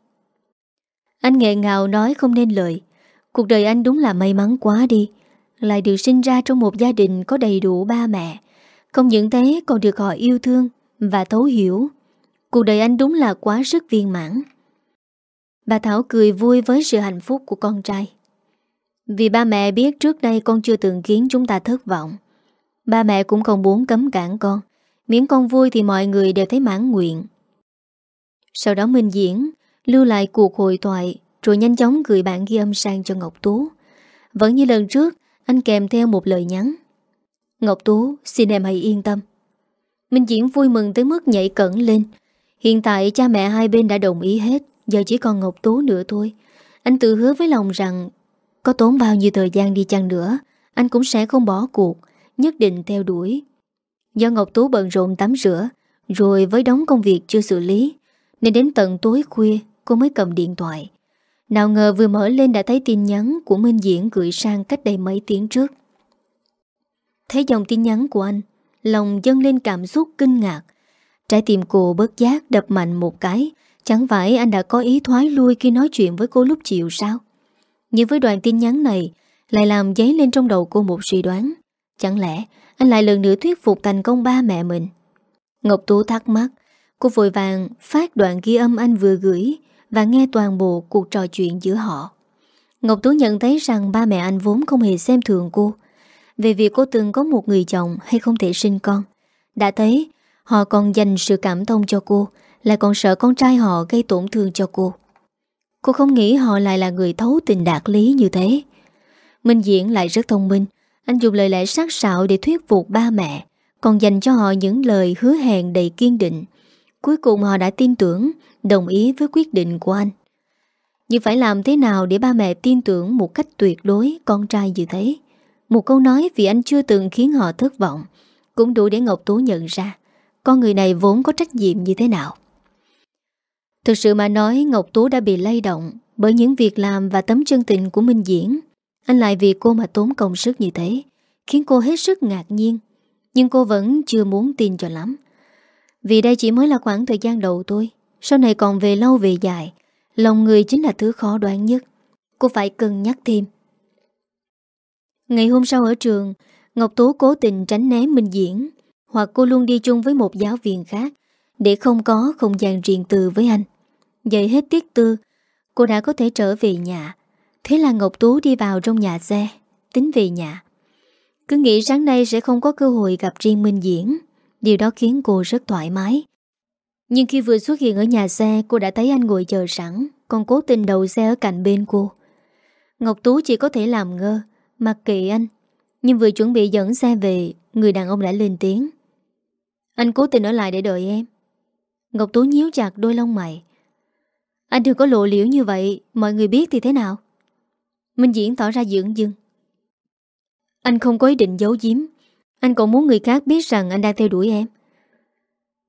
Anh nghẹn ngào nói không nên lời. Cuộc đời anh đúng là may mắn quá đi. Lại được sinh ra trong một gia đình Có đầy đủ ba mẹ. Không những thế, còn được họ yêu thương Và thấu hiểu. Cuộc đời anh đúng là quá sức viên mãn. Bà Thảo cười vui với sự hạnh phúc của con trai. Vì ba mẹ biết trước đây con chưa từng khiến chúng ta thất vọng. Ba mẹ cũng không muốn cấm cản con. Miễn con vui thì mọi người đều thấy mãn nguyện. Sau đó Minh Diễn Lưu lại cuộc hội thoại Rồi nhanh chóng gửi bản ghi âm sang cho Ngọc Tú. Vẫn như lần trước, Anh kèm theo một lời nhắn. Ngọc Tú, xin em hãy yên tâm. Minh Diễn vui mừng tới mức nhảy cẩn lên. Hiện tại cha mẹ hai bên đã đồng ý hết, Giờ chỉ còn Ngọc Tú nữa thôi. Anh tự hứa với lòng rằng Có tốn bao nhiêu thời gian đi chăng nữa, Anh cũng sẽ không bỏ cuộc, Nhất định theo đuổi. Do Ngọc Tú bận rộn tắm rửa, Rồi với đống công việc chưa xử lý, Nên đến tận tối khuya Cô mới cầm điện thoại. Nào ngờ vừa mở lên đã thấy tin nhắn Của Minh Diễn gửi sang cách đây mấy tiếng trước. Thấy dòng tin nhắn của anh, Lòng dâng lên cảm xúc kinh ngạc. Trái tim cô bớt giác, đập mạnh một cái. Chẳng phải anh đã có ý thoái lui Khi nói chuyện với cô lúc chiều sao? Nhưng với đoạn tin nhắn này, Lại làm giấy lên trong đầu cô một suy đoán. Chẳng lẽ anh lại lần nữa thuyết phục thành công ba mẹ mình? Ngọc Tú thắc mắc. Cô vội vàng phát đoạn ghi âm anh vừa gửi. Và nghe toàn bộ cuộc trò chuyện giữa họ. Ngọc Tú nhận thấy rằng ba mẹ anh vốn không hề xem thường cô. Về việc cô từng có một người chồng hay không thể sinh con, Đã thấy họ còn dành sự cảm thông cho cô, Lại còn sợ con trai họ gây tổn thương cho cô. Cô không nghĩ họ lại là người thấu tình đạt lý như thế. Minh Diễn lại rất thông minh. Anh dùng lời lẽ sát sạo để thuyết phục ba mẹ, Còn dành cho họ những lời hứa hẹn đầy kiên định. Cuối cùng họ đã tin tưởng, Đồng ý với quyết định của anh. Nhưng phải làm thế nào để ba mẹ tin tưởng Một cách tuyệt đối con trai như thế? Một câu nói vì anh chưa từng khiến họ thất vọng Cũng đủ để Ngọc Tú nhận ra Con người này vốn có trách nhiệm như thế nào. Thực sự mà nói, Ngọc Tú đã bị lay động Bởi những việc làm và tấm chân tình của Minh Diễn. Anh lại vì cô mà tốn công sức như thế, Khiến cô hết sức ngạc nhiên. Nhưng cô vẫn chưa muốn tin cho lắm. Vì đây chỉ mới là khoảng thời gian đầu thôi. Sau này còn về lâu về dài, Lòng người chính là thứ khó đoán nhất. Cô phải cân nhắc thêm. Ngày hôm sau ở trường, Ngọc Tố cố tình tránh né Minh Diễn, Hoặc cô luôn đi chung với một giáo viên khác, Để không có không gian riêng tư với anh. Dậy hết tiết tư, Cô đã có thể trở về nhà. Thế là Ngọc Tú đi vào trong nhà xe, Tính về nhà. Cứ nghĩ sáng nay sẽ không có cơ hội gặp riêng Minh Diễn. Điều đó khiến cô rất thoải mái. Nhưng khi vừa xuất hiện ở nhà xe, Cô đã thấy anh ngồi chờ sẵn, Còn cố tình đầu xe ở cạnh bên cô. Ngọc Tú chỉ có thể làm ngơ, Mặc kệ anh, Nhưng vừa chuẩn bị dẫn xe về, Người đàn ông đã lên tiếng. Anh cố tình ở lại để đợi em. Ngọc Tú nhíu chặt đôi lông mày. Anh đừng có lộ liễu như vậy, Mọi người biết thì thế nào? Minh Diễn tỏ ra dưỡng dưng. Anh không có ý định giấu giếm. Anh còn muốn người khác biết rằng anh đang theo đuổi em.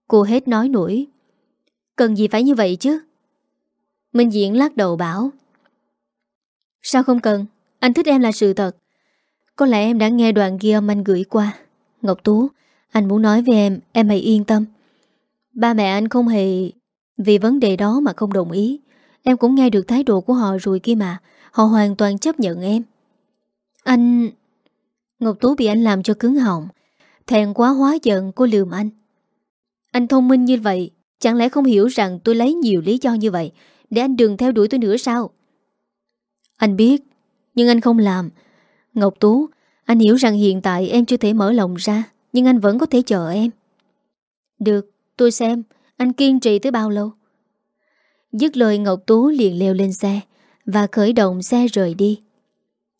Cô hết nói nổi. Cần gì phải như vậy chứ? Minh Diễn lắc đầu bảo. Sao không cần? Anh thích em là sự thật. Có lẽ em đã nghe đoạn ghi âm anh gửi qua. Ngọc Tú, Anh muốn nói với em Em hãy yên tâm. Ba mẹ anh không hề Vì vấn đề đó mà không đồng ý. Em cũng nghe được thái độ của họ rồi kia mà. Họ hoàn toàn chấp nhận em. Anh... Ngọc Tú bị anh làm cho cứng họng, thèn quá hóa giận cô lườm anh. Anh thông minh như vậy, Chẳng lẽ không hiểu rằng tôi lấy nhiều lý do như vậy Để anh đừng theo đuổi tôi nữa sao? Anh biết, Nhưng anh không làm. Ngọc Tú, Anh hiểu rằng hiện tại em chưa thể mở lòng ra, Nhưng anh vẫn có thể chờ em. Được, tôi xem Anh kiên trì tới bao lâu. Dứt lời, Ngọc Tú liền leo lên xe và khởi động xe rời đi.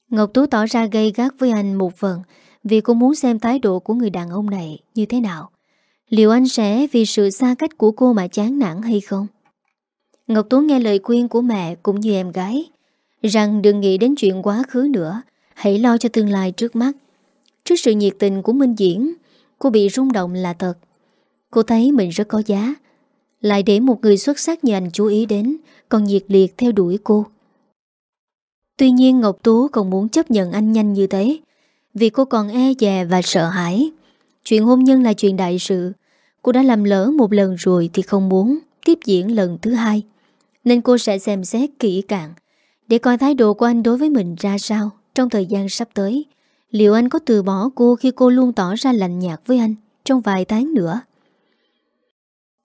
Ngọc Tú tỏ ra gây gắt với anh một phần vì cô muốn xem thái độ của người đàn ông này như thế nào. Liệu anh sẽ vì sự xa cách của cô mà chán nản hay không? Ngọc Tú nghe lời khuyên của mẹ cũng như em gái, rằng đừng nghĩ đến chuyện quá khứ nữa, hãy lo cho tương lai trước mắt. Trước sự nhiệt tình của Minh Diễn, cô bị rung động là thật. Cô thấy mình rất có giá, Lại để một người xuất sắc như anh chú ý đến, Còn nhiệt liệt theo đuổi cô Tuy nhiên Ngọc Tú còn muốn chấp nhận anh nhanh như thế, Vì cô còn e dè và sợ hãi. Chuyện hôn nhân là chuyện đại sự. Cô đã làm lỡ một lần rồi Thì không muốn tiếp diễn lần thứ hai. Nên cô sẽ xem xét kỹ càng, Để coi thái độ của anh đối với mình ra sao Trong thời gian sắp tới. Liệu anh có từ bỏ cô khi cô luôn tỏ ra lạnh nhạt với anh Trong vài tháng nữa?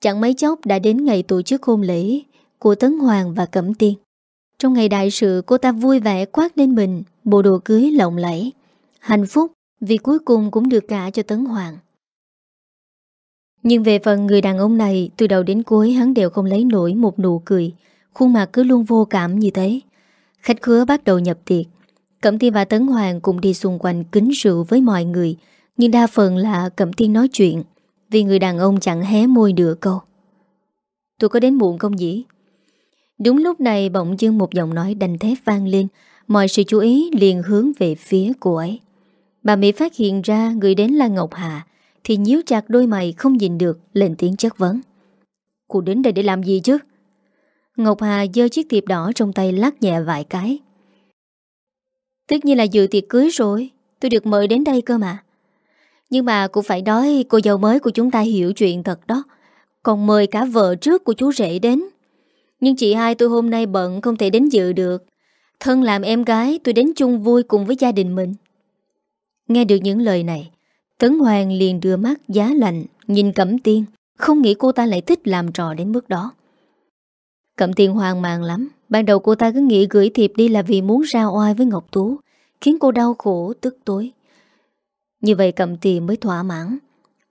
Chẳng mấy chốc đã đến ngày tổ chức hôn lễ Của Tấn Hoàng và Cẩm Tiên. Trong ngày đại sự, cô ta vui vẻ khoác lên mình, Bộ đồ cưới lộng lẫy. Hạnh phúc, vì cuối cùng cũng được cả cho Tấn Hoàng. Nhưng về phần người đàn ông này, Từ đầu đến cuối hắn đều không lấy nổi một nụ cười. Khuôn mặt cứ luôn vô cảm như thế. Khách khứa bắt đầu nhập tiệc. Cẩm Tiên và Tấn Hoàng cùng đi xung quanh kính rượu với mọi người, Nhưng đa phần là Cẩm Tiên nói chuyện, Vì người đàn ông chẳng hé môi được câu. Tôi có đến muộn không dĩ Đúng lúc này bỗng dưng một giọng nói đành thép vang lên. Mọi sự chú ý liền hướng về phía cô ấy. Bà Mỹ phát hiện ra người đến là Ngọc Hà, Thì nhíu chặt đôi mày không nhìn được, Lên tiếng chất vấn. Cô đến đây để làm gì chứ? Ngọc Hà dơ chiếc tiệp đỏ trong tay lắc nhẹ vài cái. Tất nhiên là dự tiệc cưới rồi, Tôi được mời đến đây cơ mà. Nhưng mà cũng phải nói cô dâu mới của chúng ta hiểu chuyện thật đó. Còn mời cả vợ trước của chú rể đến. Nhưng chị hai tôi hôm nay bận không thể đến dự được. Thân làm em gái, tôi đến chung vui cùng với gia đình mình. Nghe được những lời này, Tấn Hoàng liền đưa mắt giá lạnh, Nhìn Cẩm Tiên. Không nghĩ cô ta lại thích làm trò đến mức đó. Cẩm Tiên hoang mang lắm. Ban đầu cô ta cứ nghĩ gửi thiệp đi là vì muốn ra oai với Ngọc Tú, Khiến cô đau khổ, tức tối. Như vậy Cẩm Tiên mới thỏa mãn.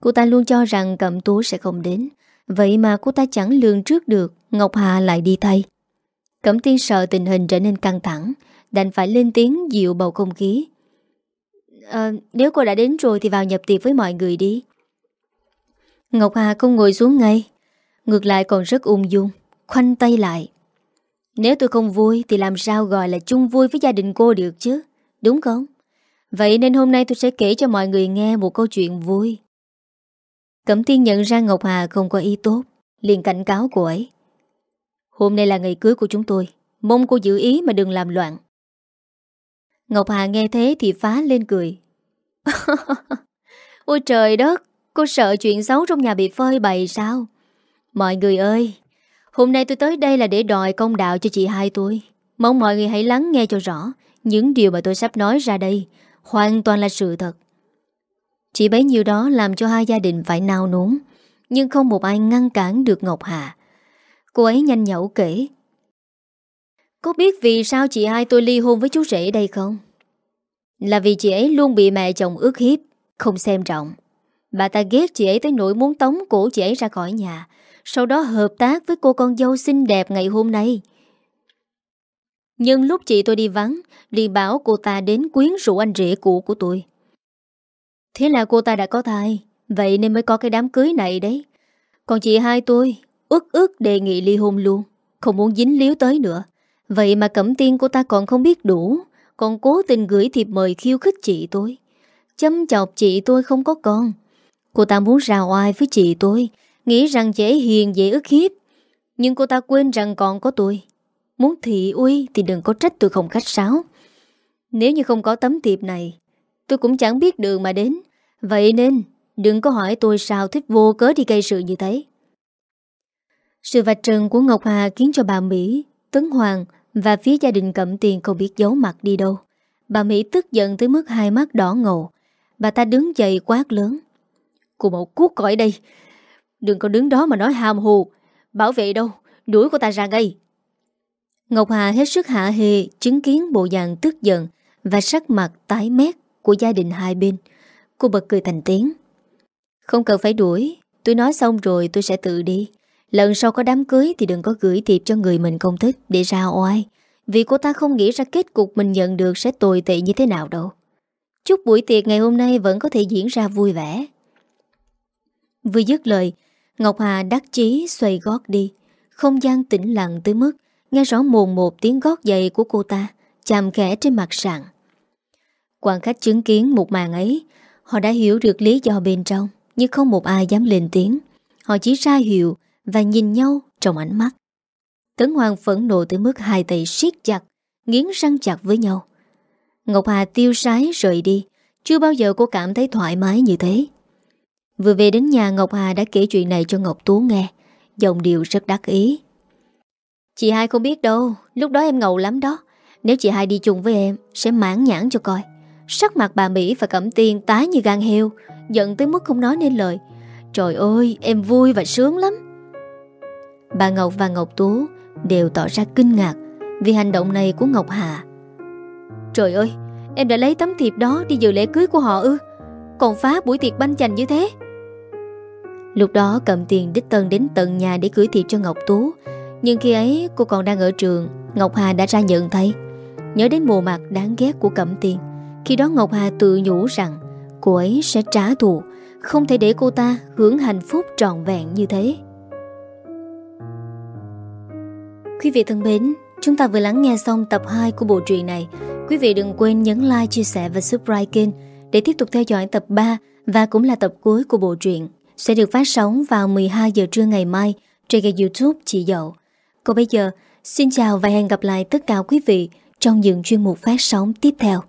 Cô ta luôn cho rằng Cẩm Tú sẽ không đến. Vậy mà cô ta chẳng lường trước được. Ngọc Hà lại đi thay Cẩm Tiên sợ tình hình trở nên căng thẳng Đành phải lên tiếng dịu bầu không khí. À, Nếu cô đã đến rồi thì vào nhập tiệc với mọi người đi. Ngọc Hà không ngồi xuống ngay Ngược lại còn rất ung dung Khoanh tay lại. Nếu tôi không vui thì làm sao gọi là chung vui với gia đình cô được chứ Đúng không? Vậy nên hôm nay tôi sẽ kể cho mọi người nghe một câu chuyện vui. Cẩm tiên nhận ra Ngọc Hà không có ý tốt liền cảnh cáo cô ấy. Hôm nay là ngày cưới của chúng tôi Mong cô giữ ý mà đừng làm loạn Ngọc Hà nghe thế thì phá lên cười. Ôi trời đất, cô sợ chuyện xấu trong nhà bị phơi bày sao? Mọi người ơi, hôm nay tôi tới đây là để đòi công đạo cho chị hai tôi. Mong mọi người hãy lắng nghe cho rõ. Những điều mà tôi sắp nói ra đây hoàn toàn là sự thật. Chỉ bấy nhiêu đó làm cho hai gia đình phải nao núng. Nhưng không một ai ngăn cản được Ngọc Hà. Cô ấy nhanh nhậu kể có biết vì sao chị hai tôi ly hôn với chú rể đây không? Là vì chị ấy luôn bị mẹ chồng ước hiếp, không xem trọng. Bà ta ghét chị ấy tới nỗi muốn tống cổ chị ấy ra khỏi nhà, sau đó hợp tác với cô con dâu xinh đẹp ngày hôm nay. Nhưng lúc chị tôi đi vắng, liền bảo cô ta đến quyến rũ anh rể cũ của tôi. Thế là cô ta đã có thai, vậy nên mới có cái đám cưới này đấy. Còn chị hai tôi, ước ức đề nghị ly hôn luôn, không muốn dính líu tới nữa. Vậy mà cẩm tiên của ta còn không biết đủ. Còn cố tình gửi thiệp mời khiêu khích chị tôi. Châm chọc chị tôi không có con. Cô ta muốn rào oai với chị tôi. Nghĩ rằng dễ hiền dễ ức hiếp. Nhưng cô ta quên rằng còn có tôi. Muốn thị uy thì đừng có trách tôi không khách sáo. Nếu như không có tấm thiệp này Tôi cũng chẳng biết đường mà đến. Vậy nên đừng có hỏi tôi sao thích vô cớ đi gây sự như thế. Sự vạch trần của Ngọc Hà khiến cho bà Mỹ Tấn Hoàng và phía gia đình Cẩm Tiền không biết giấu mặt đi đâu. Bà Mỹ tức giận tới mức hai mắt đỏ ngầu. Bà ta đứng dậy quát lớn. Cô mẫu cút cõi đây. Đừng có đứng đó mà nói hàm hồ. Bảo vệ đâu, đuổi cô ta ra ngay. Ngọc Hà hết sức hạ hề chứng kiến bộ dạng tức giận và sắc mặt tái mét của gia đình hai bên. Cô bật cười thành tiếng. Không cần phải đuổi, tôi nói xong rồi tôi sẽ tự đi. Lần sau có đám cưới thì đừng có gửi thiệp cho người mình không thích để ra oai. Vì cô ta không nghĩ ra kết cục mình nhận được sẽ tồi tệ như thế nào đâu. Chúc buổi tiệc ngày hôm nay vẫn có thể diễn ra vui vẻ. Vừa dứt lời, Ngọc Hà đắc chí xoay gót đi. Không gian tĩnh lặng tới mức nghe rõ mồn một tiếng gót giày của cô ta chạm khẽ trên mặt sàn. Quan khách chứng kiến một màn ấy, họ đã hiểu được lý do bên trong, nhưng không một ai dám lên tiếng. Họ chỉ ra hiệu và nhìn nhau trong ánh mắt. Tấn Hoàng phẫn nộ tới mức hai tay siết chặt, Nghiến răng chặt với nhau. Ngọc Hà tiêu sái rời đi, Chưa bao giờ cô cảm thấy thoải mái như thế. Vừa về đến nhà, Ngọc Hà đã kể chuyện này cho Ngọc Tú nghe. Giọng điệu rất đắc ý. Chị hai không biết đâu, Lúc đó em ngầu lắm đó. Nếu chị hai đi chung với em, Sẽ mãn nhãn cho coi. Sắc mặt bà Mỹ và Cẩm Tiên tái như gan heo, Giận tới mức không nói nên lời. Trời ơi, em vui và sướng lắm. Bà Ngọc và Ngọc Tú Đều tỏ ra kinh ngạc Vì hành động này của Ngọc Hà Trời ơi, Em đã lấy tấm thiệp đó đi dự lễ cưới của họ ư? Còn phá buổi tiệc banh chành như thế? Lúc đó cầm tiền đích tân đến tận nhà để cưới thiệp cho Ngọc Tú. Nhưng khi ấy cô còn đang ở trường, Ngọc Hà đã ra nhận thấy. Nhớ đến mùa mặt đáng ghét của Cẩm Tiền, Khi đó Ngọc Hà tự nhủ rằng Cô ấy sẽ trả thù, Không thể để cô ta hưởng hạnh phúc trọn vẹn như thế. Quý vị thân mến Chúng ta vừa lắng nghe xong tập 2 của bộ truyện này. Quý vị đừng quên nhấn like, chia sẻ và subscribe kênh Để tiếp tục theo dõi tập 3 Và cũng là tập cuối của bộ truyện. Sẽ được phát sóng vào 12 giờ trưa ngày mai Trên kênh youtube Chị Dậu. Còn bây giờ Xin chào và hẹn gặp lại tất cả quý vị Trong những chuyên mục phát sóng tiếp theo.